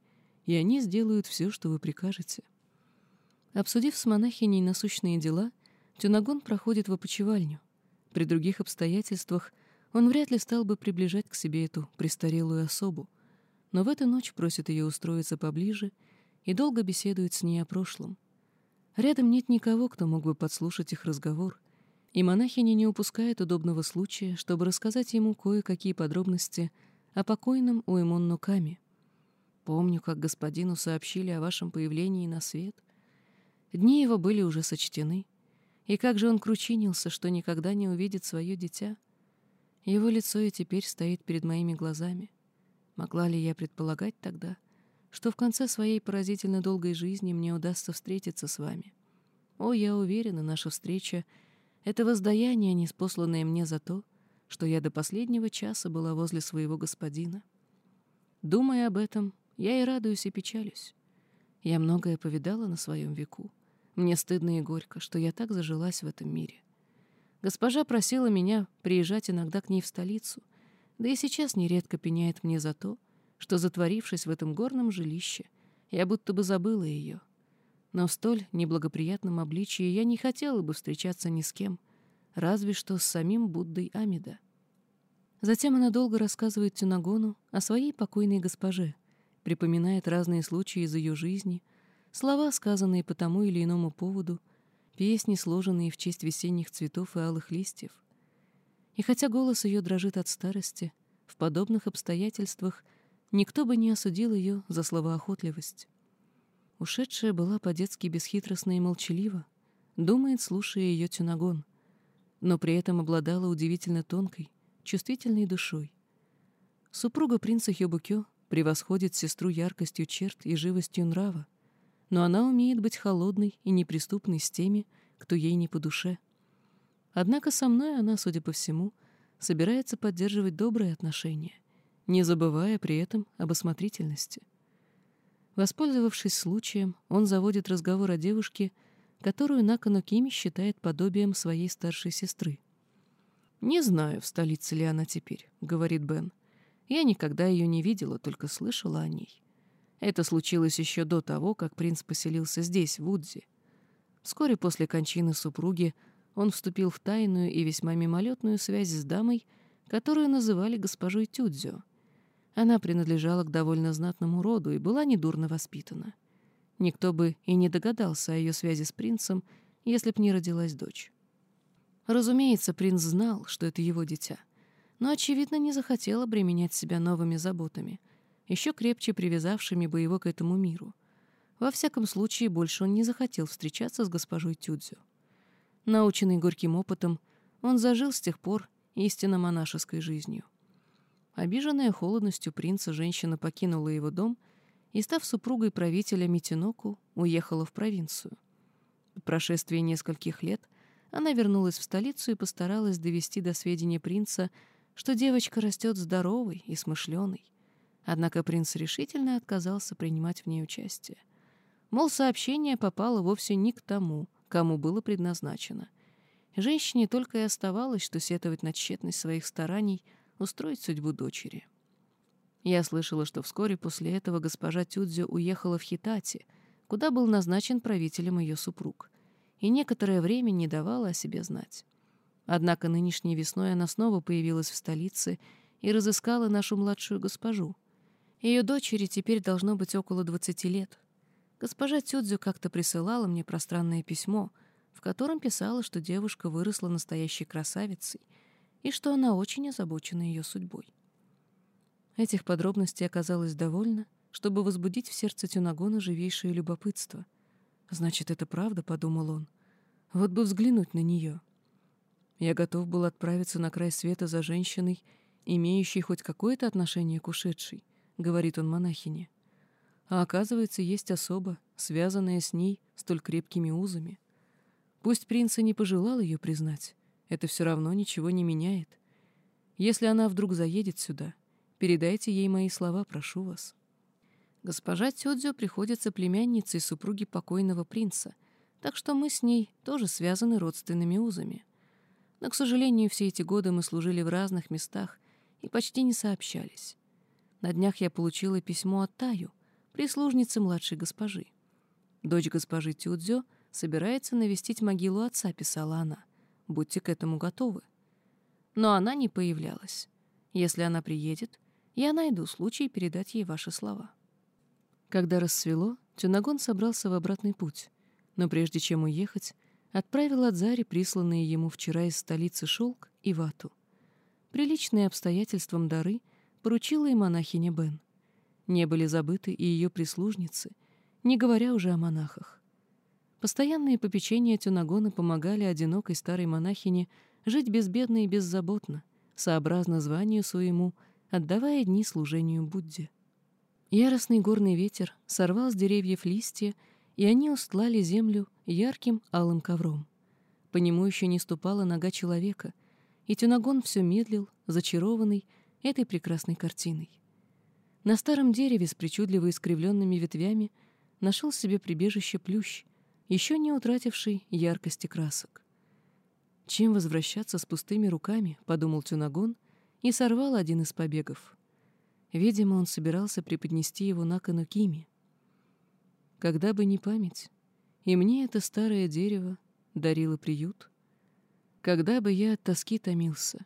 и они сделают все, что вы прикажете. Обсудив с монахиней насущные дела, Тюнагон проходит в опочивальню. При других обстоятельствах он вряд ли стал бы приближать к себе эту престарелую особу, но в эту ночь просит ее устроиться поближе и долго беседует с ней о прошлом. Рядом нет никого, кто мог бы подслушать их разговор — и монахиня не упускает удобного случая, чтобы рассказать ему кое-какие подробности о покойном Уэмон Нукаме. Помню, как господину сообщили о вашем появлении на свет. Дни его были уже сочтены. И как же он кручинился, что никогда не увидит свое дитя. Его лицо и теперь стоит перед моими глазами. Могла ли я предполагать тогда, что в конце своей поразительно долгой жизни мне удастся встретиться с вами? О, я уверена, наша встреча — это воздаяние, неспосланное мне за то, что я до последнего часа была возле своего господина. Думая об этом, я и радуюсь, и печалюсь. Я многое повидала на своем веку. Мне стыдно и горько, что я так зажилась в этом мире. Госпожа просила меня приезжать иногда к ней в столицу, да и сейчас нередко пеняет мне за то, что, затворившись в этом горном жилище, я будто бы забыла ее — но в столь неблагоприятном обличии я не хотела бы встречаться ни с кем, разве что с самим Буддой Амида. Затем она долго рассказывает Тюнагону о своей покойной госпоже, припоминает разные случаи из ее жизни, слова, сказанные по тому или иному поводу, песни, сложенные в честь весенних цветов и алых листьев. И хотя голос ее дрожит от старости, в подобных обстоятельствах никто бы не осудил ее за словоохотливость. Ушедшая была по-детски бесхитростна и молчалива, думает, слушая ее тюнагон, но при этом обладала удивительно тонкой, чувствительной душой. Супруга принца Хёбукё превосходит сестру яркостью черт и живостью нрава, но она умеет быть холодной и неприступной с теми, кто ей не по душе. Однако со мной она, судя по всему, собирается поддерживать добрые отношения, не забывая при этом об осмотрительности. Воспользовавшись случаем, он заводит разговор о девушке, которую Накану Кими считает подобием своей старшей сестры. «Не знаю, в столице ли она теперь», — говорит Бен. «Я никогда ее не видела, только слышала о ней. Это случилось еще до того, как принц поселился здесь, в Удзе. Вскоре после кончины супруги он вступил в тайную и весьма мимолетную связь с дамой, которую называли госпожой Тюдзё. Она принадлежала к довольно знатному роду и была недурно воспитана. Никто бы и не догадался о ее связи с принцем, если б не родилась дочь. Разумеется, принц знал, что это его дитя, но, очевидно, не захотел обременять себя новыми заботами — еще крепче привязавшими бы его к этому миру. Во всяком случае, больше он не захотел встречаться с госпожой Тюдзю. Наученный горьким опытом, он зажил с тех пор истинно монашеской жизнью. Обиженная холодностью принца, женщина покинула его дом и, став супругой правителя Митиноку, уехала в провинцию. По прошествии нескольких лет она вернулась в столицу и постаралась довести до сведения принца, что девочка растет здоровой и смышленой, Однако принц решительно отказался принимать в ней участие. Мол, сообщение попало вовсе не к тому, кому было предназначено. Женщине только и оставалось, что сетовать на тщетность своих стараний устроить судьбу дочери. Я слышала, что вскоре после этого госпожа Тюдзю уехала в Хитати, куда был назначен правителем ее супруг, и некоторое время не давала о себе знать. Однако нынешней весной она снова появилась в столице и разыскала нашу младшую госпожу, ее дочери теперь должно быть около 20 лет. Госпожа Тюдзю как-то присылала мне пространное письмо, в котором писала, что девушка выросла настоящей красавицей и что она очень озабочена ее судьбой. Этих подробностей оказалось довольно, чтобы возбудить в сердце Тюнагона живейшее любопытство. «Значит, это правда», — подумал он. «Вот бы взглянуть на нее». Я готов был отправиться на край света за женщиной, имеющей хоть какое-то отношение к ушедшей говорит он монахине. А оказывается, есть особа, связанная с ней столь крепкими узами. Пусть принц и не пожелал ее признать, это все равно ничего не меняет. Если она вдруг заедет сюда, передайте ей мои слова, прошу вас. Госпожа Тёдзё приходится племянницей супруги покойного принца, так что мы с ней тоже связаны родственными узами. Но, к сожалению, все эти годы мы служили в разных местах и почти не сообщались. На днях я получила письмо от Таю, прислужницы младшей госпожи. Дочь госпожи Тюдзё собирается навестить могилу отца, писала она. Будьте к этому готовы. Но она не появлялась. Если она приедет, я найду случай передать ей ваши слова. Когда рассвело, Тюнагон собрался в обратный путь, но прежде чем уехать, отправил от Зари присланные ему вчера из столицы шелк и вату. Приличные обстоятельствам дары поручила и монахиня Бен. Не были забыты и ее прислужницы, не говоря уже о монахах. Постоянные попечения Тюнагона помогали одинокой старой монахине жить безбедно и беззаботно, сообразно званию своему, отдавая дни служению Будде. Яростный горный ветер сорвал с деревьев листья, и они устлали землю ярким алым ковром. По нему еще не ступала нога человека, и Тюнагон все медлил, зачарованный, этой прекрасной картиной. На старом дереве с причудливо искривленными ветвями нашел себе прибежище плющ, еще не утративший яркости красок. «Чем возвращаться с пустыми руками?» — подумал Тюнагон и сорвал один из побегов. Видимо, он собирался преподнести его на кону Кими. Когда бы не память, и мне это старое дерево дарило приют, когда бы я от тоски томился,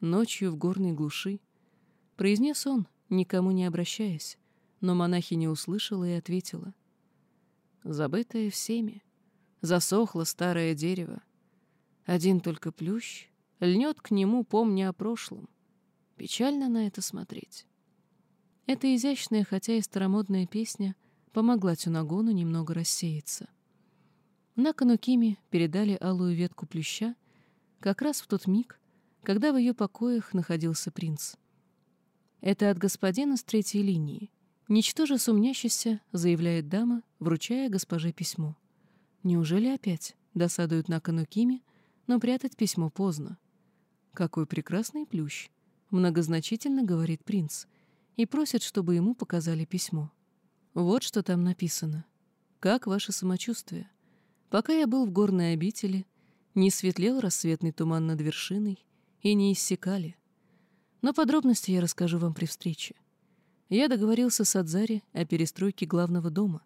ночью в горной глуши, Произнес он, никому не обращаясь, но монахиня услышала и ответила. Забытое всеми, засохло старое дерево. Один только плющ льнет к нему, помня о прошлом. Печально на это смотреть. Эта изящная, хотя и старомодная песня помогла Тюнагону немного рассеяться. На Канукиме передали алую ветку плюща как раз в тот миг, когда в ее покоях находился принц. Это от господина с третьей линии. Ничтоже сумнящийся, заявляет дама, вручая госпоже письмо. Неужели опять? Досадует на Канукими, но прятать письмо поздно. «Какой прекрасный плющ!» — многозначительно говорит принц и просит, чтобы ему показали письмо. Вот что там написано. «Как ваше самочувствие? Пока я был в горной обители, не светлел рассветный туман над вершиной и не иссякали. Но подробности я расскажу вам при встрече. Я договорился с Адзари о перестройке главного дома,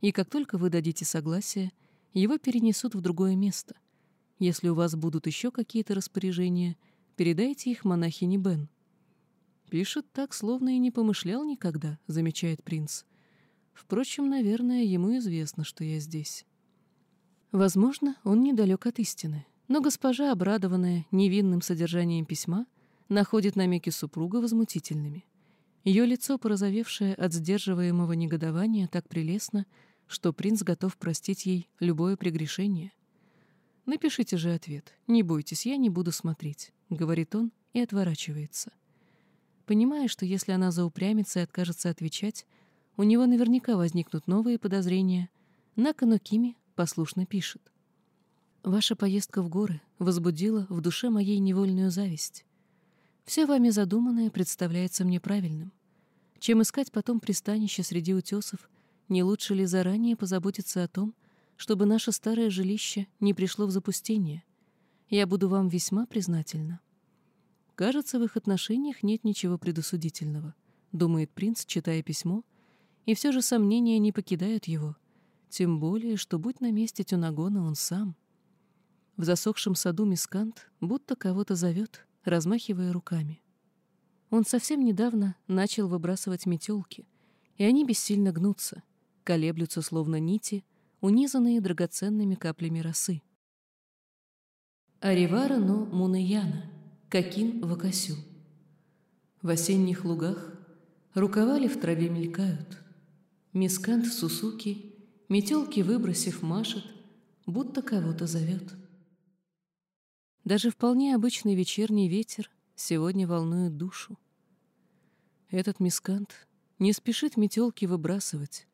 и как только вы дадите согласие, его перенесут в другое место. Если у вас будут еще какие-то распоряжения, передайте их монахине Бен. Пишет так, словно и не помышлял никогда, замечает принц. Впрочем, наверное, ему известно, что я здесь. Возможно, он недалек от истины, но госпожа, обрадованная невинным содержанием письма, находит намеки супруга возмутительными. Ее лицо, порозовевшее от сдерживаемого негодования, так прелестно, что принц готов простить ей любое прегрешение. «Напишите же ответ. Не бойтесь, я не буду смотреть», — говорит он и отворачивается. Понимая, что если она заупрямится и откажется отвечать, у него наверняка возникнут новые подозрения, Накану Кими послушно пишет. «Ваша поездка в горы возбудила в душе моей невольную зависть. Все вами задуманное представляется мне правильным. Чем искать потом пристанище среди утесов, не лучше ли заранее позаботиться о том, чтобы наше старое жилище не пришло в запустение? Я буду вам весьма признательна. Кажется, в их отношениях нет ничего предосудительного, думает принц, читая письмо, и все же сомнения не покидают его, тем более, что будь на месте Тюнагона он сам. В засохшем саду Мискант будто кого-то зовет, размахивая руками. Он совсем недавно начал выбрасывать метелки, и они бессильно гнутся, колеблются словно нити, унизанные драгоценными каплями росы. Аривара но Мунаяна, Какин Вакасю. В осенних лугах рукава ли в траве мелькают. Мискант Сусуки, метелки выбросив, машет, будто кого-то зовет. Даже вполне обычный вечерний ветер сегодня волнует душу. Этот мискант не спешит метелки выбрасывать,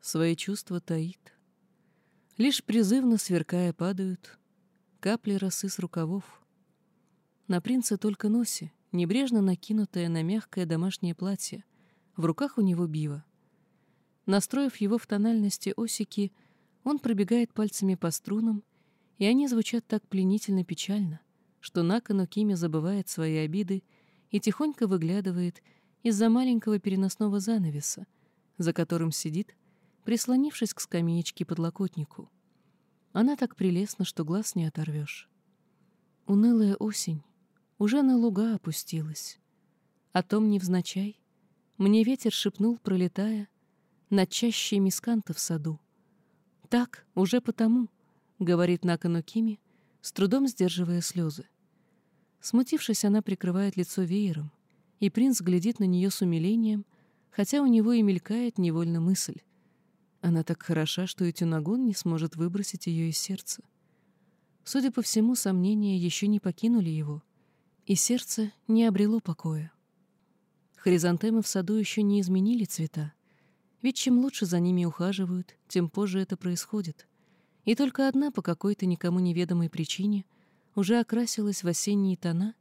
свои чувства таит. Лишь призывно сверкая падают капли росы с рукавов. На принца только носи, небрежно накинутое на мягкое домашнее платье, в руках у него бива. Настроив его в тональности осики, он пробегает пальцами по струнам и они звучат так пленительно печально, что Накану Кими забывает свои обиды и тихонько выглядывает из-за маленького переносного занавеса, за которым сидит, прислонившись к скамеечке подлокотнику. Она так прелестна, что глаз не оторвешь. Унылая осень уже на луга опустилась. О том невзначай мне ветер шепнул, пролетая, над чащей мисканта в саду. Так, уже потому, — говорит Накану Кими, с трудом сдерживая слезы. Смутившись, она прикрывает лицо веером, и принц глядит на нее с умилением, хотя у него и мелькает невольно мысль. Она так хороша, что и Тюнагон не сможет выбросить ее из сердца. Судя по всему, сомнения еще не покинули его, и сердце не обрело покоя. Хризантемы в саду еще не изменили цвета, ведь чем лучше за ними ухаживают, тем позже это происходит и только одна по какой-то никому неведомой причине уже окрасилась в осенние тона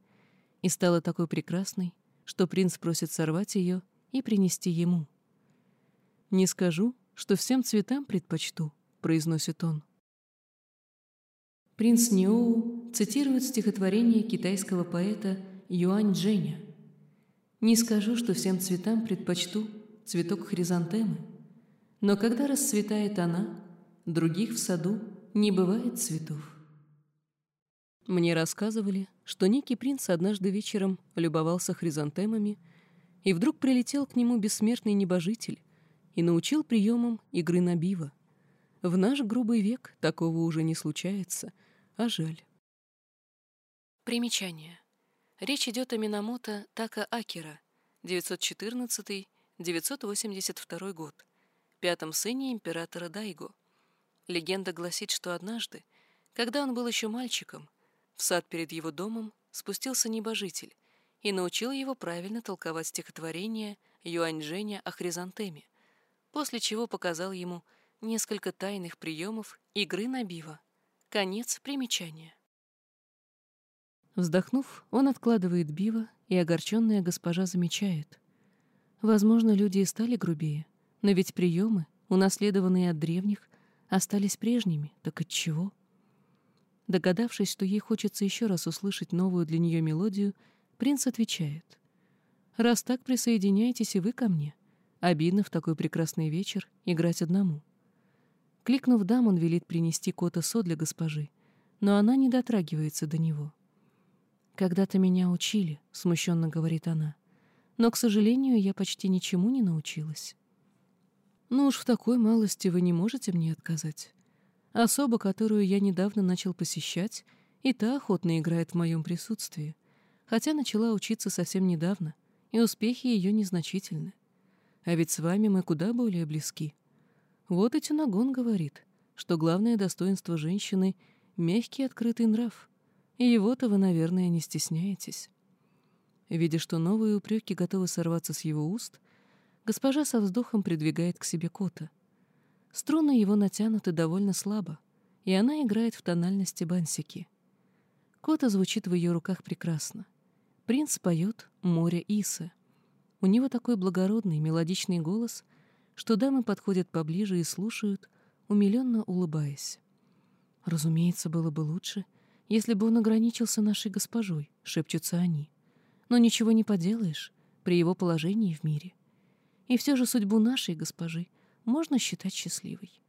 и стала такой прекрасной, что принц просит сорвать ее и принести ему. «Не скажу, что всем цветам предпочту», — произносит он. Принц Ниоу цитирует стихотворение китайского поэта Юань Дженя. «Не скажу, что всем цветам предпочту цветок хризантемы, но когда расцветает она, других в саду не бывает цветов. Мне рассказывали, что некий принц однажды вечером любовался хризантемами, и вдруг прилетел к нему бессмертный небожитель и научил приемам игры на биво. В наш грубый век такого уже не случается, а жаль. Примечание. Речь идет о Минамото Така Акера, 914-982 год, пятом сыне императора Дайго — Легенда гласит, что однажды, когда он был еще мальчиком, в сад перед его домом спустился небожитель и научил его правильно толковать стихотворение Юань Женя о хризантеме, после чего показал ему несколько тайных приемов игры на биво. Конец примечания. Вздохнув, он откладывает биво, и огорченная госпожа замечает. Возможно, люди и стали грубее, но ведь приемы, унаследованные от древних, остались прежними, так от чего? Догадавшись, что ей хочется еще раз услышать новую для нее мелодию, принц отвечает. «Раз так, присоединяйтесь и вы ко мне. Обидно в такой прекрасный вечер играть одному». Кликнув дам, он велит принести кота со для госпожи, но она не дотрагивается до него. «Когда-то меня учили», — смущенно говорит она, «но, к сожалению, я почти ничему не научилась». «Ну уж в такой малости вы не можете мне отказать. Особа, которую я недавно начал посещать, и та охотно играет в моем присутствии, хотя начала учиться совсем недавно, и успехи ее незначительны. А ведь с вами мы куда более близки. Вот и Тюнагон говорит, что главное достоинство женщины — мягкий открытый нрав, и его-то вы, наверное, не стесняетесь. Видя, что новые упреки готовы сорваться с его уст, госпожа со вздохом придвигает к себе кота. Струны его натянуты довольно слабо, и она играет в тональности бансики. Кота звучит в ее руках прекрасно. Принц поет «Море Иса». У него такой благородный, мелодичный голос, что дамы подходят поближе и слушают, умиленно улыбаясь. Разумеется, было бы лучше — если бы он ограничился нашей госпожой, шепчутся они. Но ничего не поделаешь при его положении в мире. И все же судьбу нашей госпожи можно считать счастливой.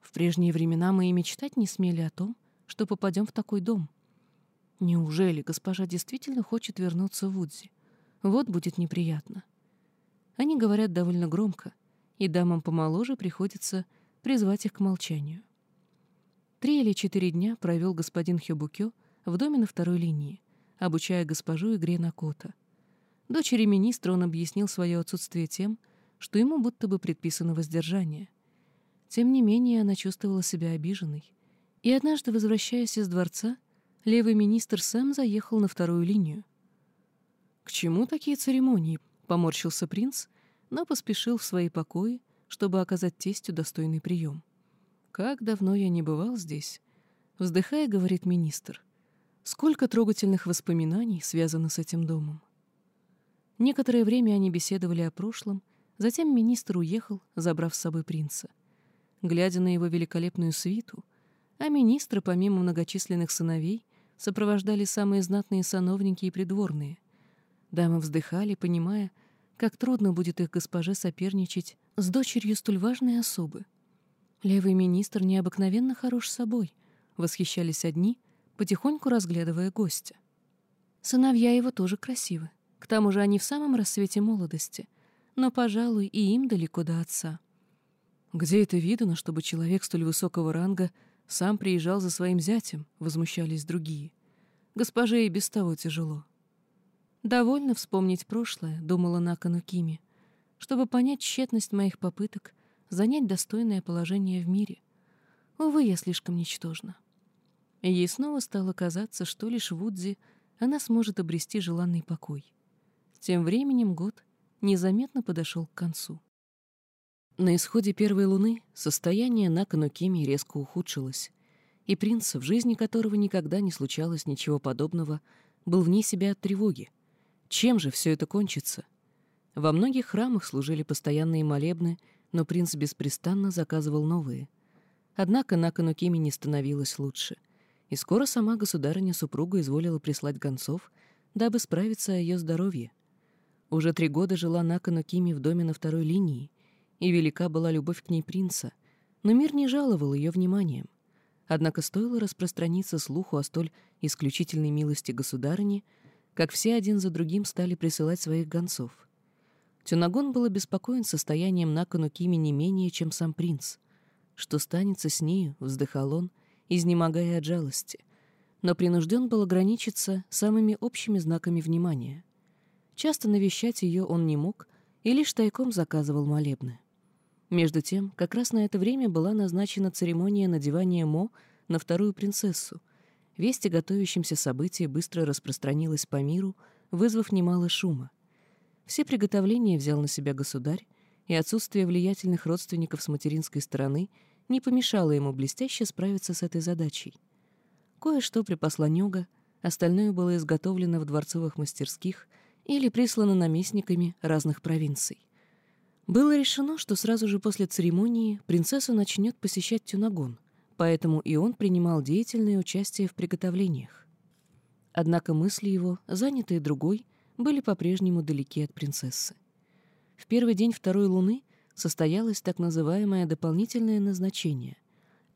В прежние времена мы и мечтать не смели о том, что попадем в такой дом. Неужели госпожа действительно хочет вернуться в Удзи? Вот будет неприятно. Они говорят довольно громко, и дамам помоложе приходится призвать их к молчанию. Три или четыре дня провел господин Хёбукё в доме на второй линии, обучая госпожу игре на кота. Дочери министра он объяснил свое отсутствие тем, что ему будто бы предписано воздержание. Тем не менее, она чувствовала себя обиженной. И однажды, возвращаясь из дворца, левый министр сам заехал на вторую линию. «К чему такие церемонии?» — поморщился принц, но поспешил в свои покои, чтобы оказать тестю достойный прием. «Как давно я не бывал здесь?» Вздыхая, говорит министр. «Сколько трогательных воспоминаний связано с этим домом?» Некоторое время они беседовали о прошлом, затем министр уехал, забрав с собой принца. Глядя на его великолепную свиту, а министра, помимо многочисленных сыновей, сопровождали самые знатные сановники и придворные. Дамы вздыхали, понимая, как трудно будет их госпоже соперничать с дочерью столь важной особы. Левый министр необыкновенно хорош собой, восхищались одни, потихоньку разглядывая гостя. Сыновья его тоже красивы. К тому же они в самом рассвете молодости, но, пожалуй, и им далеко до отца. Где это видано, чтобы человек столь высокого ранга сам приезжал за своим зятем, возмущались другие. Госпоже и без того тяжело. Довольно вспомнить прошлое, думала Накану Кими, чтобы понять тщетность моих попыток занять достойное положение в мире. Увы, я слишком ничтожна. ей снова стало казаться, что лишь в Удзи она сможет обрести желанный покой. Тем временем год незаметно подошел к концу. На исходе первой луны состояние Накану Кими резко ухудшилось, и принц, в жизни которого никогда не случалось ничего подобного, был вне себя от тревоги. Чем же все это кончится? Во многих храмах служили постоянные молебны но принц беспрестанно заказывал новые. Однако на Канукиме не становилось лучше, и скоро сама государыня-супруга изволила прислать гонцов, дабы справиться о ее здоровье. Уже три года жила на Канукиме в доме на второй линии, и велика была любовь к ней принца, но мир не жаловал ее вниманием. Однако стоило распространиться слуху о столь исключительной милости государыни, как все один за другим стали присылать своих гонцов — Тюнагон был обеспокоен состоянием Накану Кими не менее, чем сам принц. Что станется с нею, вздыхал он, изнемогая от жалости. Но принужден был ограничиться самыми общими знаками внимания. Часто навещать ее он не мог и лишь тайком заказывал молебны. Между тем, как раз на это время была назначена церемония надевания Мо на вторую принцессу. Весть о готовящемся событии быстро распространилась по миру, вызвав немало шума. Все приготовления взял на себя государь, и отсутствие влиятельных родственников с материнской стороны не помешало ему блестяще справиться с этой задачей. Кое-что припасла Нёга, остальное было изготовлено в дворцовых мастерских или прислано наместниками разных провинций. Было решено, что сразу же после церемонии принцесса начнет посещать Тюнагон, поэтому и он принимал деятельное участие в приготовлениях. Однако мысли его, занятые другой, были по-прежнему далеки от принцессы. В первый день второй луны состоялось так называемое дополнительное назначение.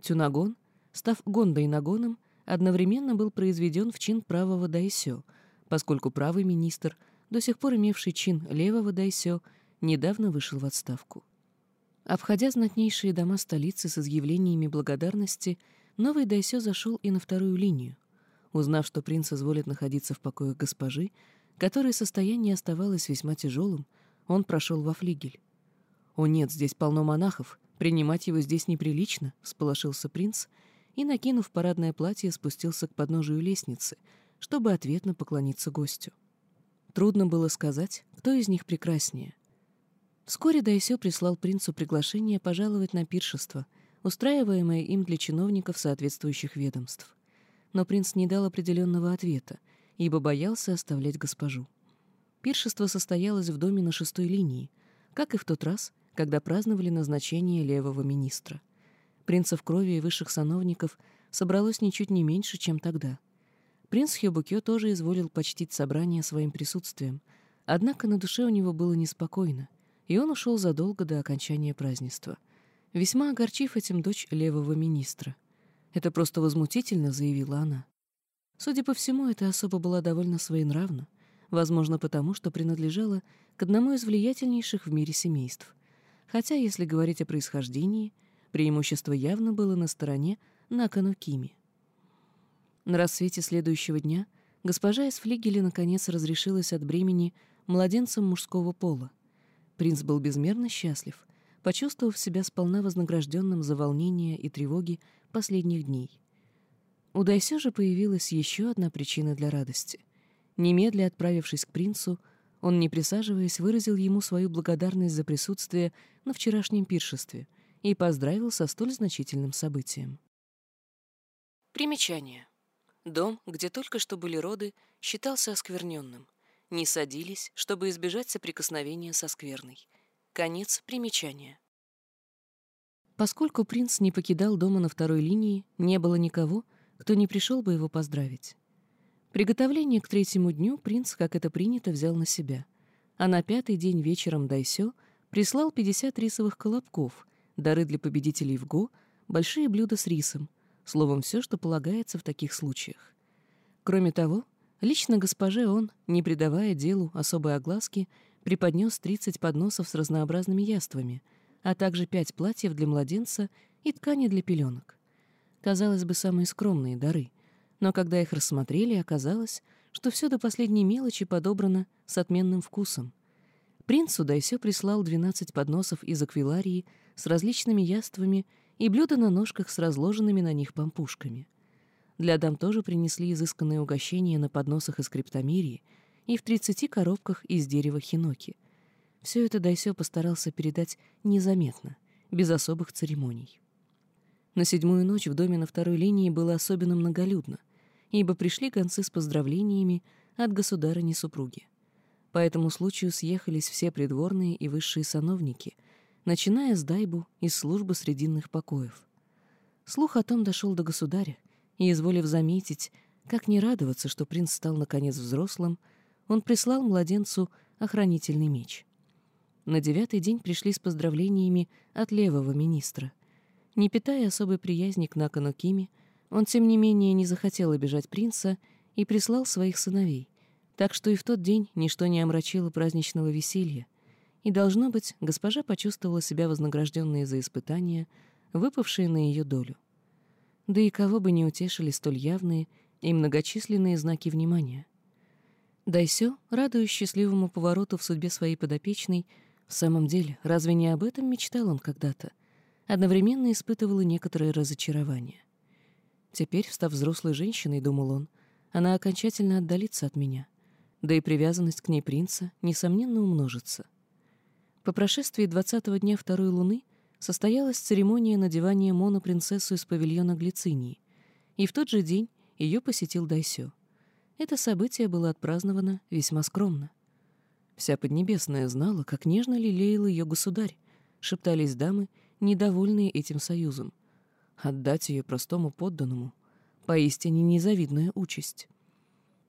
Тюнагон, став Гондой-нагоном, одновременно был произведен в чин правого дайсё, поскольку правый министр, до сих пор имевший чин левого дайсё, недавно вышел в отставку. Обходя знатнейшие дома столицы с изъявлениями благодарности, новый дайсё зашел и на вторую линию. Узнав, что принц изволит находиться в покоях госпожи, которой состояние оставалось весьма тяжелым, он прошел во флигель. «О нет, здесь полно монахов, принимать его здесь неприлично», — всполошился принц и, накинув парадное платье, спустился к подножию лестницы, чтобы ответно поклониться гостю. Трудно было сказать, кто из них прекраснее. Вскоре Дайсё прислал принцу приглашение пожаловать на пиршество, устраиваемое им для чиновников соответствующих ведомств. Но принц не дал определенного ответа, ибо боялся оставлять госпожу. Пиршество состоялось в доме на шестой линии, как и в тот раз, когда праздновали назначение левого министра. Принцев крови и высших сановников собралось ничуть не меньше, чем тогда. Принц Хёбукё тоже изволил почтить собрание своим присутствием, однако на душе у него было неспокойно, и он ушел задолго до окончания празднества, весьма огорчив этим дочь левого министра. «Это просто возмутительно», — заявила она. Судя по всему, эта особа была довольно своенравна, возможно, потому что принадлежала к одному из влиятельнейших в мире семейств. Хотя, если говорить о происхождении, преимущество явно было на стороне Накану Кими. На рассвете следующего дня госпожа из флигеля наконец разрешилась от бремени младенцем мужского пола. Принц был безмерно счастлив, почувствовав себя сполна вознагражденным за волнение и тревоги последних дней. У Дайсё же появилась еще одна причина для радости. Немедля отправившись к принцу, он, не присаживаясь, выразил ему свою благодарность за присутствие на вчерашнем пиршестве и поздравил со столь значительным событием. Примечание. Дом, где только что были роды, считался оскверненным. Не садились, чтобы избежать соприкосновения со скверной. Конец примечания. Поскольку принц не покидал дома на второй линии, не было никого, кто не пришел бы его поздравить. Приготовление к третьему дню принц, как это принято, взял на себя. А на пятый день вечером Дайсё прислал 50 рисовых колобков, дары для победителей в ГО, большие блюда с рисом, словом, все, что полагается в таких случаях. Кроме того, лично госпоже он, не придавая делу особой огласки, преподнес 30 подносов с разнообразными яствами, а также пять платьев для младенца и ткани для пеленок казалось бы, самые скромные дары, но когда их рассмотрели, оказалось, что все до последней мелочи подобрано с отменным вкусом. Принцу Дайсё прислал 12 подносов из аквиларии с различными яствами и блюда на ножках с разложенными на них пампушками. Для дам тоже принесли изысканные угощения на подносах из криптомерии и в 30 коробках из дерева хиноки. Все это Дайсё постарался передать незаметно, без особых церемоний. На седьмую ночь в доме на второй линии было особенно многолюдно, ибо пришли гонцы с поздравлениями от государыни-супруги. По этому случаю съехались все придворные и высшие сановники, начиная с Дайбу из службы срединных покоев. Слух о том дошел до государя, и, изволив заметить, как не радоваться, что принц стал наконец взрослым, он прислал младенцу охранительный меч. На девятый день пришли с поздравлениями от левого министра — не питая особой приязни к Накану Кими, он, тем не менее, не захотел обижать принца и прислал своих сыновей, так что и в тот день ничто не омрачило праздничного веселья, и, должно быть, госпожа почувствовала себя вознагражденной за испытания, выпавшие на ее долю. Да и кого бы не утешили столь явные и многочисленные знаки внимания. Дайсё, радуясь счастливому повороту в судьбе своей подопечной, в самом деле, разве не об этом мечтал он когда-то — одновременно испытывала некоторое разочарование. Теперь, став взрослой женщиной, думал он, она окончательно отдалится от меня, да и привязанность к ней принца, несомненно, умножится. По прошествии двадцатого дня второй луны состоялась церемония надевания Моно принцессу из павильона Глицинии, и в тот же день ее посетил Дайсё. это событие было отпраздновано весьма скромно. Вся Поднебесная знала, как нежно лелеял ее государь, шептались дамы, недовольные этим союзом. Отдать ее простому подданному — поистине незавидная участь.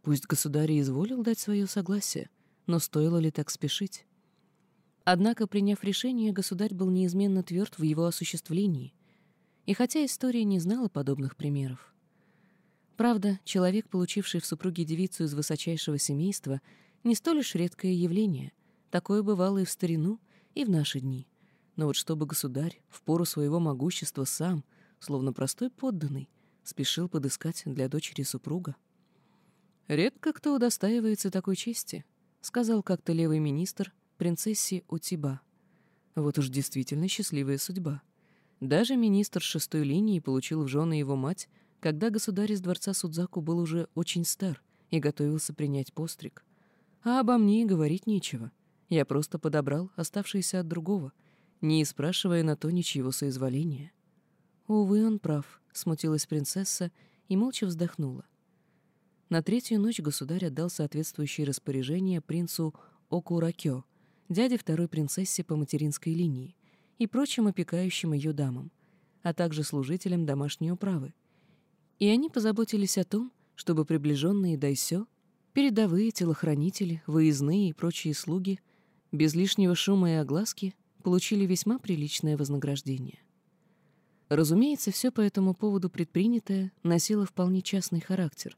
Пусть государь изволил дать свое согласие, но стоило ли так спешить? Однако, приняв решение, государь был неизменно тверд в его осуществлении, и хотя история не знала подобных примеров. Правда, человек, получивший в супруге девицу из высочайшего семейства, не столь уж редкое явление. Такое бывало и в старину, и в наши дни. Но вот чтобы государь в пору своего могущества сам, словно простой подданный, спешил подыскать для дочери супруга. «Редко кто удостаивается такой чести», — сказал как-то левый министр принцессе Утиба. Вот уж действительно счастливая судьба. Даже министр шестой линии получил в жены его мать, когда государь из дворца Судзаку был уже очень стар и готовился принять постриг. А обо мне и говорить нечего. Я просто подобрал оставшиеся от другого, не спрашивая на то ничьего соизволения. Увы, он прав, смутилась принцесса и молча вздохнула. На третью ночь государь отдал соответствующие распоряжения принцу Окуракё, дяде второй принцессе по материнской линии, и прочим опекающим ее дамам, а также служителям домашней управы. И они позаботились о том, чтобы приближенные Дайсё, передовые телохранители, выездные и прочие слуги, без лишнего шума и огласки, получили весьма приличное вознаграждение. Разумеется, все по этому поводу предпринятое носило вполне частный характер.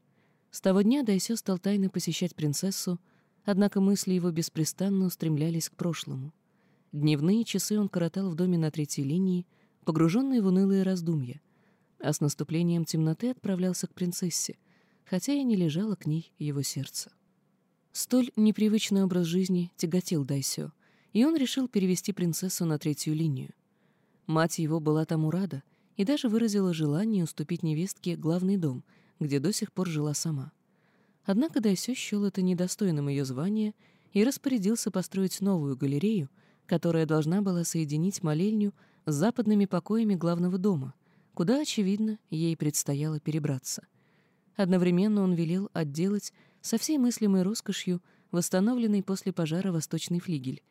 С того дня Дайсё стал тайно посещать принцессу, однако мысли его беспрестанно устремлялись к прошлому. Дневные часы он коротал в доме на третьей линии, погруженный в унылые раздумья, а с наступлением темноты отправлялся к принцессе, хотя и не лежало к ней его сердце. Столь непривычный образ жизни тяготил Дайсё, и он решил перевести принцессу на третью линию. Мать его была тому рада и даже выразила желание уступить невестке главный дом, где до сих пор жила сама. Однако Дайсё счел это недостойным ее звания и распорядился построить новую галерею, которая должна была соединить молельню с западными покоями главного дома, куда, очевидно, ей предстояло перебраться. Одновременно он велел отделать со всей мыслимой роскошью восстановленный после пожара восточный флигель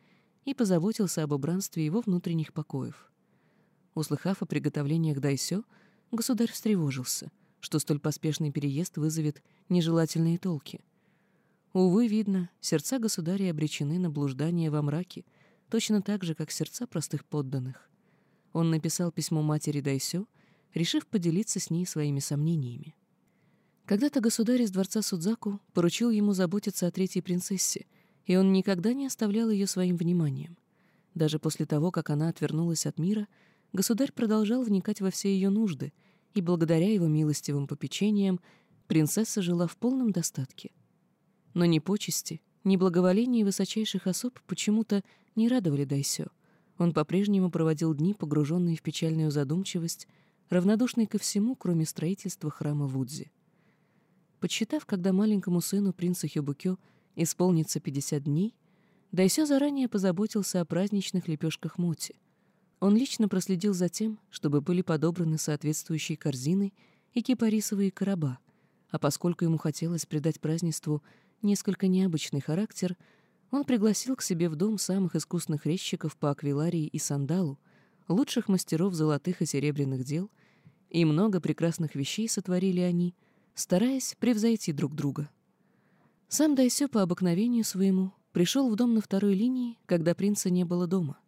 и позаботился об убранстве его внутренних покоев. Услыхав о приготовлениях Дайсё, государь встревожился — что столь поспешный переезд вызовет нежелательные толки. Увы, видно, сердца государя обречены на блуждание во мраке, точно так же, как сердца простых подданных. Он написал письмо матери Дайсё, решив поделиться с ней своими сомнениями. Когда-то государь из дворца Судзаку поручил ему заботиться о третьей принцессе, и он никогда не оставлял ее своим вниманием. Даже после того, как она отвернулась от мира, государь продолжал вникать во все ее нужды — и благодаря его милостивым попечениям принцесса жила в полном достатке. Но ни почести, ни благоволение высочайших особ почему-то не радовали Дайсё. Он по-прежнему проводил дни, погруженные в печальную задумчивость, равнодушный ко всему, кроме строительства храма Вудзи. Подсчитав, когда маленькому сыну принца Хёбукё исполнится 50 дней, Дайсё заранее позаботился о праздничных лепешках моти — он лично проследил за тем, чтобы были подобраны соответствующие корзины и кипарисовые короба, а поскольку ему хотелось придать празднеству несколько необычный характер, он пригласил к себе в дом самых искусных резчиков по аквиларии и сандалу, лучших мастеров золотых и серебряных дел, и много прекрасных вещей сотворили они, стараясь превзойти друг друга. Сам Дайсё по обыкновению своему пришел в дом на второй линии, когда принца не было дома —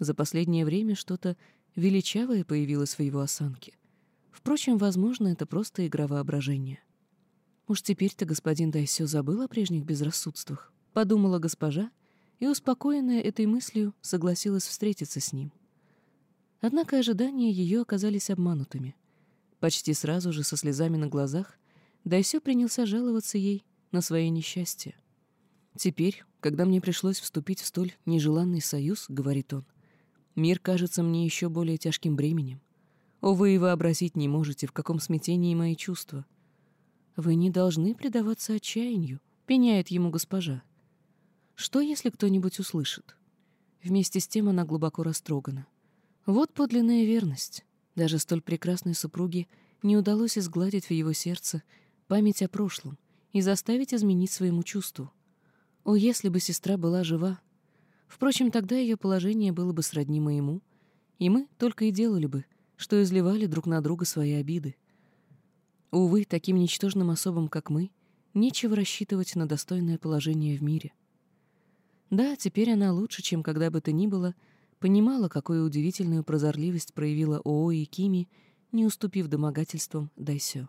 за последнее время что-то величавое появилось в его осанке. Впрочем, возможно, это просто игра воображения. «Уж теперь-то господин Дайсё забыл о прежних безрассудствах», — подумала госпожа, и, успокоенная этой мыслью, согласилась встретиться с ним. Однако ожидания ее оказались обманутыми. Почти сразу же, со слезами на глазах, Дайсё принялся жаловаться ей на свое несчастье. «Теперь, когда мне пришлось вступить в столь нежеланный союз, — говорит он, — Мир кажется мне еще более тяжким бременем. О, вы и вообразить не можете, в каком смятении мои чувства. Вы не должны предаваться отчаянию, пеняет ему госпожа. Что, если кто-нибудь услышит? Вместе с тем она глубоко растрогана. Вот подлинная верность. Даже столь прекрасной супруге не удалось изгладить в его сердце память о прошлом и заставить изменить своему чувству. О, если бы сестра была жива! Впрочем, тогда ее положение было бы сродни моему, и мы только и делали бы, что изливали друг на друга свои обиды. Увы, таким ничтожным особам, как мы, нечего рассчитывать на достойное положение в мире. Да, теперь она лучше, чем когда бы то ни было, понимала, какую удивительную прозорливость проявила Оо и Кими, не уступив домогательствам Дайсё.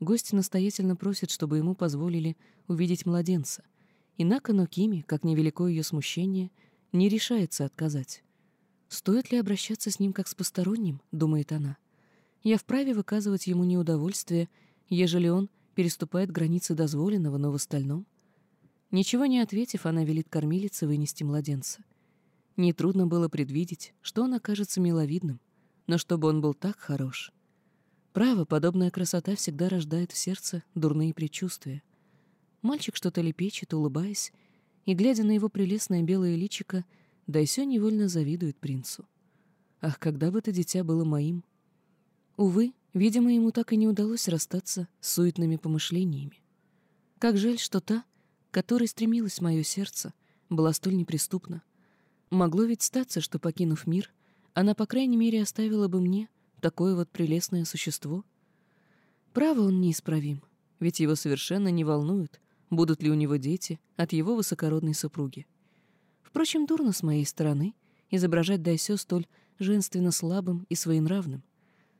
Гость настоятельно просит, чтобы ему позволили увидеть младенца, и Накану Кими, как невелико ее смущение, не решается отказать. «Стоит ли обращаться с ним как с посторонним?» — думает она. «Я вправе выказывать ему неудовольствие, ежели он переступает границы дозволенного, но в остальном...» Ничего не ответив, она велит кормилице вынести младенца. Нетрудно было предвидеть, что он окажется миловидным, но чтобы он был так хорош. Право, подобная красота всегда рождает в сердце дурные предчувствия. Мальчик что-то лепечет, улыбаясь, и, глядя на его прелестное белое личико, Дайсё невольно завидует принцу. Ах, когда бы это дитя было моим! Увы, видимо, ему так и не удалось расстаться с суетными помышлениями. Как жаль, что та, которой стремилось мое сердце, была столь неприступна. Могло ведь статься, что, покинув мир, она, по крайней мере, оставила бы мне такое вот прелестное существо. Право он неисправим, ведь его совершенно не волнует, будут ли у него дети от его высокородной супруги. Впрочем, дурно с моей стороны изображать Дайсё столь женственно слабым и своенравным.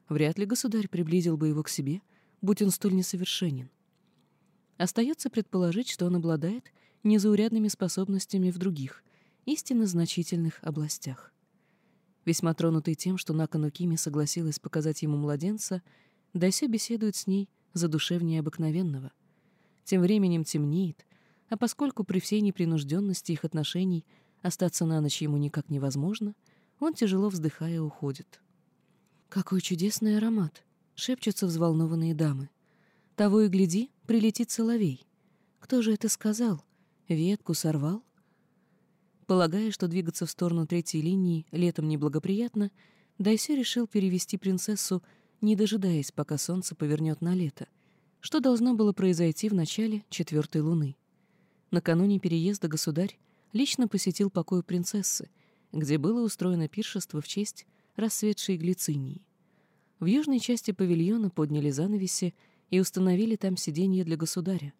Вряд ли государь приблизил бы его к себе, будь он столь несовершенен. Остается предположить, что он обладает незаурядными способностями в других, истинно значительных областях. Весьма тронутый тем, что Накану Кими согласилась показать ему младенца, Дайсё беседует с ней задушевнее обыкновенного. Тем временем темнеет, а поскольку при всей непринужденности их отношений остаться на ночь ему никак невозможно, он, тяжело вздыхая, уходит. «Какой чудесный аромат!» — шепчутся взволнованные дамы. «Того и гляди, прилетит соловей. Кто же это сказал? Ветку сорвал?» Полагая, что двигаться в сторону третьей линии летом неблагоприятно, Дайсё решил перевести принцессу, не дожидаясь, пока солнце повернет на лето, что должно было произойти в начале четвертой луны. Накануне переезда государь лично посетил покой принцессы, где было устроено пиршество в честь расцветшей глицинии. В южной части павильона подняли занавеси и установили там сиденье для государя.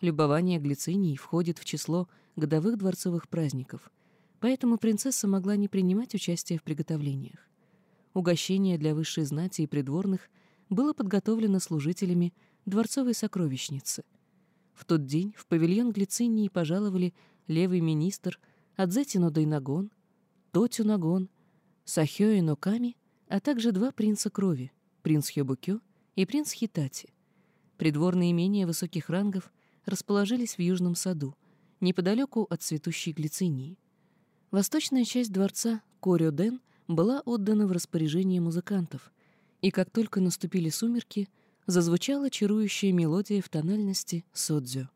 Любование глицинией входит в число годовых дворцовых праздников, поэтому принцесса могла не принимать участие в приготовлениях. Угощение для высшей знати и придворных было подготовлено служителями дворцовой сокровищницы. В тот день в павильон Глицинии пожаловали левый министр Адзетино Дайнагон, Тотю Нагон, Сахёи Ноками, а также два принца крови, принц Хёбукё и принц Хитати. Придворные имения высоких рангов расположились в южном саду, неподалеку от цветущей глицинии. Восточная часть дворца Кориоден была отдана в распоряжение музыкантов, и как только наступили сумерки, зазвучала чарующая мелодия в тональности содзю.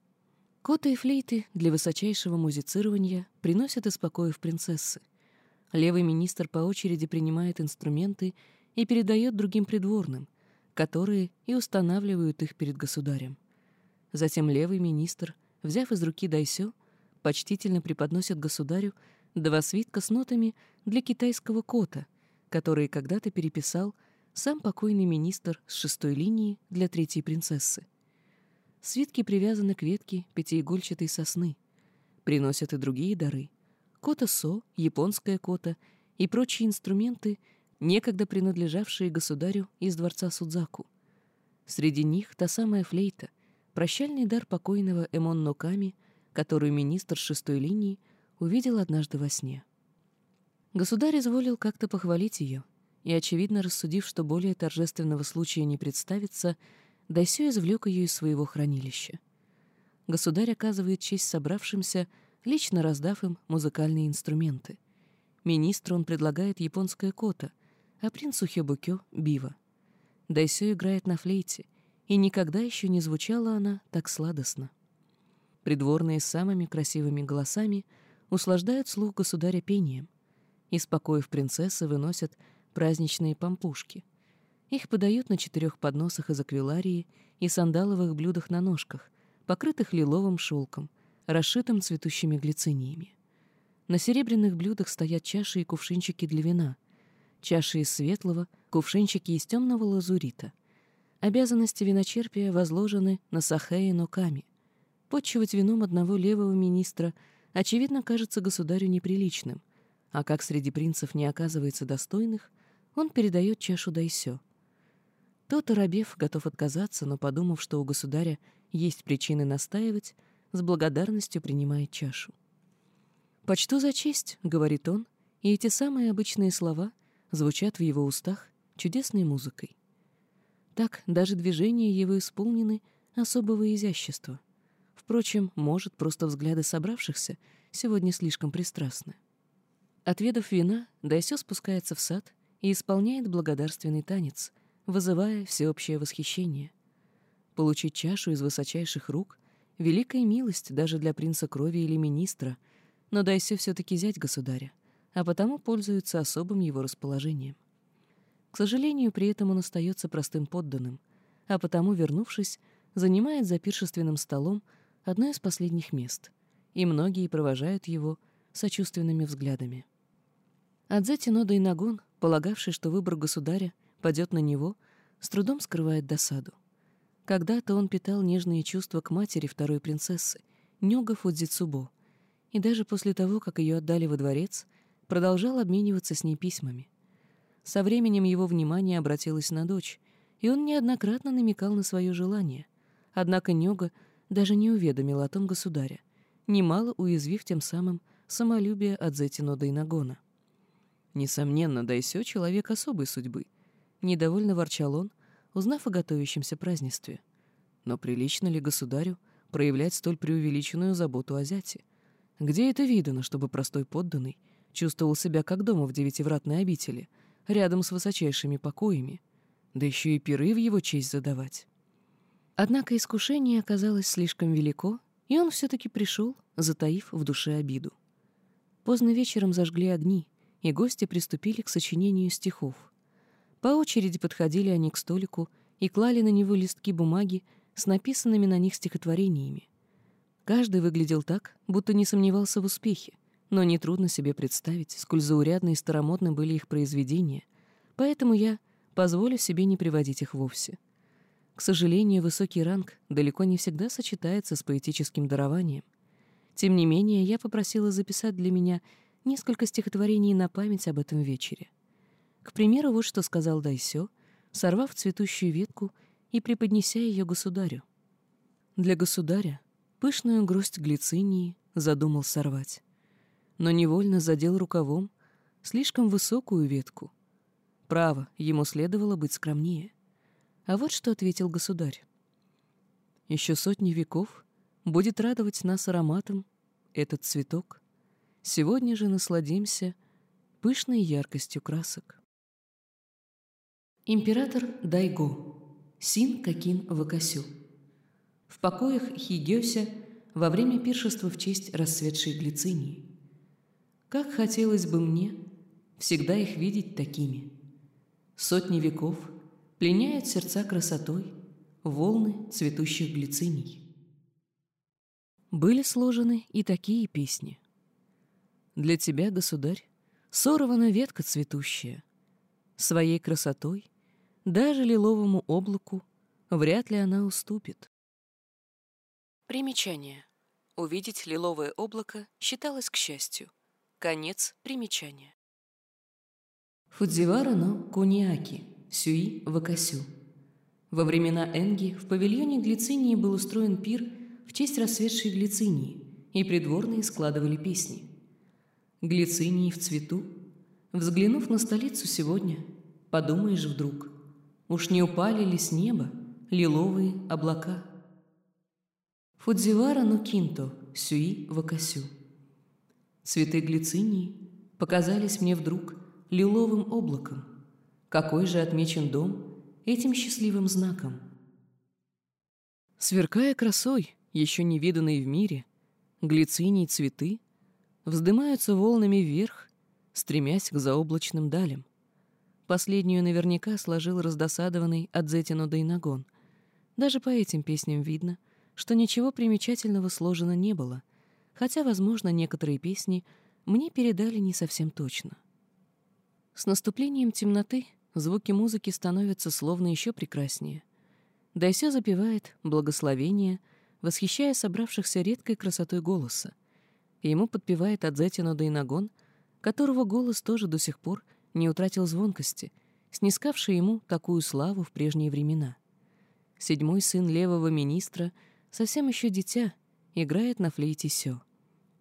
Коты и флейты для высочайшего музицирования приносят из покоев принцессы. Левый министр по очереди принимает инструменты и передает другим придворным, которые и устанавливают их перед государем. Затем левый министр, взяв из руки дайсё, почтительно преподносит государю два свитка с нотами для китайского кота, которые когда-то переписал сам покойный министр с шестой линии для третьей принцессы. Свитки привязаны к ветке пятиигольчатой сосны. Приносят и другие дары. Кота-со, японская кота и прочие инструменты, некогда принадлежавшие государю из дворца Судзаку. Среди них та самая флейта — Прощальный дар покойного Эмон Ноками, которую министр шестой линии увидел однажды во сне. Государь изволил как-то похвалить ее, и, очевидно, рассудив, что более торжественного случая не представится, Дайсё извлек ее из своего хранилища. Государь оказывает честь собравшимся, лично раздав им музыкальные инструменты. Министру он предлагает японское кота, а принцу Хёбукё — бива. Дайсё играет на флейте, и никогда еще не звучала она так сладостно. Придворные с самыми красивыми голосами услаждают слух государя пением. Из покоев принцессы выносят праздничные пампушки. Их подают на четырех подносах из аквиларии и сандаловых блюдах на ножках, покрытых лиловым шелком, расшитым цветущими глициниями. На серебряных блюдах стоят чаши и кувшинчики для вина, чаши из светлого, кувшинчики из темного лазурита. Обязанности виночерпия возложены на Сахе и Ноками. Подчивать вином одного левого министра, очевидно, кажется государю неприличным, а как среди принцев не оказывается достойных, он передает чашу Дайсё. Тот, оробев, готов отказаться, но, подумав, что у государя есть причины настаивать, с благодарностью принимает чашу. «Почту за честь», — говорит он, и эти самые обычные слова звучат в его устах чудесной музыкой. Так даже движения его исполнены особого изящества — Впрочем, может, просто взгляды собравшихся сегодня слишком пристрастны. Отведав вина, Дайсё спускается в сад и исполняет благодарственный танец, вызывая всеобщее восхищение. Получить чашу из высочайших рук — великая милость даже для принца крови или министра, но Дайсё все-таки зять государя, а потому пользуется особым его расположением. К сожалению, при этом он остается простым подданным, а потому, вернувшись, занимает за пиршественным столом одно из последних мест, и многие провожают его сочувственными взглядами. Адзети Нода Инагон, полагавший, что выбор государя падет на него, с трудом скрывает досаду. Когда-то он питал нежные чувства к матери второй принцессы, Нёга Фудзицубо, и даже после того, как ее отдали во дворец, продолжал обмениваться с ней письмами. Со временем его внимание обратилось на дочь, и он неоднократно намекал на свое желание. Однако Нёга даже не уведомил о том государя, немало уязвив тем самым самолюбие Адзетинода и Нагона. Несомненно, Дайсё — человек особой судьбы. Недовольно ворчал он, узнав о готовящемся празднестве. Но прилично ли государю проявлять столь преувеличенную заботу о зяте? Где это видано, чтобы простой подданный чувствовал себя как дома в девятивратной обители, рядом с высочайшими покоями, да еще и пиры в его честь задавать? Однако искушение оказалось слишком велико, и он все-таки пришел, затаив в душе обиду. Поздно вечером зажгли огни, и гости приступили к сочинению стихов. По очереди подходили они к столику и клали на него листки бумаги с написанными на них стихотворениями. Каждый выглядел так, будто не сомневался в успехе, но нетрудно себе представить, сколь заурядны и старомодны были их произведения, поэтому я позволю себе не приводить их вовсе. К сожалению, высокий ранг далеко не всегда сочетается с поэтическим дарованием. Тем не менее, я попросила записать для меня несколько стихотворений на память об этом вечере. К примеру, вот что сказал Дайсё, сорвав цветущую ветку и преподнеся ее государю. Для государя пышную грусть глицинии задумал сорвать, но невольно задел рукавом слишком высокую ветку. Право, ему следовало быть скромнее — а вот что ответил государь. Еще сотни веков будет радовать нас ароматом этот цветок. Сегодня же насладимся пышной яркостью красок. Император Дайго, Син Какин Вакасю. В покоях Хигёся во время пиршества в честь расцветшей глицинии. Как хотелось бы мне всегда их видеть такими. Сотни веков — пленяют сердца красотой волны цветущих глициний. Были сложены и такие песни. Для тебя, государь, сорвана ветка цветущая. Своей красотой даже лиловому облаку вряд ли она уступит. Примечание. Увидеть лиловое облако считалось к счастью. Конец примечания. Фудзивара но Куниаки – Сюи Вакасю. Во времена Энги в павильоне Глицинии был устроен пир в честь расцветшей Глицинии, и придворные складывали песни. Глицинии в цвету. Взглянув на столицу сегодня, подумаешь вдруг, уж не упали ли с неба лиловые облака? Фудзивара Нукинто, Сюи Вакасю. Цветы глицинии показались мне вдруг лиловым облаком, какой же отмечен дом этим счастливым знаком? Сверкая красой, еще не виданной в мире, глицинии цветы вздымаются волнами вверх, стремясь к заоблачным далям. Последнюю наверняка сложил раздосадованный Адзетино Дайнагон. Даже по этим песням видно, что ничего примечательного сложено не было, хотя, возможно, некоторые песни мне передали не совсем точно. С наступлением темноты звуки музыки становятся словно еще прекраснее. Дайсё запевает «Благословение», восхищая собравшихся редкой красотой голоса. Ему подпевает Адзетино Дайнагон, которого голос тоже до сих пор не утратил звонкости, снискавший ему такую славу в прежние времена. Седьмой сын левого министра, совсем еще дитя, играет на флейте сё.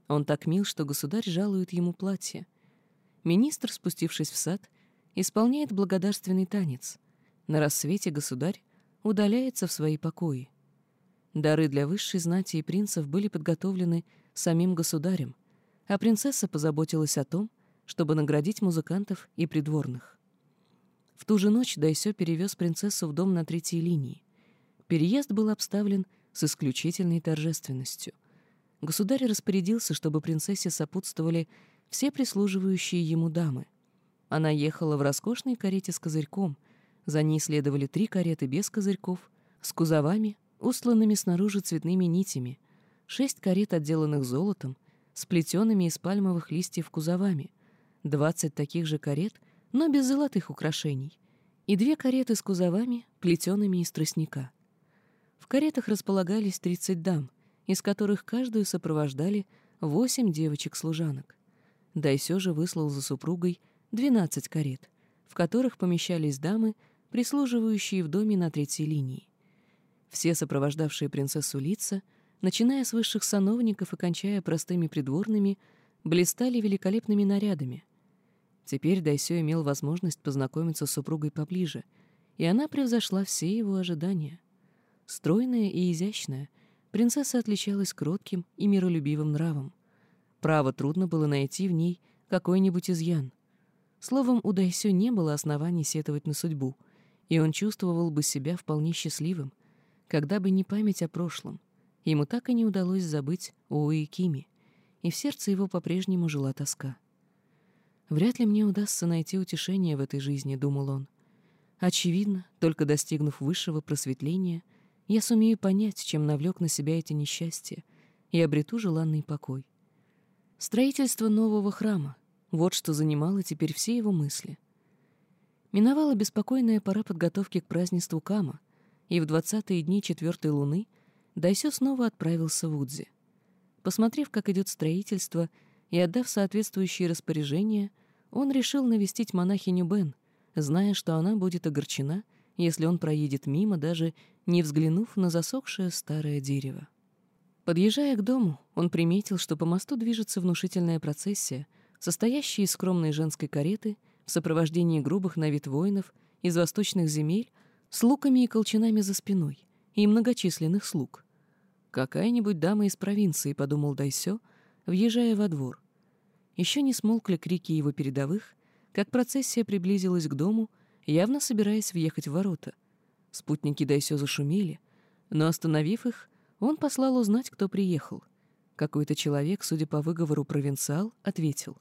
Он так мил, что государь жалует ему платье. Министр, спустившись в сад, исполняет благодарственный танец. На рассвете государь удаляется в свои покои. Дары для высшей знати и принцев были подготовлены самим государем, а принцесса позаботилась о том, чтобы наградить музыкантов и придворных. В ту же ночь Дайсё перевез принцессу в дом на третьей линии. Переезд был обставлен с исключительной торжественностью. Государь распорядился, чтобы принцессе сопутствовали все прислуживающие ему дамы. Она ехала в роскошной карете с козырьком, за ней следовали три кареты без козырьков, с кузовами, устланными снаружи цветными нитями, шесть карет, отделанных золотом, сплетенными из пальмовых листьев кузовами, двадцать таких же карет, но без золотых украшений, и две кареты с кузовами, плетеными из тростника. В каретах располагались тридцать дам, из которых каждую сопровождали восемь девочек-служанок. Дайсё же выслал за супругой двенадцать карет, в которых помещались дамы, прислуживающие в доме на третьей линии. Все сопровождавшие принцессу лица, начиная с высших сановников и кончая простыми придворными, блистали великолепными нарядами. Теперь Дайсё имел возможность познакомиться с супругой поближе, и она превзошла все его ожидания. Стройная и изящная, принцесса отличалась кротким и миролюбивым нравом. Право трудно было найти в ней какой-нибудь изъян. Словом, у Дайсё не было оснований сетовать на судьбу, и он чувствовал бы себя вполне счастливым, когда бы не память о прошлом, ему так и не удалось забыть о Уикиме, и в сердце его по-прежнему жила тоска. «Вряд ли мне удастся найти утешение в этой жизни», — думал он. «Очевидно, только достигнув высшего просветления, я сумею понять, чем навлек на себя эти несчастья, и обрету желанный покой. Строительство нового храма — вот что занимало теперь все его мысли. Миновала беспокойная пора подготовки к празднеству Кама — и в двадцатые дни четвертой луны Дайсё снова отправился в Удзи. Посмотрев, как идет строительство, и отдав соответствующие распоряжения, он решил навестить монахиню Бен, зная, что она будет огорчена, если он проедет мимо, даже не взглянув на засохшее старое дерево. Подъезжая к дому, он приметил, что по мосту движется внушительная процессия, состоящая из скромной женской кареты в сопровождении грубых на вид воинов из восточных земель, с луками и колчанами за спиной, и многочисленных слуг. «Какая-нибудь дама из провинции», — подумал Дайсё, въезжая во двор. Еще не смолкли крики его передовых, как процессия приблизилась к дому, явно собираясь въехать в ворота. Спутники Дайсё зашумели, но, остановив их, он послал узнать, кто приехал. Какой-то человек, судя по выговору провинциал, ответил.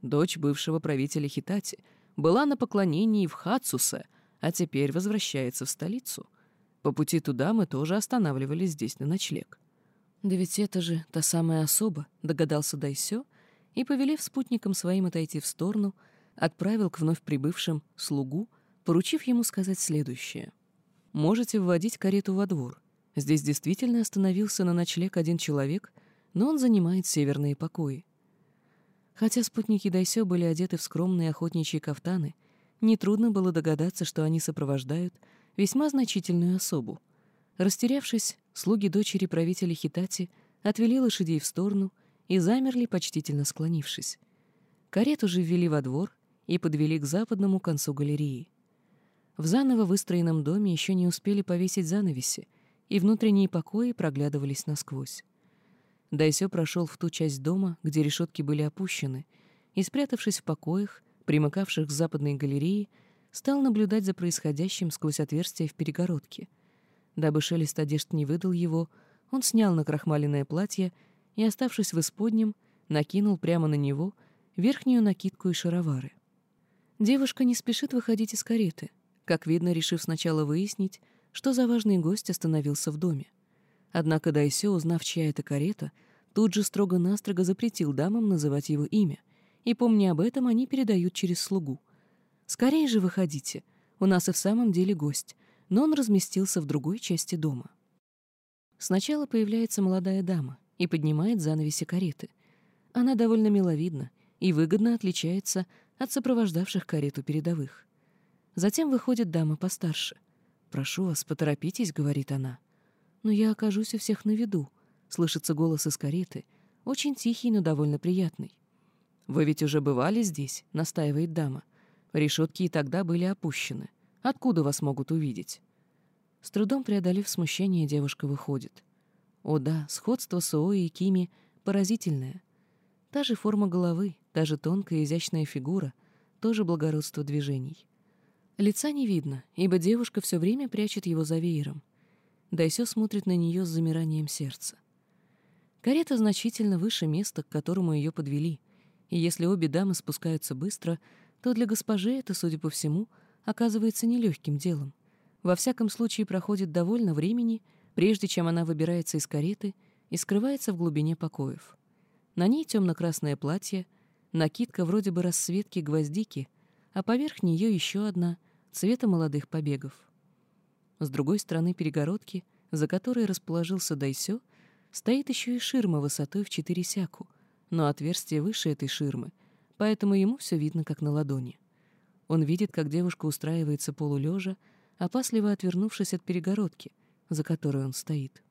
Дочь бывшего правителя Хитати была на поклонении в Хацусе — а теперь возвращается в столицу. По пути туда мы тоже останавливались здесь на ночлег. «Да ведь это же та самая особа», — догадался Дайсё, и, повелев спутникам своим отойти в сторону, отправил к вновь прибывшим слугу, поручив ему сказать следующее. «Можете вводить карету во двор. Здесь действительно остановился на ночлег один человек, но он занимает северные покои». Хотя спутники Дайсё были одеты в скромные охотничьи кафтаны — Нетрудно было догадаться, что они сопровождают весьма значительную особу. Растерявшись, слуги дочери правителя Хитати отвели лошадей в сторону и замерли, почтительно склонившись. Карету же ввели во двор и подвели к западному концу галереи. В заново выстроенном доме еще не успели повесить занавеси, и внутренние покои проглядывались насквозь. Дайсё прошел в ту часть дома, где решетки были опущены, и, спрятавшись в покоях, примыкавших к западной галерее, стал наблюдать за происходящим сквозь отверстие в перегородке. Дабы шелест одежд не выдал его, он снял накрахмаленное платье и, оставшись в исподнем, накинул прямо на него верхнюю накидку и шаровары. Девушка не спешит выходить из кареты, как видно, решив сначала выяснить, что за важный гость остановился в доме. Однако Дайсё, узнав, чья это карета, тут же строго-настрого запретил дамам называть его имя, и, помня об этом, они передают через слугу. «Скорее же выходите, у нас и в самом деле гость, но он разместился в другой части дома». Сначала появляется молодая дама и поднимает занавеси кареты. Она довольно миловидна и выгодно отличается от сопровождавших карету передовых. Затем выходит дама постарше. «Прошу вас, поторопитесь», — говорит она. «Но я окажусь у всех на виду», — слышится голос из кареты, очень тихий, но довольно приятный. «Вы ведь уже бывали здесь?» — настаивает дама. «Решетки и тогда были опущены. Откуда вас могут увидеть?» С трудом преодолев смущение, девушка выходит. О да, сходство Суои и Кими поразительное. Та же форма головы, та же тонкая изящная фигура, тоже благородство движений. Лица не видно, ибо девушка все время прячет его за веером. Дайсё смотрит на нее с замиранием сердца. Карета значительно выше места, к которому ее подвели, и если обе дамы спускаются быстро, то для госпожи это, судя по всему, оказывается нелегким делом. Во всяком случае, проходит довольно времени, прежде чем она выбирается из кареты и скрывается в глубине покоев. На ней темно-красное платье, накидка вроде бы расцветки гвоздики, а поверх нее еще одна, цвета молодых побегов. С другой стороны перегородки, за которой расположился Дайсё, стоит еще и ширма высотой в четыре сяку, но отверстие выше этой ширмы, поэтому ему все видно как на ладони. Он видит, как девушка устраивается полулежа, опасливо отвернувшись от перегородки, за которой он стоит.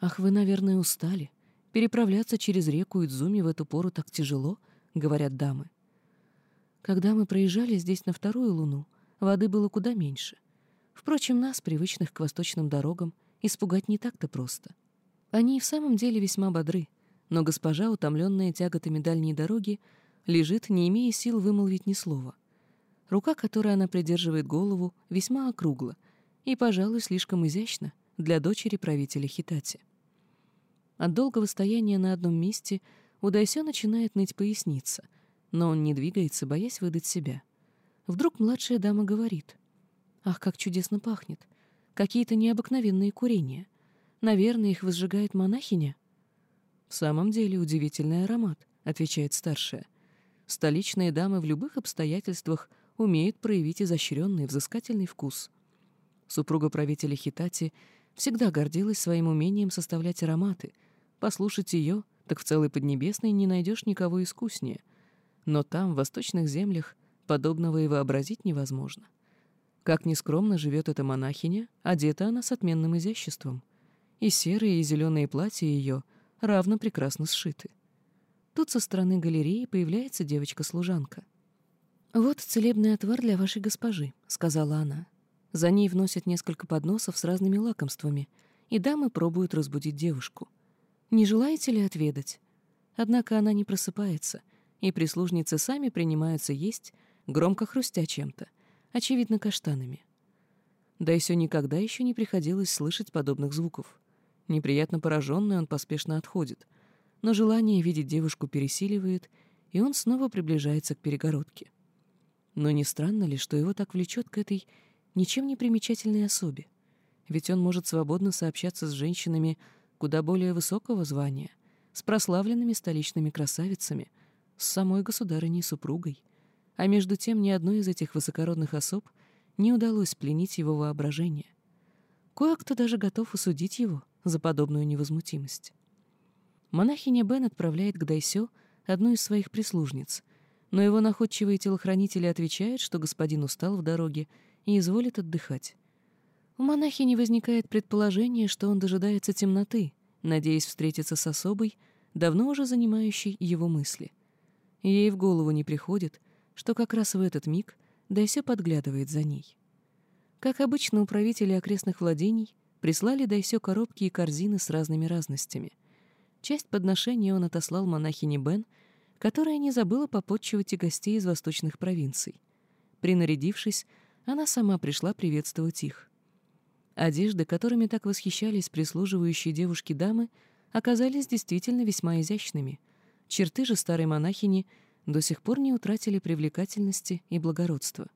«Ах, вы, наверное, устали. Переправляться через реку Идзуми в эту пору так тяжело», — говорят дамы. Когда мы проезжали здесь на вторую луну, воды было куда меньше. Впрочем, нас, привычных к восточным дорогам, испугать не так-то просто. Они и в самом деле весьма бодры, но госпожа, утомленная тяготами дальней дороги, лежит, не имея сил вымолвить ни слова — Рука, которой она придерживает голову, весьма округла и, пожалуй, слишком изящна для дочери правителя Хитати. От долгого стояния на одном месте у начинает ныть поясница, но он не двигается, боясь выдать себя. Вдруг младшая дама говорит. «Ах, как чудесно пахнет! Какие-то необыкновенные курения. Наверное, их возжигает монахиня?» «В самом деле удивительный аромат», — отвечает старшая. «Столичные дамы в любых обстоятельствах умеет проявить изощренный взыскательный вкус. Супруга правителя Хитати всегда гордилась своим умением составлять ароматы. Послушать ее, так в целой Поднебесной не найдешь никого искуснее. Но там, в восточных землях, подобного и вообразить невозможно. Как нескромно живет эта монахиня, одета она с отменным изяществом. И серые, и зеленые платья ее равно прекрасно сшиты. Тут со стороны галереи появляется девочка-служанка — «Вот целебный отвар для вашей госпожи», — сказала она. За ней вносят несколько подносов с разными лакомствами, и дамы пробуют разбудить девушку. «Не желаете ли отведать?» Однако она не просыпается, и прислужницы сами принимаются есть, громко хрустя чем-то, очевидно, каштанами. Да и все никогда еще не приходилось слышать подобных звуков. Неприятно пораженный он поспешно отходит, но желание видеть девушку пересиливает, и он снова приближается к перегородке. Но не странно ли, что его так влечет к этой ничем не примечательной особе? Ведь он может свободно сообщаться с женщинами куда более высокого звания, с прославленными столичными красавицами, с самой государыней-супругой. А между тем ни одной из этих высокородных особ не удалось пленить его воображение. Кое-кто даже готов осудить его за подобную невозмутимость. Монахиня Бен отправляет к Дайсё одну из своих прислужниц — но его находчивые телохранители отвечают, что господин устал в дороге и изволит отдыхать. У монахини возникает предположение, что он дожидается темноты, надеясь встретиться с особой, давно уже занимающей его мысли. Ей в голову не приходит, что как раз в этот миг Дайсё подглядывает за ней. Как обычно, управители окрестных владений прислали Дайсё коробки и корзины с разными разностями. Часть подношения он отослал монахине Бен — которая не забыла попотчевать и гостей из восточных провинций. Принарядившись, она сама пришла приветствовать их. Одежды, которыми так восхищались прислуживающие девушки-дамы, оказались действительно весьма изящными. Черты же старой монахини до сих пор не утратили привлекательности и благородства.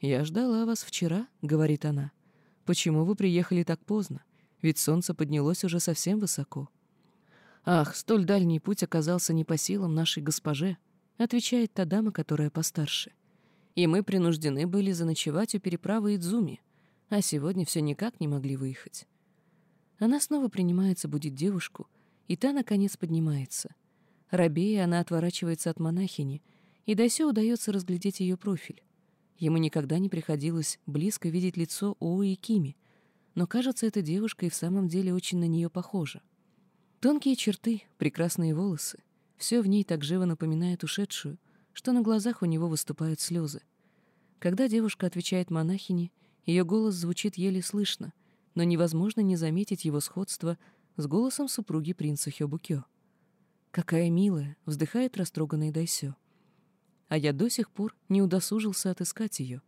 «Я ждала вас вчера», — говорит она. Почему вы приехали так поздно? Ведь солнце поднялось уже совсем высоко. Ах, столь дальний путь оказался не по силам нашей госпоже, отвечает та дама, которая постарше. И мы принуждены были заночевать у переправы Идзуми, а сегодня все никак не могли выехать. Она снова принимается будить девушку, и та, наконец, поднимается. Рабея, она отворачивается от монахини, и Дайсё удается разглядеть ее профиль. Ему никогда не приходилось близко видеть лицо Оуи Кими, но, кажется, эта девушка и в самом деле очень на нее похожа. Тонкие черты, прекрасные волосы — все в ней так живо напоминает ушедшую, что на глазах у него выступают слезы. Когда девушка отвечает монахине, ее голос звучит еле слышно, но невозможно не заметить его сходство с голосом супруги принца Хёбукё. «Какая милая!» — вздыхает растроганный Дайсё а я до сих пор не удосужился отыскать ее.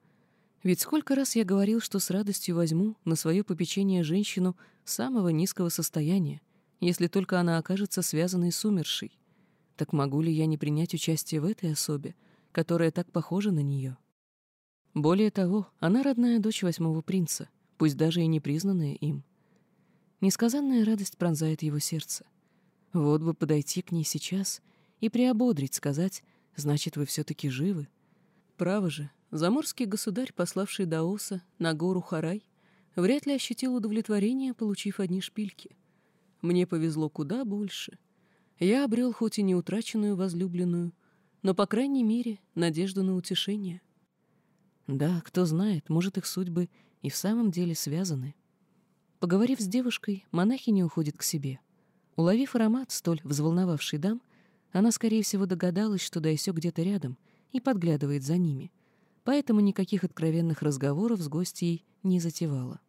Ведь сколько раз я говорил, что с радостью возьму на свое попечение женщину самого низкого состояния, если только она окажется связанной с умершей. Так могу ли я не принять участие в этой особе, которая так похожа на нее? Более того, она родная дочь восьмого принца, пусть даже и не признанная им. Несказанная радость пронзает его сердце. Вот бы подойти к ней сейчас и приободрить, сказать Значит, вы все-таки живы? Право же, заморский государь, пославший Даоса на гору Харай, вряд ли ощутил удовлетворение, получив одни шпильки. Мне повезло куда больше. Я обрел хоть и не утраченную возлюбленную, но, по крайней мере, надежду на утешение. Да, кто знает, может, их судьбы и в самом деле связаны. Поговорив с девушкой, монахиня уходит к себе. Уловив аромат, столь взволновавший дам, она, скорее всего, догадалась, что Дайсё где-то рядом и подглядывает за ними, поэтому никаких откровенных разговоров с гостьей не затевала.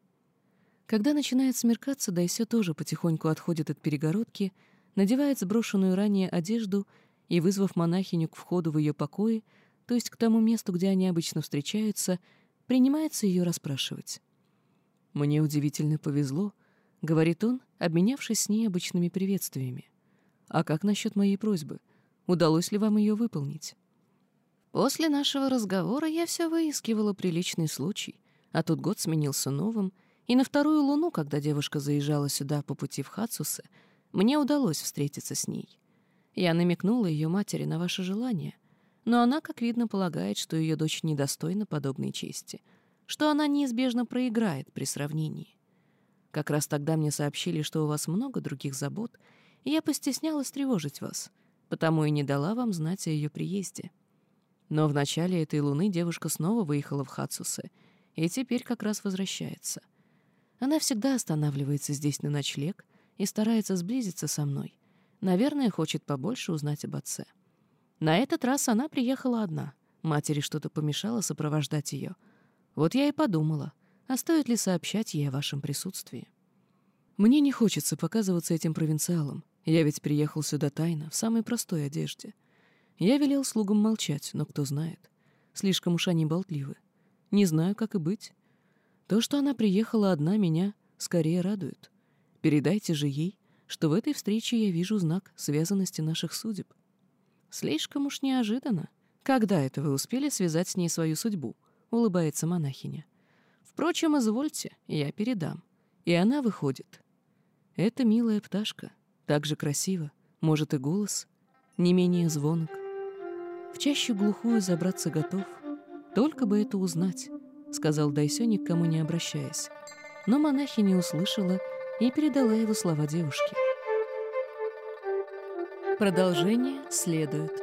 Когда начинает смеркаться, Дайсё тоже потихоньку отходит от перегородки, надевает сброшенную ранее одежду и, вызвав монахиню к входу в ее покои, то есть к тому месту, где они обычно встречаются, принимается ее расспрашивать. «Мне удивительно повезло», — говорит он, обменявшись с ней обычными приветствиями. А как насчет моей просьбы? Удалось ли вам ее выполнить? После нашего разговора я все выискивала приличный случай, а тут год сменился новым, и на вторую луну, когда девушка заезжала сюда по пути в Хацусе, мне удалось встретиться с ней. Я намекнула ее матери на ваше желание, но она, как видно, полагает, что ее дочь недостойна подобной чести, что она неизбежно проиграет при сравнении. Как раз тогда мне сообщили, что у вас много других забот — я постеснялась тревожить вас, потому и не дала вам знать о ее приезде. Но в начале этой луны девушка снова выехала в Хацусе, и теперь как раз возвращается. Она всегда останавливается здесь на ночлег и старается сблизиться со мной. Наверное, хочет побольше узнать об отце. На этот раз она приехала одна. Матери что-то помешало сопровождать ее. Вот я и подумала, а стоит ли сообщать ей о вашем присутствии. Мне не хочется показываться этим провинциалам, я ведь приехал сюда тайно, в самой простой одежде. Я велел слугам молчать, но кто знает. Слишком уж они болтливы. Не знаю, как и быть. То, что она приехала одна, меня скорее радует. Передайте же ей, что в этой встрече я вижу знак связанности наших судеб. Слишком уж неожиданно. Когда это вы успели связать с ней свою судьбу? Улыбается монахиня. Впрочем, извольте, я передам. И она выходит. Это милая пташка — так же красиво, может и голос, не менее звонок. В чащу глухую забраться готов, только бы это узнать, сказал Дайсё, никому не обращаясь. Но монахиня не услышала и передала его слова девушке. Продолжение следует.